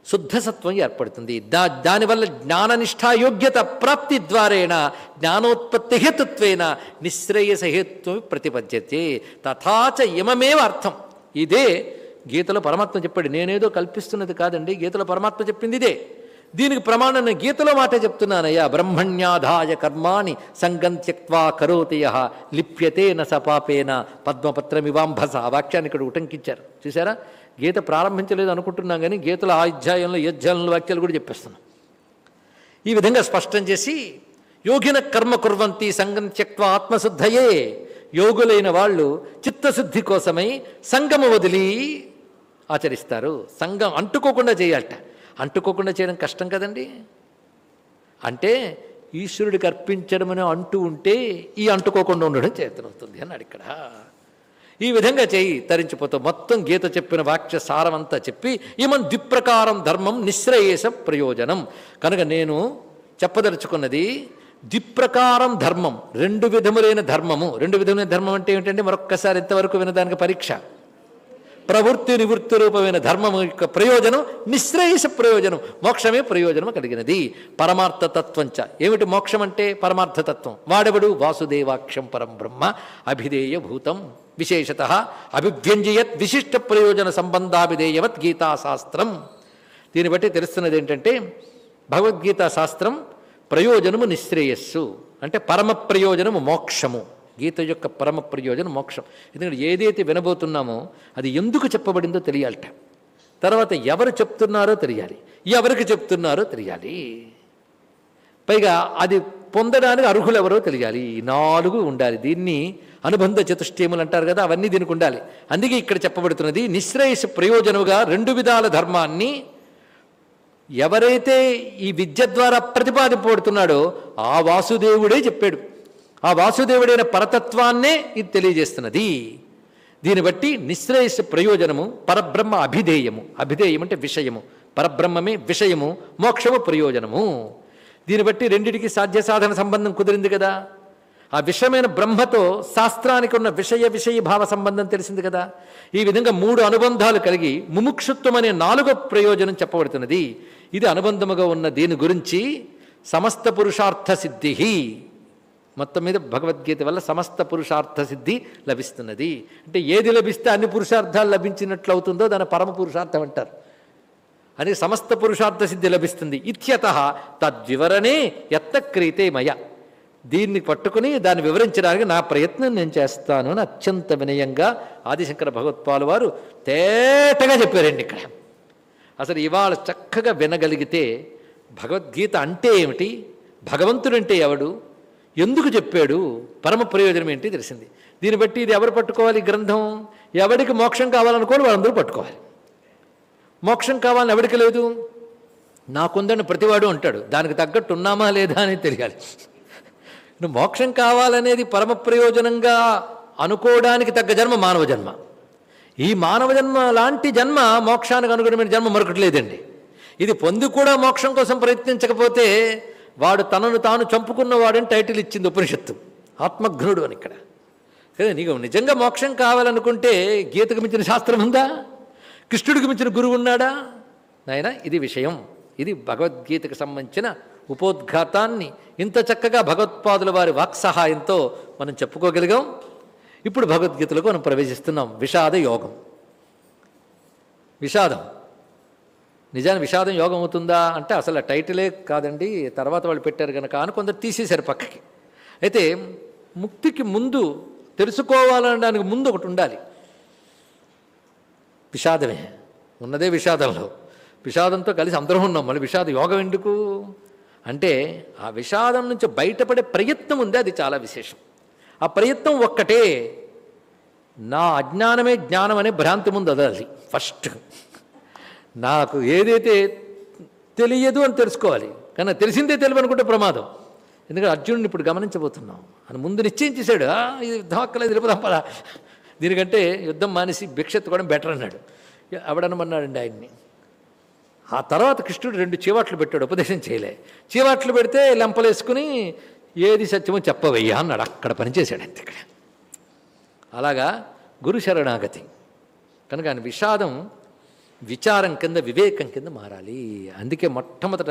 శుద్ధసత్వం ఏర్పడుతుంది. దా దానివల్ల జ్ఞాననిష్టాయోగ్యత ప్రాప్తి ద్వారేణ జ్ఞానోత్పత్తి హేతుత్వేన నిశ్రేయసహేత్వం ప్రతిపద్యతే. తథాచ ఇమమేవ అర్థం. ఇదే గీతలో పరమాత్మ చెప్పాడు. నేనేదో కల్పిస్తున్నది కాదండి. గీతలో పరమాత్మ చెప్పింది ఇదే. దీనికి ప్రమాణం గీతలో మాట చెప్తున్నానయ్యా. బ్రహ్మణ్యాధాయ కర్మాణి సంగం త్యక్వా కరోతయ లిప్యతే నసపాపేన పద్మపత్రమివాంభస. ఆ వాక్యాన్ని ఇక్కడ ఉటంకించారు. చూసారా గీత ప్రారంభించలేదు అనుకుంటున్నాం కానీ గీతల ఆధ్యాయంలో అధ్యాయంలో వాక్యాలు కూడా చెప్పేస్తున్నాం. ఈ విధంగా స్పష్టం చేసి యోగిన కర్మ కుర్వంతి సంగం త్యక్వ ఆత్మశుద్ధయే. యోగులైన వాళ్ళు చిత్తశుద్ధి కోసమై సంగము వదిలి ఆచరిస్తారు. సంఘం అంటుకోకుండా చేయాలట. అంటుకోకుండా చేయడం కష్టం కదండి? అంటే ఈశ్వరుడికి అర్పించడమని అంటూ ఉంటే ఈ అంటుకోకుండా ఉండడం చేతనవుతుంది అన్నాడు ఇక్కడ. ఈ విధంగా చేయి తరించిపోతావు మొత్తం గీత చెప్పిన వాక్య సారమంతా చెప్పి ఈమన్ ద్విప్రకారం ధర్మం నిశ్రేయస ప్రయోజనం. కనుక నేను చెప్పదలుచుకున్నది ద్విప్రకారం ధర్మం రెండు విధములైన ధర్మము. రెండు విధములైన ధర్మం అంటే ఏమిటంటే మరొక్కసారి ఇంతవరకు వినదానికి పరీక్ష. ప్రవృత్తి నివృత్తి రూపమైన ధర్మం యొక్క ప్రయోజనం నిశ్రేయస ప్రయోజనం మోక్షమే ప్రయోజనం కలిగినది. పరమార్థతత్వంచ ఏమిటి మోక్షం అంటే? పరమార్థతత్వం వాడెవడు? వాసుదేవాక్షం పరం బ్రహ్మ. అభిధేయ భూతం. విశేషత అభివ్యంజయత్ విశిష్ట ప్రయోజన సంబంధాభిధేయవత్ గీతాశాస్త్రం. దీన్ని బట్టి తెలుస్తున్నది ఏంటంటే భగవద్గీతా శాస్త్రం ప్రయోజనము నిశ్రేయస్సు. అంటే పరమ ప్రయోజనము మోక్షము. గీత యొక్క పరమ ప్రయోజనం మోక్షం. ఎందుకంటే ఏదైతే వినబోతున్నామో అది ఎందుకు చెప్పబడిందో తెలియాలట. తర్వాత ఎవరు చెప్తున్నారో తెలియాలి. ఎవరికి చెప్తున్నారో తెలియాలి. పైగా అది పొందడానికి అర్హులు ఎవరో తెలియాలి. ఈ నాలుగు ఉండాలి. దీన్ని అనుబంధ చతుష్టయములు అంటారు కదా అవన్నీ దీనికి ఉండాలి. అందుకే ఇక్కడ చెప్పబడుతున్నది నిశ్రేయస్ ప్రయోజనముగా రెండు విధాల ధర్మాన్ని ఎవరైతే ఈ విద్య ద్వారా ప్రతిపాదింపబడుతున్నాడో ఆ వాసుదేవుడే చెప్పాడు. ఆ వాసుదేవుడైన పరతత్వాన్నే ఇది తెలియజేస్తున్నది. దీన్ని బట్టి నిశ్రేయస్ ప్రయోజనము పరబ్రహ్మ అభిధేయము. అభిధేయం అంటే విషయము. పరబ్రహ్మమే విషయము మోక్షము ప్రయోజనము. దీన్ని బట్టి రెండిటికి సాధ్య సాధన సంబంధం కుదిరింది కదా. ఆ విషయమైన బ్రహ్మతో శాస్త్రానికి ఉన్న విషయ విషయ భావ సంబంధం తెలిసింది కదా. ఈ విధంగా మూడు అనుబంధాలు కలిగి ముముక్షుత్వం అనే నాలుగో ప్రయోజనం చెప్పబడుతున్నది. ఇది అనుబంధముగా ఉన్న దీని గురించి? సమస్త పురుషార్థ సిద్ధి మొత్తం మీద భగవద్గీత వల్ల సమస్త పురుషార్థ సిద్ధి లభిస్తున్నది. అంటే ఏది లభిస్తే అన్ని పురుషార్థాలు లభించినట్లు అవుతుందో దాని పరమ పురుషార్థం అంటారు. అని సమస్త పురుషార్థ సిద్ధి లభిస్తుంది. ఇత్యత తద్వివరణే ఎత్త క్రీతే మయ. దీన్ని పట్టుకుని దాన్ని వివరించడానికి నా ప్రయత్నం నేను చేస్తాను అని అత్యంత వినయంగా ఆదిశంకర భగవత్పాలు వారు తేటగా చెప్పారండి ఇక్కడ. అసలు ఇవాళ చక్కగా వినగలిగితే భగవద్గీత అంటే ఏమిటి? భగవంతుడంటే ఎవడు? ఎందుకు చెప్పాడు? పరమ ప్రయోజనం ఏంటి తెలిసింది. దీన్ని బట్టి ఇది ఎవరు పట్టుకోవాలి గ్రంథం? ఎవడికి మోక్షం కావాలనుకోని వాళ్ళందరూ పట్టుకోవాలి. మోక్షం కావాలని ఎవడికి లేదు? నాకుందని ప్రతివాడు అంటాడు. దానికి తగ్గట్టు ఉన్నామా లేదా అని తెలియాలి. నువ్వు మోక్షం కావాలనేది పరమ ప్రయోజనంగా అనుకోవడానికి తగ్గ జన్మ మానవ జన్మ. ఈ మానవ జన్మ లాంటి జన్మ మోక్షానికి అనుగుణమైన జన్మ మరొకటి లేదండి. ఇది పొంది కూడా మోక్షం కోసం ప్రయత్నించకపోతే వాడు తనను తాను చంపుకున్నవాడని టైటిల్ ఇచ్చింది ఉపనిషత్తు. ఆత్మఘ్నుడు అని ఇక్కడ. కదా నీకు నిజంగా మోక్షం కావాలనుకుంటే గీతకు మించిన శాస్త్రం ఉందా? కృష్ణుడికి మించిన గురువు ఉన్నాడా? నాయన ఇది విషయం. ఇది భగవద్గీతకు సంబంధించిన ఉపోద్ఘాతాన్ని ఇంత చక్కగా భగవత్పాదుల వారి వాక్సహాయంతో మనం చెప్పుకోగలిగాం. ఇప్పుడు భగవద్గీతలకు మనం ప్రవేశిస్తున్నాం. విషాద యోగం. విషాదం. నిజానికి విషాదం యోగం అవుతుందా అంటే అసలు ఆ టైటిలే కాదండి. తర్వాత వాళ్ళు పెట్టారు కనుక అని కొందరు తీసేశారు పక్కకి. అయితే ముక్తికి ముందు తెలుసుకోవాలనడానికి ముందు ఒకటి ఉండాలి. విషాదమే. ఉన్నదే విషాదంలో. విషాదంతో కలిసి అందరం ఉన్నాం. మళ్ళీ విషాద యోగం ఎందుకు? అంటే ఆ విషాదం నుంచి బయటపడే ప్రయత్నం ఉంది. అది చాలా విశేషం. ఆ ప్రయత్నం ఒక్కటే. నా అజ్ఞానమే జ్ఞానం అనే భ్రాంతి ముందు అదాలి ఫస్ట్. నాకు ఏదైతే తెలియదు అని తెలుసుకోవాలి. కానీ తెలిసిందే తెలియనుకుంటే ప్రమాదం. ఎందుకంటే అర్జునుడిని ఇప్పుడు గమనించబోతున్నాం. అని ముందు నిశ్చయించేశాడు "ఆ, ఇది యుద్ధం తెలుపుదాం పదా. దీనికంటే యుద్ధం మానేసి భిక్ష ఎత్తుకోవడం బెటర్ అన్నాడు. ఎవడనమన్నాడండి ఆయన్ని? ఆ తర్వాత కృష్ణుడు రెండు చీవాట్లు పెట్టాడు ఉపదేశం చేయలే. చీవాట్లు పెడితే లెంపలేసుకుని ఏది సత్యమో చెప్పవయ్యా అన్నాడు. అక్కడ పనిచేశాడు అంతే ఇక్కడ. అలాగా గురు శరణాగతి. కనుక ఆయన విషాదం విచారం కింద వివేకం కింద మారాలి. అందుకే మొట్టమొదట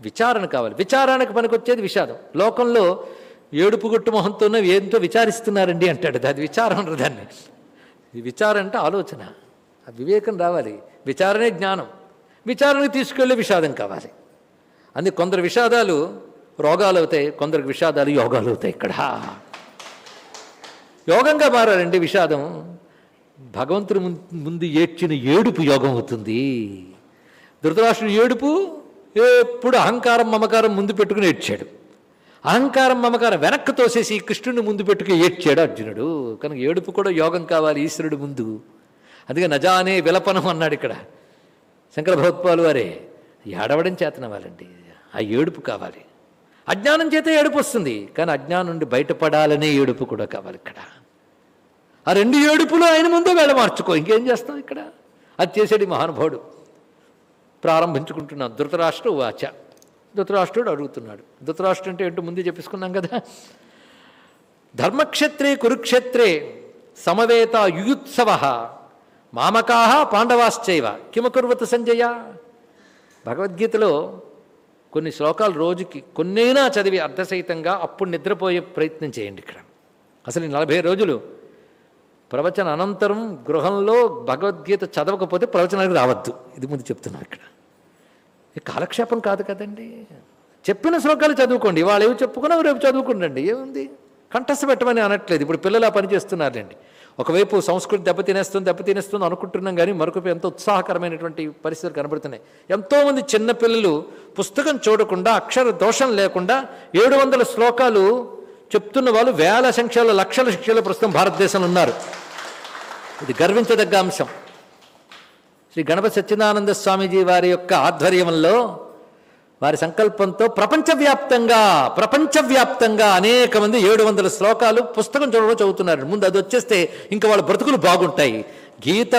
విచారణ కావాలి. విచారానికి పనికొచ్చేది విషాదం. లోకంలో ఏడుపు గుట్టు మొహంతోనే ఏంతో విచారిస్తున్నారండి అంటాడు. అది విచారం అనరు దాన్ని. విచారం అంటే ఆలోచన. ఆ వివేకం రావాలి. విచారణే జ్ఞానం. విచారణకు తీసుకెళ్ళే విషాదం కావాలి. అందుకే కొందరు విషాదాలు రోగాలు అవుతాయి కొందరికి విషాదాలు యోగాలు అవుతాయి ఇక్కడ. యోగంగా మారారండి విషాదం. భగవంతుని ముం- ముందు ఏడ్చిన ఏడుపు యోగం అవుతుంది. ధృతరాష్ట్రుడు ఏడుపు ఎప్పుడు అహంకారం మమకారం ముందు పెట్టుకుని ఏడ్చాడు. అహంకారం మమకారం వెనక్కి తోసేసి కృష్ణుడిని ముందు పెట్టుకుని ఏడ్చాడు అర్జునుడు. కనుక ఏడుపు కూడా యోగం కావాలి ఈశ్వరుడు ముందు. అందుకే నజానే విలపనం అన్నాడు ఇక్కడ శంకర భగవత్పాలు వారే. ఏడవడం చేతనవ్వాలండి. ఆ ఏడుపు కావాలి. అజ్ఞానం చేతే ఏడుపు వస్తుంది. కానీ అజ్ఞానం నుండి బయటపడాలనే ఏడుపు కూడా కావాలి ఇక్కడ. ఆ రెండు ఏడుపులు ఆయన ముందే వెళ్ళమార్చుకో మార్చుకో. ఇంకేం చేస్తాం ఇక్కడ? అది చేసేది మహానుభావుడు. ప్రారంభించుకుంటున్నాం ధృతరాష్ట్ర వాచ. ధృతరాష్ట్రుడు అడుగుతున్నాడు. ధృతరాష్ట్రుడు అంటే ఏంటో ముందే చెప్పేసుకున్నాం కదా. ధర్మక్షేత్రే కురుక్షేత్రే సమవేత యుయుత్సవ మామకా పాండవాశ్చైవ. కిమకుర్వత సంజయ? భగవద్గీతలో కొన్ని శ్లోకాలు రోజుకి కొన్నైనా చదివి అర్ధసహితంగా అప్పుడు నిద్రపోయే ప్రయత్నం చేయండి ఇక్కడ. అసలు నలభై రోజులు ప్రవచన అనంతరం గృహంలో భగవద్గీత చదవకపోతే ప్రవచనానికి రావద్దు. ఇది ముందు చెప్తున్నారు ఇక్కడ. కాలక్షేపం కాదు కదండి. చెప్పిన శ్లోకాలు చదువుకోండి. వాళ్ళు ఏవి చెప్పుకున్నా రేపు చదువుకుండండి. ఏముంది? కంఠస్థ పెట్టమని అనట్లేదు. ఇప్పుడు పిల్లలు ఆ పని చేస్తున్నారులేండి. ఒకవైపు సంస్కృతి దెబ్బతినేస్తుంది దెబ్బతినేస్తుంది అనుకుంటున్నాం కానీ మరొక ఎంతో ఉత్సాహకరమైనటువంటి పరిస్థితులు కనబడుతున్నాయి. ఎంతోమంది చిన్న పిల్లలు పుస్తకం చూడకుండా అక్షర దోషం లేకుండా ఏడు వందల శ్లోకాలు చెప్తున్న వాళ్ళు వేల సంఖ్యలో లక్షల సంఖ్యలో ప్రస్తుతం భారతదేశంలో ఉన్నారు. ఇది గర్వించదగ్గ అంశం. శ్రీ గణపతి సత్యనానంద స్వామీజీ వారి యొక్క ఆధ్వర్యంలో వారి సంకల్పంతో ప్రపంచవ్యాప్తంగా ప్రపంచవ్యాప్తంగా అనేక మంది ఏడు వందల శ్లోకాలు పుస్తకం చూడడం చదువుతున్నారు. ముందు అది వచ్చేస్తే ఇంకా వాళ్ళ బ్రతుకులు బాగుంటాయి. గీత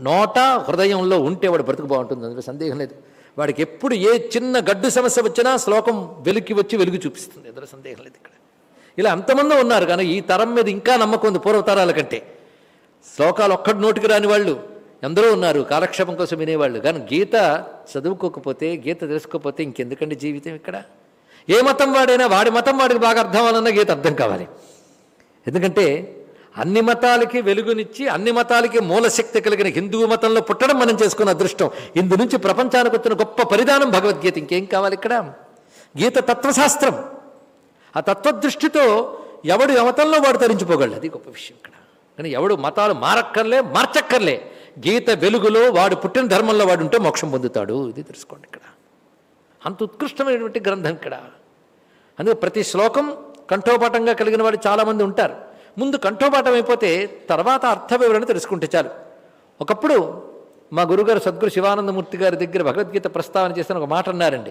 నోట హృదయంలో ఉంటే వాడు బ్రతుకు బాగుంటుంది. అందులో సందేహం లేదు. వాడికి ఎప్పుడు ఏ చిన్న గడ్డు సమస్య వచ్చినా శ్లోకం వెలికి వచ్చి వెలుగు చూపిస్తుంది. అందులో సందేహం లేదు ఇక్కడ. ఇలా అంతమంది ఉన్నారు. కానీ ఈ తరం మీద ఇంకా నమ్మకం ఉంది పూర్వతరాల కంటే. శ్లోకాలు ఒక్కటి నోటికి రాని వాళ్ళు ఎందరో ఉన్నారు కాలక్షేపం కోసం వినేవాళ్ళు. కానీ గీత చదువుకోకపోతే గీత తెలుసుకోకపోతే ఇంకెందుకండి జీవితం ఇక్కడ? ఏ మతం వాడైనా వాడి మతం వాడికి బాగా అర్థం అవ్వాలన్నా గీత అర్థం కావాలి. ఎందుకంటే అన్ని మతాలకి వెలుగునిచ్చి అన్ని మతాలకి మూలశక్తి కలిగిన హిందూ మతంలో పుట్టడం మనం చేసుకున్న అదృష్టం. ఇందు నుంచి ప్రపంచానికి వచ్చిన గొప్ప పరిధానం భగవద్గీత. ఇంకేం కావాలి ఇక్కడ? గీత తత్వశాస్త్రం. ఆ తత్వదృష్టితో ఎవడు ఏ మతంలో వాడు తరించిపోగలడు? అది గొప్ప విషయం ఇక్కడ. కానీ ఎవడు మతాలు మారక్కర్లే మార్చక్కర్లే. గీత వెలుగులో వాడు పుట్టిన ధర్మంలో వాడు ఉంటే మోక్షం పొందుతాడు. ఇది తెలుసుకోండి ఇక్కడ. అంత ఉత్కృష్టమైనటువంటి గ్రంథం ఇక్కడ. అందుకే ప్రతి శ్లోకం కంఠోపాఠంగా కలిగిన వాడు చాలామంది ఉంటారు. ముందు కంఠోపాఠం అయిపోతే తర్వాత అర్థ వివరణ తెలుసుకుంటే చాలు. ఒకప్పుడు మా గురుగారు సద్గురు శివానందమూర్తి గారి దగ్గర భగవద్గీత ప్రస్తావన చేసిన ఒక మాట అన్నారండి.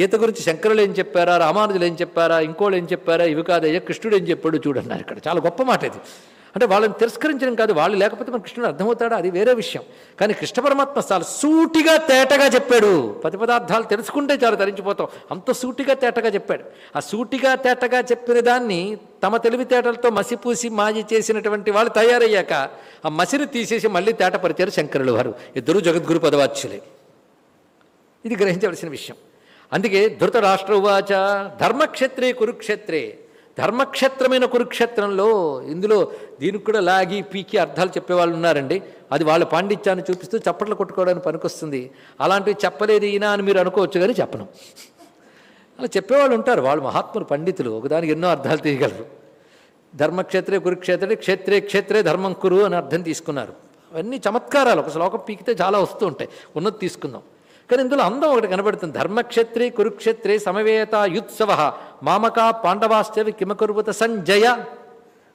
గీత గురించి శంకరులు ఏం చెప్పారా రామానుజులు ఏం చెప్పారా ఇంకోళ్ళు ఏం చెప్పారా ఇవి కాదయ్యా కృష్ణుడు ఏం చెప్పాడు చూడన్నారు ఇక్కడ. చాలా గొప్ప మాట ఇది. అంటే వాళ్ళని తిరస్కరించడం కాదు వాళ్ళు లేకపోతే మన కృష్ణుడు అర్థమవుతాడా? అది వేరే విషయం. కానీ కృష్ణ పరమాత్మ చాలా సూటిగా తేటగా చెప్పాడు. పది పదార్థాలు తెలుసుకుంటే చాలు తరించిపోతాం. అంత సూటిగా తేటగా చెప్పాడు. ఆ సూటిగా తేటగా చెప్పిన దాన్ని తమ తెలివితేటలతో మసిపూసి మాజీ చేసినటువంటి వాళ్ళు తయారయ్యాక ఆ మసిని తీసేసి మళ్ళీ తేటపరిచారు శంకరులు వారు. ఇద్దరు జగద్గురు పదవాచ్యులే. ఇది గ్రహించవలసిన విషయం. అందుకే ధృతరాష్ట్ర ఉవాచ ధర్మక్షేత్రే కురుక్షేత్రే. ధర్మక్షేత్రమైన కురుక్షేత్రంలో ఇందులో దీనికి కూడా లాగి పీకి అర్థాలు చెప్పేవాళ్ళు ఉన్నారండి. అది వాళ్ళ పాండిత్యాన్ని చూపిస్తూ చప్పట్లు కొట్టుకోవడానికి పనికొస్తుంది. అలాంటివి చెప్పలేదు ఈయన అని మీరు అనుకోవచ్చు కానీ చెప్పను. అలా చెప్పేవాళ్ళు ఉంటారు. వాళ్ళు మహాత్ములు పండితులు. ఒకదానికి ఎన్నో అర్థాలు తీయగలరు. ధర్మక్షేత్రే కురుక్షేత్రే క్షేత్రే క్షేత్రే ధర్మం కురు అని అర్థం తీసుకున్నారు. అవన్నీ చమత్కారాలు. ఒక శ్లోకం పీకితే చాలా వస్తూ ఉంటాయి. ఉన్నది తీసుకుందాం. కానీ ఇందులో అందం ఒకటి కనబడుతుంది. ధర్మక్షత్రి కురుక్షత్రి సమవేత యుత్సవ మామక పాండవాశ్చవి కిమకుర్వత సంజయ.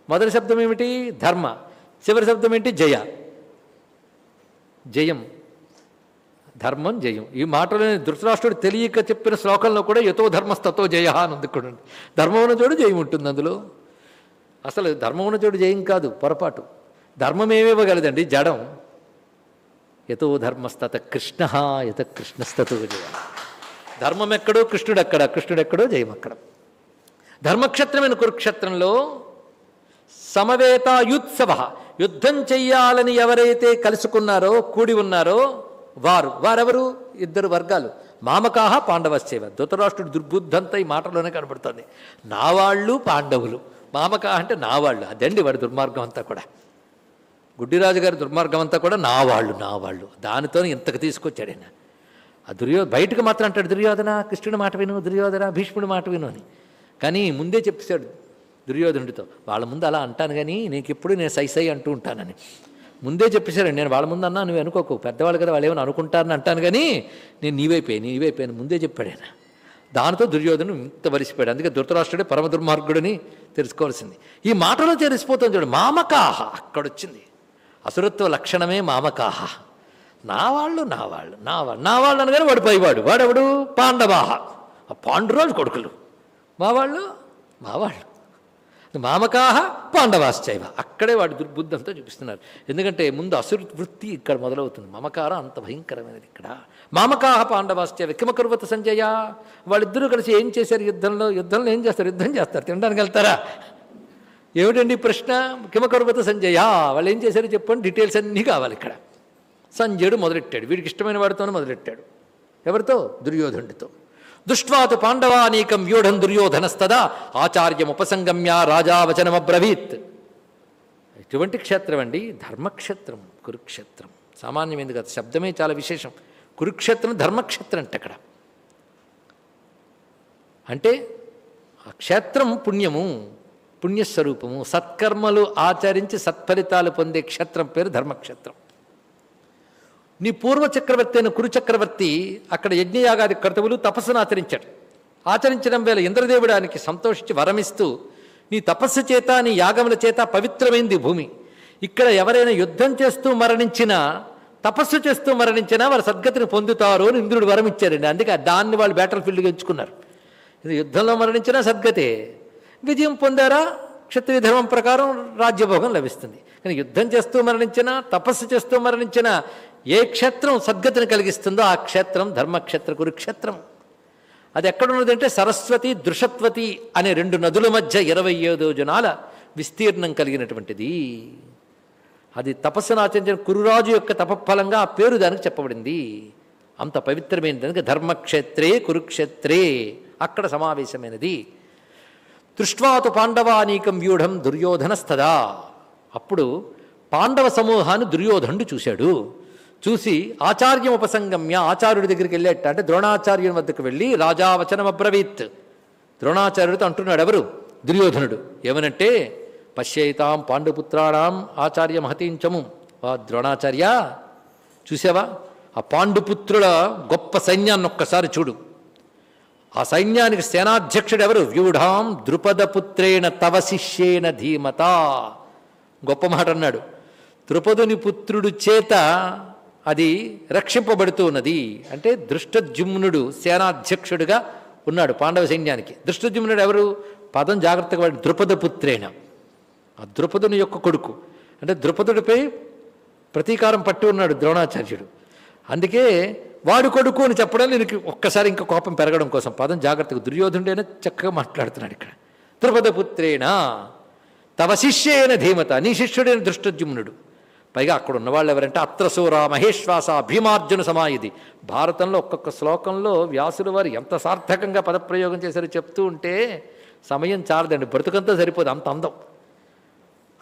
మొదటి శబ్దం ఏమిటి? ధర్మ. చివరి శబ్దం ఏంటి? జయ. జయం. ధర్మం జయం. ఈ మాటలోని ధృతరాష్ట్రుడు తెలియక చెప్పిన శ్లోకంలో కూడా యతో ధర్మస్తతో జయ అని ఉంది ధర్మమున చోడు జయం ఉంటుంది అందులో. అసలు ధర్మమున చోడు చోటు జయం కాదు పొరపాటు. ధర్మం ఏమివ్వగలదండి జడం. యతో ధర్మస్తత కృష్ణ యత కృష్ణస్తతో జయం. ధర్మం ఎక్కడో కృష్ణుడు అక్కడ కృష్ణుడు ఎక్కడో జయం అక్కడ ధర్మక్షేత్రమైన కురుక్షేత్రంలో సమవేతాయుత్సవ యుద్ధం చెయ్యాలని ఎవరైతే కలుసుకున్నారో కూడి ఉన్నారో వారు. వారెవరు? ఇద్దరు వర్గాలు. మామకాహ పాండవశ్చేవ. ధృతరాష్ట్రుడు దుర్బుద్ధంతా ఈ మాటలోనే కనబడుతుంది. నా వాళ్ళు పాండవులు. మామకాహ అంటే నా వాళ్ళు అదండి వాడి దుర్మార్గం అంతా కూడా. గుడ్డిరాజు గారి దుర్మార్గం అంతా కూడా నా వాళ్ళు నా వాళ్ళు. దానితో ఇంతకు తీసుకొచ్చాడు ఆయన. ఆ దుర్యో బయటకు మాత్రం అంటాడు దుర్యోధన కృష్ణుడి మాట విను దుర్యోధన భీష్ముడి మాట విను అని. కానీ ముందే చెప్పేశాడు దుర్యోధనుడితో వాళ్ళ ముందు అలా అంటాను కానీ నీకు ఎప్పుడు నేను సై సై అంటూ ఉంటానని. ముందే చెప్పేశారండి నేను వాళ్ళ ముందు అన్నా నువ్వు అనుకోకు. పెద్దవాళ్ళు కదా వాళ్ళు ఏమైనా అనుకుంటారని అంటాను కానీ నేను నీవైపోయాను నీవైపోయాను ముందే చెప్పాడు ఆయన. దానితో దుర్యోధను ఇంత వరిసిపోయాడు. అందుకే ధృతరాష్ట్రుడే పరమ దుర్మార్గుడని తెలుసుకోవాల్సింది. ఈ మాటలో తెలిసిపోతుంది చూడు మామకాహ అక్కడొచ్చింది. అసురత్వ లక్షణమే మామకాహ. నా వాళ్ళు నా వాళ్ళు నా వాళ్ళు నా వాళ్ళు అనగానే వాడు పైవాడు. వాడెవడు? పాండవాహ. ఆ పాండురాజు కొడుకులు. మా వాళ్ళు మా వాళ్ళు మామకాహ పాండవాశ్చైవ. అక్కడే వాడి దుర్బుద్ధి అంతా చూపిస్తున్నారు. ఎందుకంటే ముందు అసురు వృత్తి ఇక్కడ మొదలవుతుంది. మమకారం అంత భయంకరమైనది ఇక్కడ. మామకాహ పాండవాశ్చైవ. కిమకరువత సంజయ. వాళ్ళిద్దరూ కలిసి ఏం చేశారు యుద్ధంలో? యుద్ధంలో ఏం చేస్తారు? యుద్ధం చేస్తారు. తినడానికి వెళ్తారా? ఏమిటండి ప్రశ్న? కిమకరువత సంజయ. వాళ్ళు ఏం చేశారో చెప్పండి? డీటెయిల్స్ అన్నీ కావాలి ఇక్కడ. సంజయుడు మొదలెట్టాడు. వీడికి ఇష్టమైన వాడితోనే మొదలెట్టాడు. ఎవరితో? దుర్యోధనుడితో. దుష్ట్వాతు పాండవానీకం వ్యూఢం దుర్యోధనస్తదా. ఆచార్యం ఉపసంగమ్య రాజావచనమబ్రవీత్. ఎటువంటి క్షేత్రం అండి ధర్మక్షేత్రం కురుక్షేత్రం. సామాన్యమైనది కదా శబ్దమే చాలా విశేషం. కురుక్షేత్రం ధర్మక్షేత్రం అంటే అక్కడ. అంటే ఆ క్షేత్రం పుణ్యము. పుణ్యస్వరూపము సత్కర్మలు ఆచరించి సత్ఫలితాలు పొందే క్షేత్రం పేరు ధర్మక్షేత్రం. నీ పూర్వ చక్రవర్తి అయిన కురు చక్రవర్తి అక్కడ యజ్ఞయాగాది కర్తవులు తపస్సును ఆచరించాడు. ఆచరించడం వేళ ఇంద్రదేవుడానికి సంతోషించి వరమిస్తూ నీ తపస్సు చేత నీ యాగముల చేత పవిత్రమైంది భూమి. ఇక్కడ ఎవరైనా యుద్ధం చేస్తూ మరణించినా తపస్సు చేస్తూ మరణించినా వారు సద్గతిని పొందుతారు అని ఇంద్రుడు వరం ఇచ్చారండి అందుకే దాన్ని వాళ్ళు బ్యాటల్ ఫీల్డ్గా ఎంచుకున్నారు. ఇది యుద్ధంలో మరణించినా సద్గతే. విజయం పొందారా? క్షత్రియ ధర్మం ప్రకారం రాజ్యభోగం లభిస్తుంది. కానీ యుద్ధం చేస్తూ మరణించినా తపస్సు చేస్తూ మరణించినా ఏ క్షేత్రం సద్గతిని కలిగిస్తుందో ఆ క్షేత్రం ధర్మక్షేత్ర కురుక్షేత్రం. అది ఎక్కడున్నదంటే సరస్వతి దృషత్వతి అనే రెండు నదుల మధ్య ఇరవై ఏదో జనాల విస్తీర్ణం కలిగినటువంటిది. అది తపస్సును ఆచరించిన కురురాజు యొక్క తపఫలంగా ఆ పేరు దానికి చెప్పబడింది. అంత పవిత్రమైనది ధర్మక్షేత్రే కురుక్షేత్రే. అక్కడ సమావేశమైనది. దృష్వాతు పాండవానీకం వ్యూఢం దుర్యోధనస్తదా. అప్పుడు పాండవ సమూహాన్ని దుర్యోధనుడు చూశాడు. చూసి ఆచార్యం ఉపసంగమ్య ఆచార్యుడి దగ్గరికి వెళ్ళేట అంటే ద్రోణాచార్యుని వద్దకు వెళ్ళి రాజావచనం అబ్రవీత్. ద్రోణాచార్యుడితో అంటున్నాడు ఎవరు? దుర్యోధనుడు. ఏమనంటే పశ్యైతాం పాండుపుత్రాణం ఆచార్య మహతీంచము. ఆ ద్రోణాచార్య చూసావా? ఆ పాండుపుత్రుల గొప్ప సైన్యాన్ని ఒక్కసారి చూడు. ఆ సైన్యానికి సేనాధ్యక్షుడు ఎవరు వ్యూఢాం ద్రుపదపుత్రేణ తవ శిష్యేణ ధీమత. గొప్ప మాట అన్నాడు ద్రుపదుని పుత్రుడు చేత అది రక్షింపబడుతూ ఉన్నది. అంటే దృష్టజుమ్నుడు సేనాధ్యక్షుడుగా ఉన్నాడు పాండవ సైన్యానికి. దృష్టజుమ్నుడు ఎవరు పదం జాగ్రత్తగా వాడు ద్రుపదపుత్రేణ. ఆ ద్రుపదుని యొక్క కొడుకు. అంటే ద్రుపదుడిపై ప్రతీకారం పట్టి ఉన్నాడు ద్రోణాచార్యుడు. అందుకే వాడు కొడుకు అని చెప్పడం నేను ఒక్కసారి ఇంకా కోపం పెరగడం కోసం. పదం జాగ్రత్తగా దుర్యోధనుడైనా చక్కగా మాట్లాడుతున్నాడు ఇక్కడ. ద్రుపదపుత్రేణ తవ శిష్యేన ధీమత నీ శిష్యుడైన దృష్టజుమ్నుడు పైగా అక్కడ ఉన్నవాళ్ళు ఎవరంటే అత్రసూర మహేశ్వాస భీమార్జున సమాయిది భారతంలో ఒక్కొక్క శ్లోకంలో వ్యాసుల వారు ఎంత సార్థకంగా పదప్రయోగం చేశారో చెప్తూ ఉంటే సమయం చాలదండి. బ్రతుకంతా సరిపోదు. అంత అందం.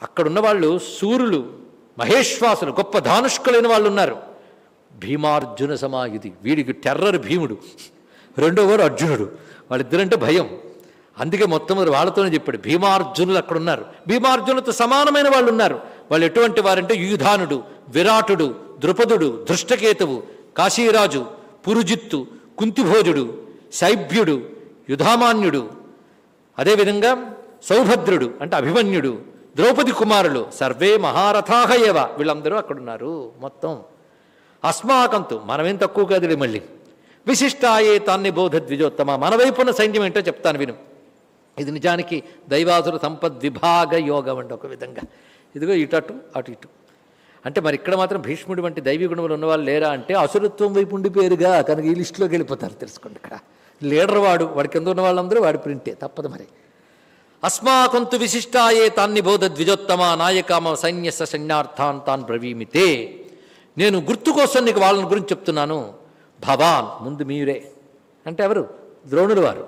అక్కడున్న వాళ్ళు సూర్యులు మహేశ్వాసులు గొప్ప ధానుష్కులైన వాళ్ళు ఉన్నారు భీమార్జున సమాయుధి వీడికి టెర్రర్ భీముడు. రెండో అర్జునుడు. వాళ్ళిద్దరంటే భయం. అందుకే మొత్తం వాళ్ళతోనే చెప్పాడు. భీమార్జునులు అక్కడ ఉన్నారు భీమార్జునులతో సమానమైన వాళ్ళు ఉన్నారు వాళ్ళు ఎటువంటి వారంటే యుధానుడు విరాటుడు ద్రుపదుడు దృష్టకేతువు కాశీరాజు పురుజిత్తు కుంతిభోజుడు శైభ్యుడు యుధామాన్యుడు. అదేవిధంగా సౌభద్రుడు అంటే అభిమన్యుడు ద్రౌపది కుమారులు. సర్వే మహారథాహ ఏవ. వీళ్ళందరూ అక్కడున్నారు మొత్తం. అస్మాకంతు మనమేం తక్కువ కాదులే మళ్ళీ. విశిష్టాయే తాన్ని బోధ ద్విజోత్తమ మన వైపున్న సైన్యం ఏంటో చెప్తాను విను. ఇది నిజానికి దైవాసుర సంపద్ విభాగ యోగం అండి ఒక విధంగా. ఇదిగో ఇటు అటు అటు ఇటు. అంటే మరి ఇక్కడ మాత్రం భీష్ముడి వంటి దైవీ గుణములు ఉన్నవాళ్ళు లేరా అంటే అసురత్వం వైపు ఉండిపోయారుగా. కనుక ఈ లిస్టులోకి వెళ్ళిపోతారు తెలుసుకోండి ఇక్కడ. లీడర్ వాడు వాడి కింద ఉన్న వాళ్ళందరూ వాడి ప్రింటే తప్పదు మరి. అస్మాకంతు విశిష్టాయే తాన్ని బోధ ద్విజోత్తమ నాయకామ సైన్యస సైన్యార్థాన్ తాన్ బ్రవీమితే. నేను గుర్తు కోసం నీకు వాళ్ళని గురించి చెప్తున్నాను. భవాన్ ముందు మీరే. అంటే ఎవరు? ద్రోణులు వారు.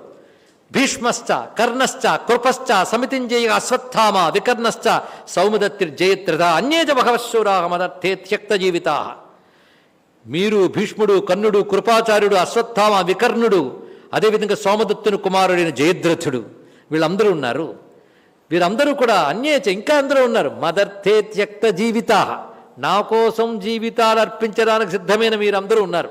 భీష్మశ్చ కర్ణశ్చ కృపశ్చ సమితింజయ అశ్వత్థామ వికర్ణశ్చ సౌమదత్తిర్జయత్రథ అన్యేజ బహవశూరా మదర్థే త్యక్త జీవితా మీరు భీష్ముడు కర్ణుడు కృపాచార్యుడు అశ్వత్థామ వికర్ణుడు అదేవిధంగా సోమదత్తుని కుమారుడైన జయద్రథుడు వీళ్ళందరూ ఉన్నారు. వీరందరూ కూడా అన్యేచ ఇంకా అందరూ ఉన్నారు. మదర్థే త్యక్త జీవితా నా కోసం జీవితాలు అర్పించడానికి సిద్ధమైన మీరందరూ ఉన్నారు.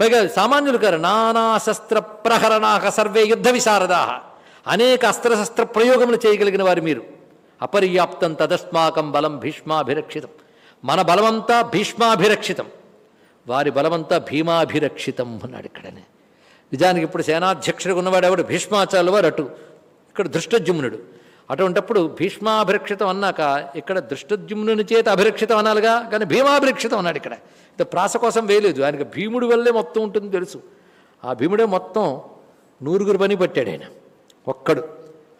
పైగా సామాన్యులు కారు నానా శస్త్ర ప్రహరణాహ సర్వే యుద్ధ విశారదాహ అనేక అస్త్రశస్త్ర ప్రయోగములు చేయగలిగిన వారు మీరు. అపర్యాప్తం తదస్మాకం బలం భీష్మాభిరక్షితం. మన బలమంతా భీష్మాభిరక్షితం. వారి బలమంతా భీమాభిరక్షితం అన్నాడు ఇక్కడనే. నిజానికి ఇప్పుడు సేనాధ్యక్షుడు ఉన్నవాడు ఎవడు భీష్మాచార్యుల వారు అటు. ఇక్కడ దృష్టజుమ్నుడు అటువంటప్పుడు భీష్మాభిరక్షితం అన్నాక ఇక్కడ దృష్టజుమ్నుని చేత అభిరక్షితం అనాలిగా కానీ భీమాభిరక్షితం అన్నాడు ఇక్కడ. ఇంత ప్రాస కోసం వేయలేదు. ఆయనకి భీముడి వల్లే మొత్తం ఉంటుంది తెలుసు. ఆ భీముడే మొత్తం నూరుగురు పని పట్టాడు ఆయన. ఒక్కడు.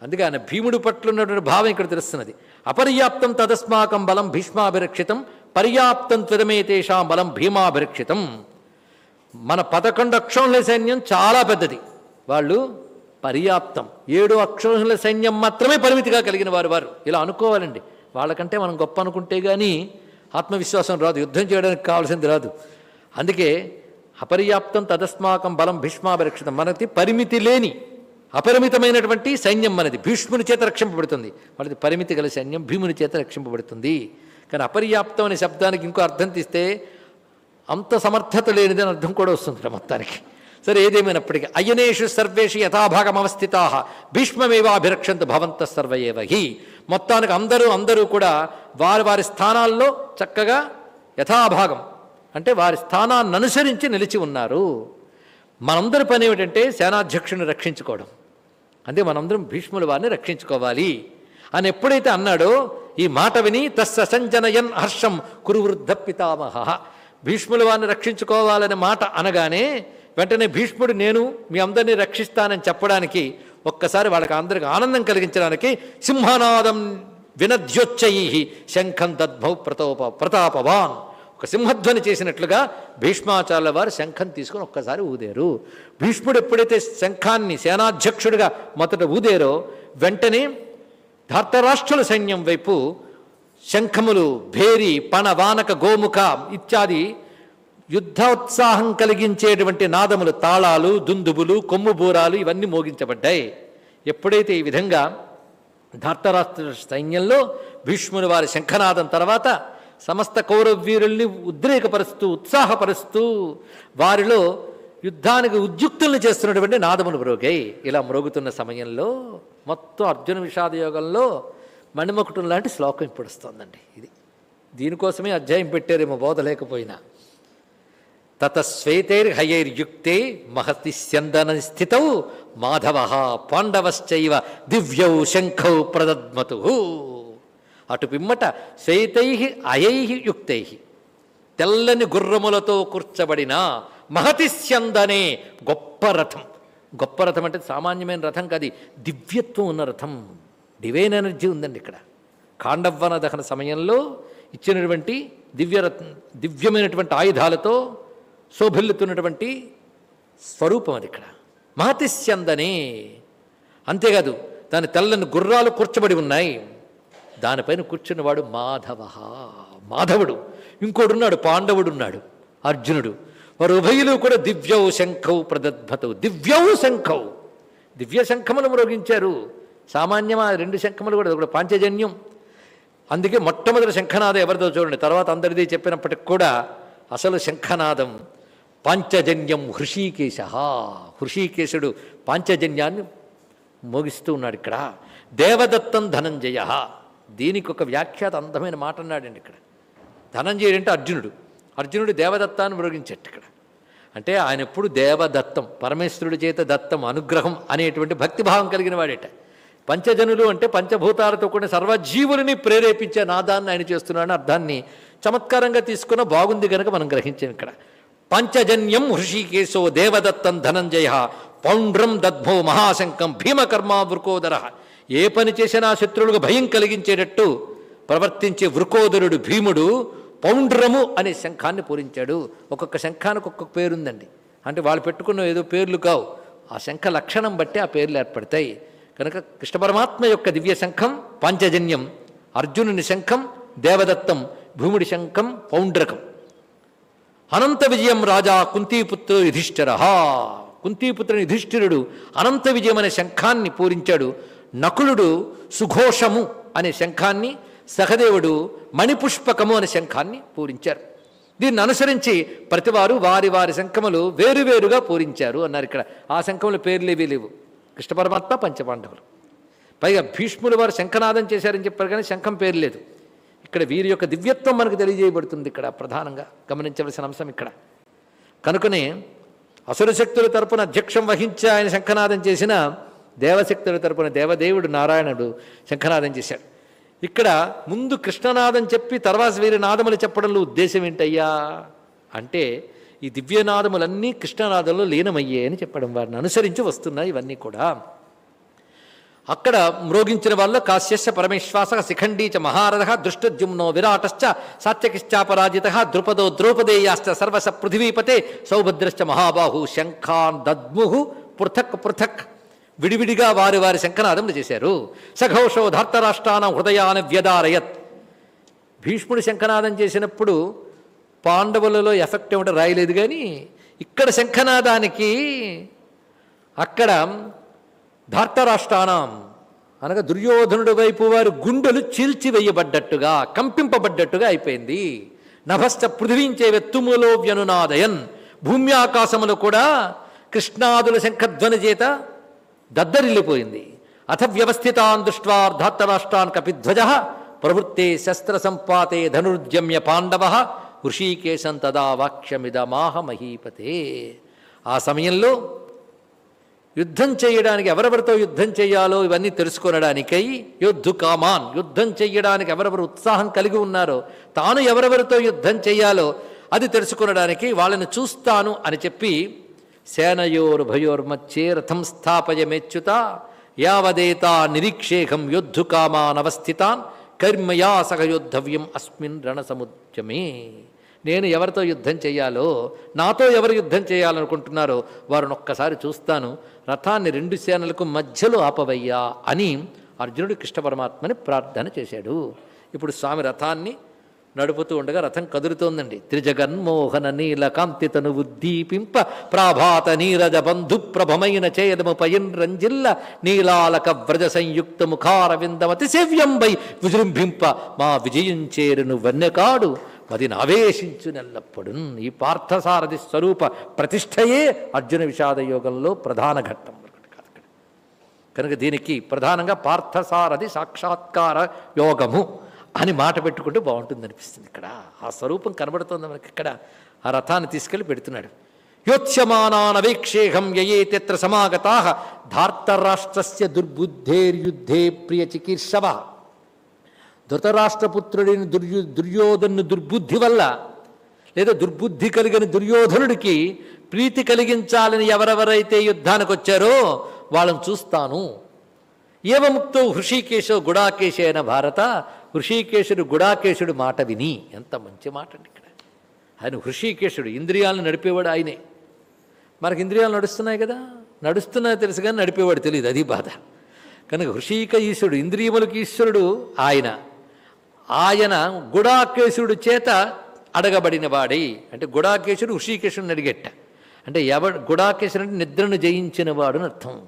అందుకే ఆయన భీముడి పట్ల ఉన్నటువంటి భావం ఇక్కడ తెలుస్తున్నది. అపర్యాప్తం తదస్మాకం బలం భీష్మాభిరక్షితం పర్యాప్తం త్వరమే తేషాం బలం భీమాభిరక్షితం. మన పదకొండు అక్షోహిల సైన్యం చాలా పెద్దది. వాళ్ళు పర్యాప్తం. ఏడు అక్షోహిల సైన్యం మాత్రమే పరిమితిగా కలిగిన వారు వారు. ఇలా అనుకోవాలండి. వాళ్ళకంటే మనం గొప్ప అనుకుంటే కానీ ఆత్మవిశ్వాసం రాదు. యుద్ధం చేయడానికి కావాల్సింది రాదు. అందుకే అపర్యాప్తం తదస్మాకం బలం భీష్మాపరిక్షితం మనది పరిమితి లేని అపరిమితమైనటువంటి సైన్యం మనది. భీష్ముని చేత రక్షింపబడుతుంది. వాళ్ళది పరిమితి గల సైన్యం భీముని చేత రక్షింపబడుతుంది. కానీ అపర్యాప్తం అనే శబ్దానికి ఇంకో అర్థం తీస్తే అంత సమర్థత లేనిదని అర్థం కూడా వస్తుంది మొత్తానికి. సరే ఏదేమైనప్పటికీ అయనేషు సర్వేషు యథాభాగం అవస్థితా భీష్మమేవాభిరక్షంతు భవంత సర్వయేవ హి. మొత్తానికి అందరూ అందరూ కూడా వారి వారి స్థానాల్లో చక్కగా యథాభాగం అంటే వారి స్థానాన్ని అనుసరించి నిలిచి ఉన్నారు. మనందరి పని ఏమిటంటే సేనాధ్యక్షుని రక్షించుకోవడం. అంటే మనందరం భీష్ముల వారిని రక్షించుకోవాలి. అని ఎప్పుడైతే అన్నాడో ఈ మాట విని తస్స సంజనయన్ హర్షం కురువృద్ధ పితామహ. భీష్ముల వారిని రక్షించుకోవాలనే మాట అనగానే వెంటనే భీష్ముడు నేను మీ అందరినీ రక్షిస్తానని చెప్పడానికి ఒక్కసారి వాళ్ళకి అందరికి ఆనందం కలిగించడానికి సింహనాదం వినద్యోచ్చయి శంఖం దద్భౌ ప్రతోప ప్రతాపవాన్. ఒక సింహధ్వని చేసినట్లుగా భీష్మాచార్యుల వారు శంఖం తీసుకొని ఒక్కసారి ఊదేరు. భీష్ముడు ఎప్పుడైతే శంఖాన్ని సేనాధ్యక్షుడిగా మొదట ఊదేరో వెంటనే ధార్తరాష్ట్రుల సైన్యం వైపు శంఖములు భేరి పణ వానక గోముఖ ఇత్యాది యుద్ధోత్సాహం కలిగించేటువంటి నాదములు తాళాలు దుందుబులు కొమ్ముబూరాలు ఇవన్నీ మోగించబడ్డాయి. ఎప్పుడైతే ఈ విధంగా ధార్తరాష్ట్ర సైన్యంలో భీష్ముని వారి శంఖనాదం తర్వాత సమస్త కౌరవీరుల్ని ఉద్రేకపరుస్తూ ఉత్సాహపరుస్తూ వారిలో యుద్ధానికి ఉద్యుక్తుల్ని చేస్తున్నటువంటి నాదములు మ్రోగాయి. ఇలా మ్రోగుతున్న సమయంలో మొత్తం అర్జున విషాద యోగంలో మణిమకుటం లాంటి శ్లోకం ఇప్పుడు వస్తుందండి ఇది. దీనికోసమే అధ్యాయం పెట్టారేమో బోధ లేకపోయినా తతశ్వేతైర్హయైర్యుక్తే మహతి స్యందన స్థితౌ మాధవ పాండవశ్చైవ దివ్యౌ శంఖౌ ప్రదద్మతు. అటు పిమ్మట శ్వేతై అయై యుక్తై. తెల్లని గుర్రములతో కూర్చబడిన మహతి స్యందనే గొప్ప రథం. గొప్ప రథం అంటే సామాన్యమైన రథం కాదు దివ్యత్వం ఉన్న రథం. డివైన్ ఎనర్జీ ఉందండి ఇక్కడ. కాండవ్వన దహన సమయంలో ఇచ్చినటువంటి దివ్యరత్ దివ్యమైనటువంటి ఆయుధాలతో శోభిల్లుతున్నటువంటి స్వరూపం అది ఇక్కడ. మహతిశ్చందని అంతేకాదు దాని తెల్లని గుర్రాలు కూర్చబడి ఉన్నాయి. దానిపైన కూర్చున్నవాడు మాధవ మాధవుడు. ఇంకోడున్నాడు పాండవుడున్నాడు అర్జునుడు. వారు ఉభయులు కూడా దివ్యౌ శంఖౌ ప్రదద్భతవు దివ్యౌ శంఖౌ. దివ్య శంఖములు మ్రోగించారు. సామాన్యమా రెండు శంఖములు కూడా కూడా పాంచజన్యం. అందుకే మొట్టమొదటి శంఖనాదం ఎవరిదో చూడండి. తర్వాత అందరిది చెప్పినప్పటికి కూడా అసలు శంఖనాదం పాంచజన్యం హృషీకేశ. హృషీకేశుడు పాంచజన్యాన్ని మోగిస్తూ ఉన్నాడు ఇక్కడ. దేవదత్తం ధనంజయ. దీనికి ఒక వ్యాఖ్యాత అందమైన మాట అన్నాడండి ఇక్కడ. ధనంజయుడు అంటే అర్జునుడు. అర్జునుడు దేవదత్తాన్ని మృగించట్టు ఇక్కడ. అంటే ఆయన ఎప్పుడు దేవదత్తం పరమేశ్వరుడి చేత దత్తం అనుగ్రహం అనేటువంటి భక్తిభావం కలిగిన వాడేట. పంచజనులు అంటే పంచభూతాలతో కూడిన సర్వజీవులని ప్రేరేపించే నాదాన్ని ఆయన చేస్తున్నాడని అర్థాన్ని చమత్కారంగా తీసుకున్న బాగుంది కనుక మనం గ్రహించాం ఇక్కడ. పంచజన్యం హృషికేశో దేవదత్తం ధనంజయ పౌండ్రం దద్భో మహాశంకం భీమకర్మ వృకోదర. ఏ పని చేసినా శత్రువులకు భయం కలిగించేటట్టు ప్రవర్తించే వృకోదరుడు భీముడు పౌండ్రము అనే శంఖాన్ని పూరించాడు. ఒక్కొక్క శంఖానికి ఒక్కొక్క పేరుందండి. అంటే వాళ్ళు పెట్టుకున్న ఏదో పేర్లు కావు. ఆ శంఖ లక్షణం బట్టి ఆ పేర్లు ఏర్పడతాయి. కనుక కృష్ణ పరమాత్మ యొక్క దివ్య శంఖం పంచజన్యం అర్జునుని శంఖం దేవదత్తం భూముడి శంఖం పౌండ్రకం. అనంత విజయం రాజా కుంతీపుత్ర యుధిష్ఠిర. కుంతీపుత్రుని యుధిష్ఠిరుడు అనంత విజయం అనే శంఖాన్ని పూరించాడు. నకులుడు సుఘోషము అనే శంఖాన్ని సహదేవుడు మణిపుష్పకము అనే శంఖాన్ని పూరించారు. దీన్ని అనుసరించి ప్రతివారు వారి వారి శంఖములు వేరువేరుగా పూరించారు అన్నారు ఇక్కడ. ఆ శంఖముల పేర్లు ఏవీ లేవు. కృష్ణ పరమాత్మ పంచపాండవులు. పైగా భీష్ముడు వారు శంఖనాదం చేశారని చెప్పారు కానీ శంఖం పేరు లేదు. ఇక్కడ వీరి యొక్క దివ్యత్వం మనకు తెలియజేయబడుతుంది ఇక్కడ ప్రధానంగా. గమనించవలసిన అంశం ఇక్కడ. కనుకనే అసురశక్తుల తరపున అధ్యక్షం వహించి ఆయన శంఖనాదం చేసిన దేవశక్తుల తరపున దేవదేవుడు నారాయణుడు శంఖనాదం చేశాడు. ఇక్కడ ముందు కృష్ణనాదం చెప్పి తర్వాత వీరి నాదములు చెప్పడంలో ఉద్దేశం ఏంటయ్యా? అంటే ఈ దివ్యనాదములన్నీ కృష్ణనాదంలో లీనమయ్యే అని చెప్పడం వారిని అనుసరించి వస్తున్నాయి ఇవన్నీ కూడా. అక్కడ మ్రోగించిన వాళ్ళు కాశ్యశ పరమేశ్వాస శిఖండీ చ మహారథ దృష్టద్యుమ్నో విరాటశ్చ సాత్యకిశ్చాపరాజిత ద్రుపదో ద్రౌపదేయాశ్చ సర్వస పృథివీపతే సౌభద్రశ్చ మహాబాహు శంఖాన్ దద్ముహు పృథక్ పృథక్. విడివిడిగా వారి వారి శంఖనాదములు చేశారు. సఘోషో ధార్తరాష్ట్రాన హృదయాన వ్యదారయత్. భీష్ముడు శంఖనాదం చేసినప్పుడు పాండవులలో ఎఫెక్ట్ ఏమిటో రాయలేదు కానీ ఇక్కడ శంఖనాదానికి అక్కడ ధార్తరాష్ట్రానం. అనగా దుర్యోధనుడి వైపు వారు గుండెలు చీల్చివేయబడ్డట్టుగా కంపింపబడ్డట్టుగా అయిపోయింది. నభశ్చ పృథివించే వెత్తుములో వ్యనునాదయన్. భూమి ఆకాశములు కూడా కృష్ణాదుల శంఖధ్వని చేత దద్దరిల్లిపోయింది. అథ వ్యవస్థితాన్ దృష్ట్వా ధార్తరాష్ట్రాన్ కపిధ్వజ ప్రవృత్తే శస్త్ర సంపాతే ధనుర్జమ్య పాండవ హృషీకేశం తదా వాక్యమిదమాహ మహీపతే. ఆ సమయంలో యుద్ధం చేయడానికి ఎవరెవరితో యుద్ధం చేయాలో ఇవన్నీ తెలుసుకొనడానికై యుద్ధు కామాన్ యుద్ధం చేయడానికి ఎవరెవరు ఉత్సాహం కలిగి ఉన్నారో తాను ఎవరెవరితో యుద్ధం చేయాలో అది తెలుసుకొనడానికి వాళ్ళని చూస్తాను అని చెప్పి సేనయోర్భయోర్మచ్చే రథం స్థాపయమేచ్యుత యావదేతా నిరీక్షేహం యుద్ధు కామాన్ అవస్థితాన్ కర్మయా సహ యుద్ధవ్యం అస్మిన్ రణసముద్యమే. నేను ఎవరితో యుద్ధం చేయాలో నాతో ఎవరు యుద్ధం చేయాలనుకుంటున్నారో వారిని ఒక్కసారి చూస్తాను. రథాన్ని రెండు సేనలకు మధ్యలో ఆపవయ్యా అని అర్జునుడు కృష్ణ పరమాత్మని ప్రార్థన చేశాడు. ఇప్పుడు స్వామి రథాన్ని నడుపుతూ ఉండగా రథం కదులుతోందండి. త్రిజగన్మోహన నీలకాంతితను తను ఉద్దీపింప ప్రాభాత నీరజ బంధు ప్రభమైన చేయదము పయన్ రంజిల్ల నీలాలక వ్రజ సంయుక్త ముఖారవిందమతి సేవ్యంబై విజృంభింప మా విజయం చేరును వన్నెకాడు. అది అవేశించునెల్లప్పుడు ఈ పార్థసారథి స్వరూప ప్రతిష్టయే అర్జున విషాద యోగంలో ప్రధాన ఘట్టం. కాదు కనుక దీనికి ప్రధానంగా పార్థసారథి సాక్షాత్కార యోగము అని మాట పెట్టుకుంటే బాగుంటుంది అనిపిస్తుంది ఇక్కడ. ఆ స్వరూపం కనబడుతోంది మనకి ఇక్కడ. ఆ రథాన్ని తీసుకెళ్ళి పెడుతున్నాడు. యోత్స్యమానానవేక్షేహం యయేత్యత్ర సమాగతా ధార్తరాష్ట్రస్య దుర్బుద్ధేర్యుద్ధే ప్రియ చికీర్షవ. ధృతరాష్ట్రపుత్రుడిని దుర్యో దుర్యోధను దుర్బుద్ధి వల్ల లేదా దుర్బుద్ధి కలిగిన దుర్యోధనుడికి ప్రీతి కలిగించాలని ఎవరెవరైతే యుద్ధానికి వచ్చారో వాళ్ళని చూస్తాను. ఏవముక్తో హృషికేశో గుడాకేశైన భారత హృషికేశుడు గుడాకేశుడు మాట విని. ఎంత మంచి మాట అండి ఇక్కడ. ఆయన హృషికేశుడు ఇంద్రియాలను నడిపేవాడు ఆయనే. మనకి ఇంద్రియాలు నడుస్తున్నాయి కదా? నడుస్తున్నాయి తెలుసు కానీ నడిపేవాడు తెలియదు అది బాధ. కనుక హృషిక ఈశ్వరుడు ఇంద్రియములకు ఈశ్వరుడు ఆయన. ఆయన గుడాకేశుడు చేత అడగబడిన వాడి. అంటే గుడాకేశుడు హృషికేశుడిని అడిగెట్ట అంటే ఎవడు గుడాకేశుడు అంటే నిద్రను జయించిన వాడు అని అర్థం.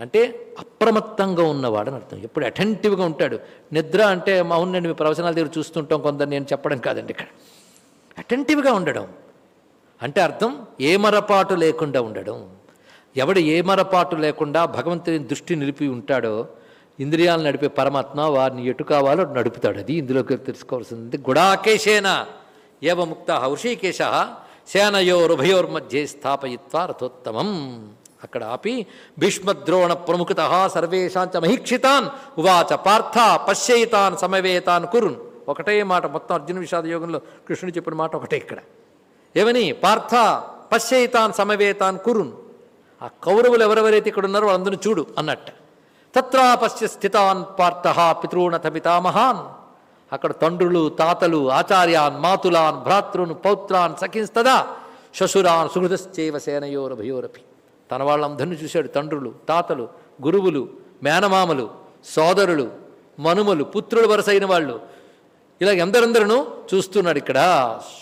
అంటే అప్రమత్తంగా ఉన్నవాడు అని అర్థం. ఎప్పుడు అటెంటివ్గా ఉంటాడు. నిద్ర అంటే అవునండి మీ ప్రవచనాల దగ్గర చూస్తుంటాం కొందరు నేను చెప్పడం కాదండి ఇక్కడ. అటెంటివ్గా ఉండడం. అంటే అర్థం ఏమరపాటు లేకుండా ఉండడం. ఎవడు ఏమరపాటు లేకుండా భగవంతుని దృష్టి నిలిపి ఉంటాడో ఇంద్రియాలను నడిపే పరమాత్మ వారిని ఎటు కావాలో నడుపుతాడు. అది ఇందులోకి తెలుసుకోవాల్సింది. గుడాకేశేన ఏవ ముక్త హౌషీకేశ సేనయోరుభయోర్మధ్యే స్థాపయిత్వా రథోత్తమం. అక్కడ ఆపి భీష్మద్రోణ ప్రముఖత సర్వేషాంచ మహీక్షితాన్ ఉవాచ పార్థ పశ్యయితాన్ సమవేతాన్ కురున్. ఒకటే మాట మొత్తం అర్జున విషాద యోగంలో కృష్ణుడు చెప్పిన మాట ఒకటే ఇక్కడ. ఏమని? పార్థ పశ్యయితాన్ సమవేతాన్ కురున్. ఆ కౌరవులు ఎవరెవరైతే ఇక్కడ ఉన్నారో వాళ్ళందరూ చూడు అన్నట్టు. తత్రాపశ్య స్థితాన్ పార్థ పితృణథ పితామహాన్. అక్కడ తండ్రులు తాతలు ఆచార్యాన్ మాతులాన్ భ్రాతృన్ పౌత్రాన్ సఖింస్తదా శశురాన్ సుహృదశ్చేవ సేనయోరభయోరపి తన వాళ్ళందరినీ చూశాడు తండ్రులు తాతలు గురువులు మేనమామలు సోదరులు మనుమలు పుత్రులు వరసైన వాళ్ళు. ఇలా ఎందరందరూ చూస్తున్నాడు ఇక్కడ.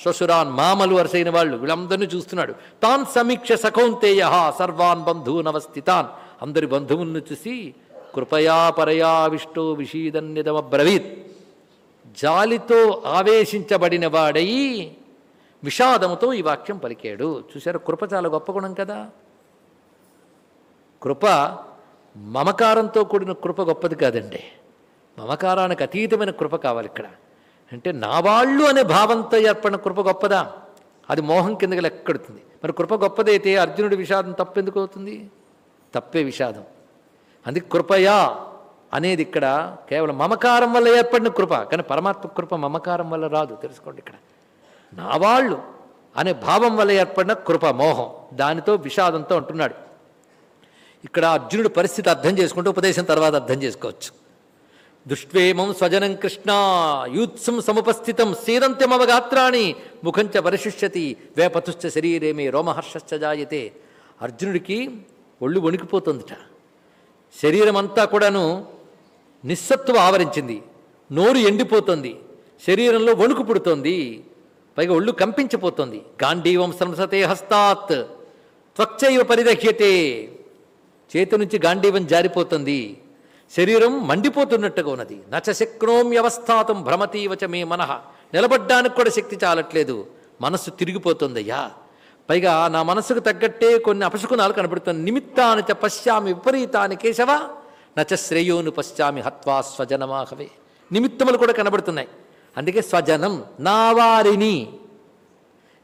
శ్వశురాన్ మామలు వరసైన వాళ్ళు వీళ్ళందరినీ చూస్తున్నాడు. తాన్ సమీక్ష సకౌంతేయ సర్వాన్ బంధూనవస్థితాన్. అందరి బంధువులను చూసి కృపయా పరయా విష్టో విషీదన్యదమబ్రవీత్ జాలితో ఆవేశించబడిన వాడై విషాదముతో ఈ వాక్యం పలికాడు. చూశారు కృప చాలా గొప్ప గుణం కదా? కృప మమకారంతో కూడిన కృప గొప్పది కాదండి. మమకారానికి అతీతమైన కృప కావాలి ఇక్కడ. అంటే నా వాళ్ళు అనే భావంతో ఏర్పడిన కృప గొప్పదా? అది మోహం కిందకి లెక్కడుతుంది. మరి కృప గొప్పదైతే అర్జునుడి విషాదం తప్పెందుకు అవుతుంది? తప్పే విషాదం. అందుకే కృపయా అనేది ఇక్కడ కేవలం మమకారం వల్ల ఏర్పడిన కృప. కానీ పరమాత్మ కృప మమకారం వల్ల రాదు. తెలుసుకోండి ఇక్కడ. నా వాళ్ళు అనే భావం వల్ల ఏర్పడిన కృప మోహం. దానితో విషాదంతో అంటున్నాడు. ఇక్కడ అర్జునుడి పరిస్థితి అర్థం చేసుకుంటే ఉపదేశం తర్వాత అర్థం చేసుకోవచ్చు. దుష్వేమం స్వజనం కృష్ణ యూత్సం సముపస్థితం సీదంత్యమవగాత్రాణి ముఖంచ పరిశిష్యతి వేపతుశ్చ శరీరేమి రోమహర్షశ్చ జాయతే. అర్జునుడికి ఒళ్ళు వణికిపోతుందిట. శరీరం అంతా కూడాను నిస్సత్వం ఆవరించింది. నోరు ఎండిపోతుంది. శరీరంలో వణుకు పుడుతోంది. పైగా ఒళ్ళు కంపించిపోతుంది. గాంధీవం సంసతే హస్తాత్. త్వక్చైవ పరిదహ్యతే. చేతి నుంచి గాంధీవం జారిపోతుంది. శరీరం మండిపోతున్నట్టుగా ఉన్నది. నచ శక్నోమ్యవస్థాతం భ్రమతీవచ మే మనః. నిలబడ్డానికి కూడా శక్తి చాలట్లేదు. మనస్సు తిరిగిపోతుందయ్యా. పైగా నా మనస్సుకు తగ్గట్టే కొన్ని అపశకునాలు కనబడుతుంది నిమిత్తాన్ని చ పశ్యామి విపరీతాన్ని కేశవ నచ శ్రేయోను పశ్చామి హత్వా స్వజనమాహవే. నిమిత్తములు కూడా కనబడుతున్నాయి. అందుకే స్వజనం నా వారిని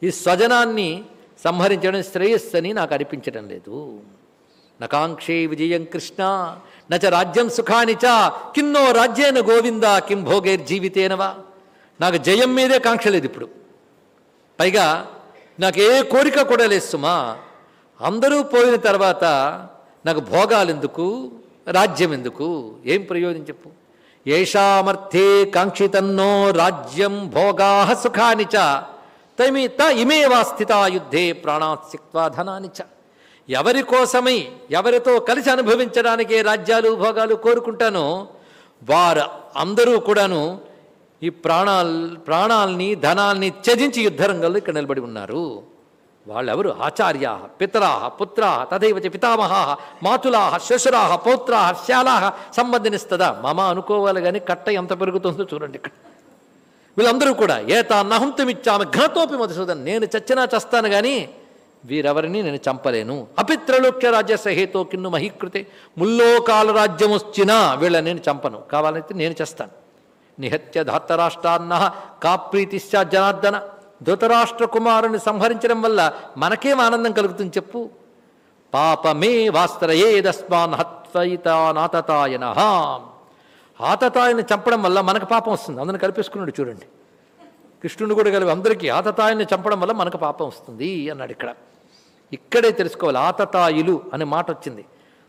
ఈ స్వజనాన్ని సంహరించడం శ్రేయస్సని నాకు అనిపించడం లేదు. నకాంక్షే విజయం కృష్ణ నచ రాజ్యం సుఖాని చ కిన్నో రాజ్యేన గోవింద కిం భోగైర్జీవితేనవా. నాకు జయం మీదే కాంక్ష లేదు ఇప్పుడు. పైగా నాకు ఏ కోరిక కూడా లేదు సుమా. అందరూ పోయిన తర్వాత నాకు భోగాలు ఎందుకు రాజ్యం ఎందుకు ఏం ప్రయోజనం చెప్పు. ఏషామర్థే కాంక్షితన్నో రాజ్యం భోగా సుఖాని చ. తమి త ఇమేవా స్థితా యుద్ధే ప్రాణాత్సిక్వా ధనాని చ. ఎవరి కోసమై ఎవరితో కలిసి అనుభవించడానికే రాజ్యాలు భోగాలు కోరుకుంటానో వారు అందరూ కూడాను ఈ ప్రాణాల్ ప్రాణాల్ని ధనాల్ని త్యజించి యుద్ధరంగంలో ఇక్కడ నిలబడి ఉన్నారు. వాళ్ళెవరు? ఆచార్యా పితరా పుత్రా తదైవచ పితామహా మాతులా శ్వశురా పౌత్రా శాలా సంబంధినిస్తుందా మమ అనుకోవాలి కానీ కట్ట ఎంత పెరుగుతుందో చూడండి ఇక్కడ. వీళ్ళందరూ కూడా ఏతా నహంతుమిచ్చామి ఘనతోపి మధుసూదన్ నేను చచ్చినా చస్తాను కానీ వీరెవరిని నేను చంపలేను. అపిత్రలోక్య రాజ్య సహేతో కిన్ను మహీకృతే ముల్లోకాల రాజ్యం వచ్చినా వీళ్ళని నేను చంపను. కావాలంటే నేను చేస్తాను. నిహత్య ధాతరాష్ట్రాన్న కాప్రీతిశ్చ జనార్దన ధృతరాష్ట్ర కుమారుని సంహరించడం వల్ల మనకేం ఆనందం కలుగుతుంది చెప్పు. పాపమే వాస్త్రయేదస్మాన్ హత్వయితానాతతాయన. ఆతతాయని చంపడం వల్ల మనకు పాపం వస్తుంది. అందరిని కలిపేసుకున్నాడు చూడండి. కృష్ణుడు కూడా కలిపి అందరికీ ఆతతాయిని చంపడం వల్ల మనకు పాపం వస్తుంది అన్నాడు ఇక్కడ. ఇక్కడే తెలుసుకోవాలి ఆతతాయులు అనే మాట వచ్చింది.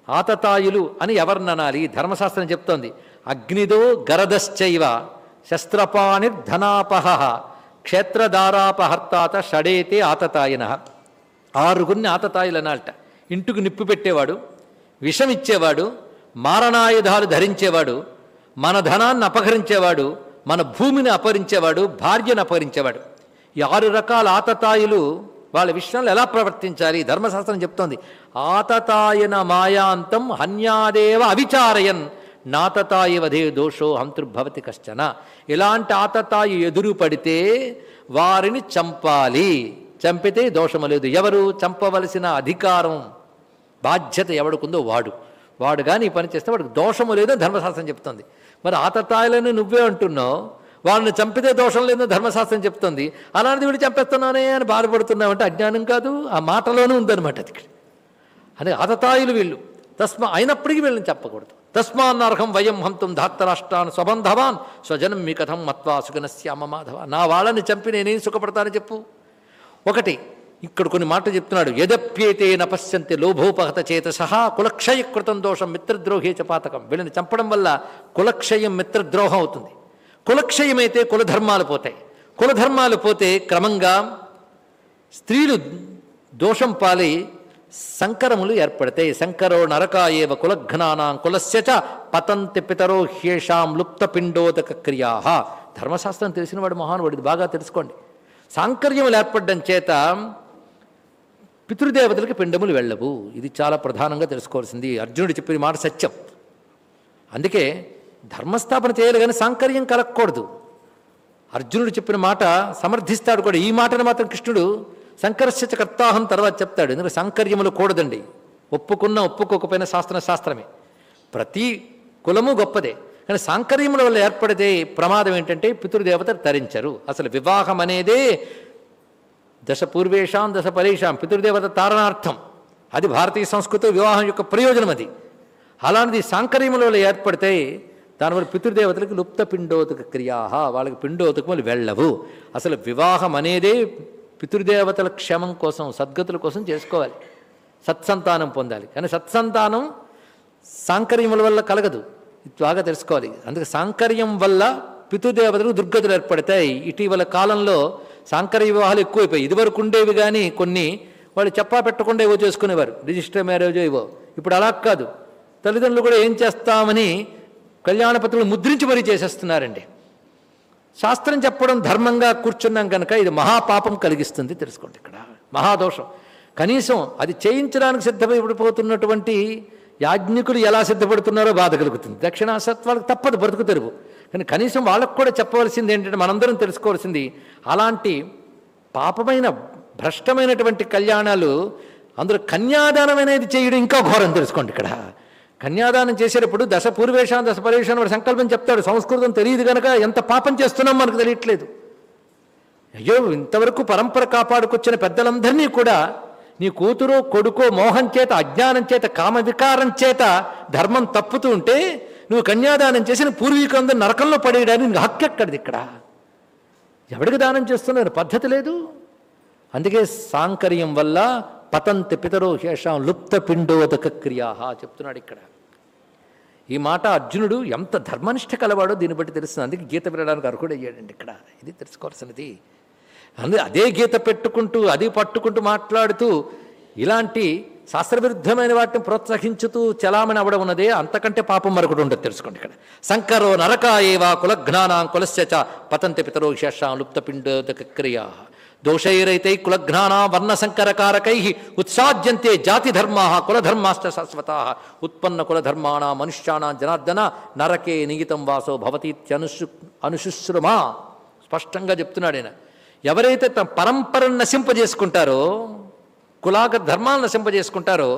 ఆతతాయులు అని ఎవరిననాలి ధర్మశాస్త్రం చెప్తోంది. అగ్నిదో గరదశ్చైవ శస్త్రపాణిర్ధనాపహ క్షేత్రధారాపహర్తాత షడేతే ఆతతాయిన. ఆరుగురిని ఆతతాయులు అనాలట ఇంటికి నిప్పు పెట్టేవాడు విషం ఇచ్చేవాడు మారణాయుధాలు ధరించేవాడు మన ధనాన్ని అపహరించేవాడు మన భూమిని అపహరించేవాడు భార్యను అపహరించేవాడు. ఈ ఆరు రకాల ఆతతాయులు వాళ్ళ విషయంలో ఎలా ప్రవర్తించాలి? ధర్మశాస్త్రం చెప్తోంది. ఆతతాయన మాయాంతం హన్యాదేవ అవిచారయన్ నాతతాయి వధే దోషో హంతృభవతి కశ్చన. ఇలాంటి ఆతతాయి ఎదురు పడితే వారిని చంపాలి. చంపితే దోషము లేదు. ఎవరు చంపవలసిన అధికారం బాధ్యత ఎవడుకుందో వాడు. వాడు కానీ ఈ పని చేస్తే వాడికి దోషము లేదని ధర్మశాస్త్రం చెప్తుంది. మరి ఆతతాయిలని నువ్వే అంటున్నావు. వాళ్ళని చంపితే దోషం లేదని ధర్మశాస్త్రం చెప్తుంది. అలాంటిది వీడు చంపేస్తున్నానే అని బాధపడుతున్నావు అంటే అజ్ఞానం కాదు ఆ మాటలోనే ఉందన్నమాట అది అని ఆతతాయులు వీళ్ళు. తస్మా అయినప్పటికీ వీళ్ళని చెప్పకూడదు తస్మాన్నర్హం వయం హంతుం ధాత్తరాష్ట్రాన్ స్వబంధవాన్ స్వజనం మీ కథం మత్వా సుగనశ్యామ మాధవ. నా వాళ్ళని చంపి నేనేం సుఖపడతానని చెప్పు. ఒకటి ఇక్కడ కొన్ని మాటలు చెప్తున్నాడు. యదప్యేతేన పశ్యంతి లోభోపహత చేత సహా కులక్షయకృతం దోషం మిత్రద్రోహే చ పాతకం. వీళ్ళని చంపడం వల్ల కులక్షయం మిత్రద్రోహం అవుతుంది. కులక్షయమైతే కులధర్మాలు పోతాయి. కులధర్మాలు పోతే క్రమంగా స్త్రీలు దోషం పాలై సంకరములు ఏర్పడతాయి శంకరో నరక ఏవ కులఘ్నానాం కులస్యచ చ పతంతి పితరో హ్యేషాం లుప్త పిండోదక క్రియా. ధర్మశాస్త్రం తెలిసినవాడు మహానువాడు ఇది బాగా తెలుసుకోండి. సాంకర్యములు ఏర్పడడం చేత పితృదేవతలకు పిండములు వెళ్ళవు. ఇది చాలా ప్రధానంగా తెలుసుకోవాల్సింది. అర్జునుడు చెప్పిన మాట సత్యం. అందుకే ధర్మస్థాపన చేయాలి కానీ సాంకర్యం కలగకూడదు. అర్జునుడు చెప్పిన మాట సమర్థిస్తాడు కూడా. ఈ మాటను మాత్రం కృష్ణుడు శంకరస్య కర్తాహం తర్వాత చెప్తాడు. ఎందుకంటే సంకర్యములు కూడదండి. ఒప్పుకున్న ఒప్పుకోకపోయినా శాస్త్రం శాస్త్రమే. ప్రతి కులము గొప్పదే. కానీ సాంకర్యముల వల్ల ఏర్పడితే ప్రమాదం ఏంటంటే పితృదేవత తరించరు. అసలు వివాహం అనేదే దశ పూర్వేషాం దశ పరేషాం పితృదేవత తారణార్థం. అది భారతీయ సంస్కృతి వివాహం యొక్క ప్రయోజనం అది. అలాంటిది సాంకర్యముల వల్ల ఏర్పడితే దానివల్ల పితృదేవతలకు లుప్త పిండోతక క్రియా వాళ్ళకి పిండోతకములు వెళ్ళవు. అసలు వివాహం అనేదే పితృదేవతల క్షేమం కోసం సద్గతుల కోసం చేసుకోవాలి. సత్సంతానం పొందాలి. కానీ సత్సంతానం సాంకర్యముల వల్ల కలగదు. ఇది బాగా తెలుసుకోవాలి. అందుకే సాంకర్యం వల్ల పితృదేవతలకు దుర్గతులు ఏర్పడతాయి. ఇటీవల కాలంలో సాంకర్య వివాహాలు ఎక్కువైపోయాయి. ఇదివరకు ఉండేవి కానీ కొన్ని వాళ్ళు చెప్పా పెట్టకుండా ఏవో చేసుకునేవారు. రిజిస్టర్ మ్యారేజ్ ఏవో. ఇప్పుడు అలా కాదు. తల్లిదండ్రులు కూడా ఏం చేస్తామని కళ్యాణపత్రులు ముద్రించి మరీ చేసేస్తున్నారండి. శాస్త్రం చెప్పడం ధర్మంగా కూర్చున్నాం కనుక ఇది మహాపాపం కలిగిస్తుంది. తెలుసుకోండి ఇక్కడ. మహాదోషం. కనీసం అది చేయించడానికి సిద్ధపడిపోతున్నటువంటి యాజ్ఞికులు ఎలా సిద్ధపడుతున్నారో బాధ కలుగుతుంది. దక్షిణాసత్వాలకు తప్పదు బ్రతుకు తెరువు. కానీ కనీసం వాళ్ళకు కూడా చెప్పవలసింది ఏంటంటే మనందరం తెలుసుకోవాల్సింది అలాంటి పాపమైన భ్రష్టమైనటువంటి కళ్యాణాలు అందులో కన్యాదానం అనేది చేయడం ఇంకా ఘోరం తెలుసుకోండి ఇక్కడ. కన్యాదానం చేసేటప్పుడు దశ పూర్వేషాన్ని దశ పరేషాం వాడు సంకల్పం చెప్తాడు. సంస్కృతం తెలియదు కనుక ఎంత పాపం చేస్తున్నాం మనకు తెలియట్లేదు. అయ్యో ఇంతవరకు పరంపర కాపాడుకొచ్చిన పెద్దలందరినీ కూడా నీ కూతురు కొడుకో మోహం చేత అజ్ఞానం చేత కామవికారం చేత ధర్మం తప్పుతూ ఉంటే నువ్వు కన్యాదానం చేసిన పూర్వీకులందరూ నరకంలో పడేయడానికి నీకు హక్కు ఎక్కడిది ఇక్కడ? ఎవడికి దానం చేస్తున్నారు? పద్ధతి లేదు. అందుకే సాంకర్యం వల్ల పతంతి పితరో శేషాం లుప్త పిండోదక క్రియా చెప్తున్నాడు ఇక్కడ. ఈ మాట అర్జునుడు ఎంత ధర్మనిష్ట కలవాడో దీన్ని బట్టి తెలుస్తుంది. అందుకే గీత వినడానికి అర్హుడు అయ్యాడండి ఇక్కడ. ఇది తెలుసుకోవాల్సినది. అందు అదే గీత పెట్టుకుంటూ అది పట్టుకుంటూ మాట్లాడుతూ ఇలాంటి శాస్త్రవిరుద్ధమైన వాటిని ప్రోత్సహించుతూ చలామణి అవడం ఉన్నదే అంతకంటే పాపం మరొకటి ఉండదు తెలుసుకోండి ఇక్కడ. శంకరో నరక ఏవా కులఘ్నానాం కులస్య పతంతి పితరో శేషాం లుప్తపిండోదక క్రియా దోషైరైతై కులఘ్నానా వర్ణసంకరకారకై ఉత్సాద్యంతే జాతిధర్మా కులధర్మాశ్చ శాశ్వత ఉత్పన్న కులధర్మాణా మనుష్యాణా జనార్దన నరకే నిగితం వాసో భవతీత్యనుసు అనుశుశ్రుమా స్పష్టంగా చెప్తున్నాడు ఆయన. ఎవరైతే తమ పరంపరను నశింపజేసుకుంటారో కులాగ ధర్మాలను నశింపజేసుకుంటారో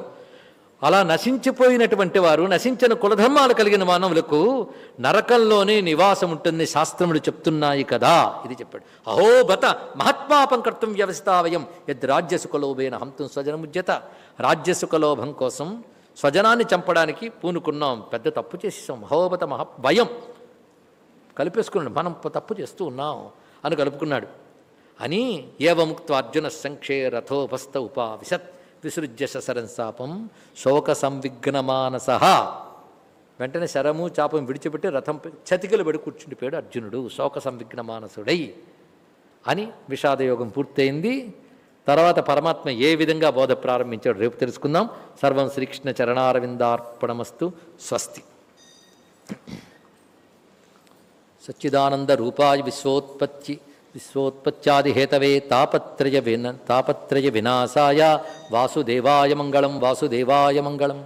అలా నశించిపోయినటువంటి వారు నశించిన కులధర్మాలు కలిగిన మానవులకు నరకంలోనే నివాసం ఉంటుంది శాస్త్రములు చెప్తున్నాయి కదా ఇది చెప్పాడు. అహో బత మహాత్మాపం కర్తం వ్యవస్థావయం యద్ రాజ్యసుఖలోభైన హంతం స్వజనముజ్యత రాజ్యసుఖలోభం కోసం స్వజనాన్ని చంపడానికి పూనుకున్నాం పెద్ద తప్పు చేసేసాం. అహోబత మహా భయం. కలిపేసుకున్నాడు మనం తప్పు చేస్తూ ఉన్నాం అని కలుపుకున్నాడు. అని ఏవముక్త అర్జున సంక్షే రథోపస్థ ఉపావిశత్. విసృజ్య శశరం శాపం శోక సంవిఘ్నమానస వెంటనే శరము చాపం విడిచిపెట్టి రథం చతికలు పడి కూర్చుండిపోయాడు అర్జునుడు. శోక సంవిఘ్నమానసుడై అని విషాదయోగం పూర్తయింది. తర్వాత పరమాత్మ ఏ విధంగా బోధ ప్రారంభించాడు రేపు తెలుసుకుందాం. సర్వం శ్రీకృష్ణ చరణారవిందార్పణమస్తు. స్వస్తి. సచ్చిదానంద రూపాయ విశ్వోత్పత్తి. விஸ்வோத்பத்தியாதிஹேதவே தாபத்ரய வின தாபத்ரய விநாசாய வாசுதேவாய மங்களம் வாசுதேவாய மங்களம்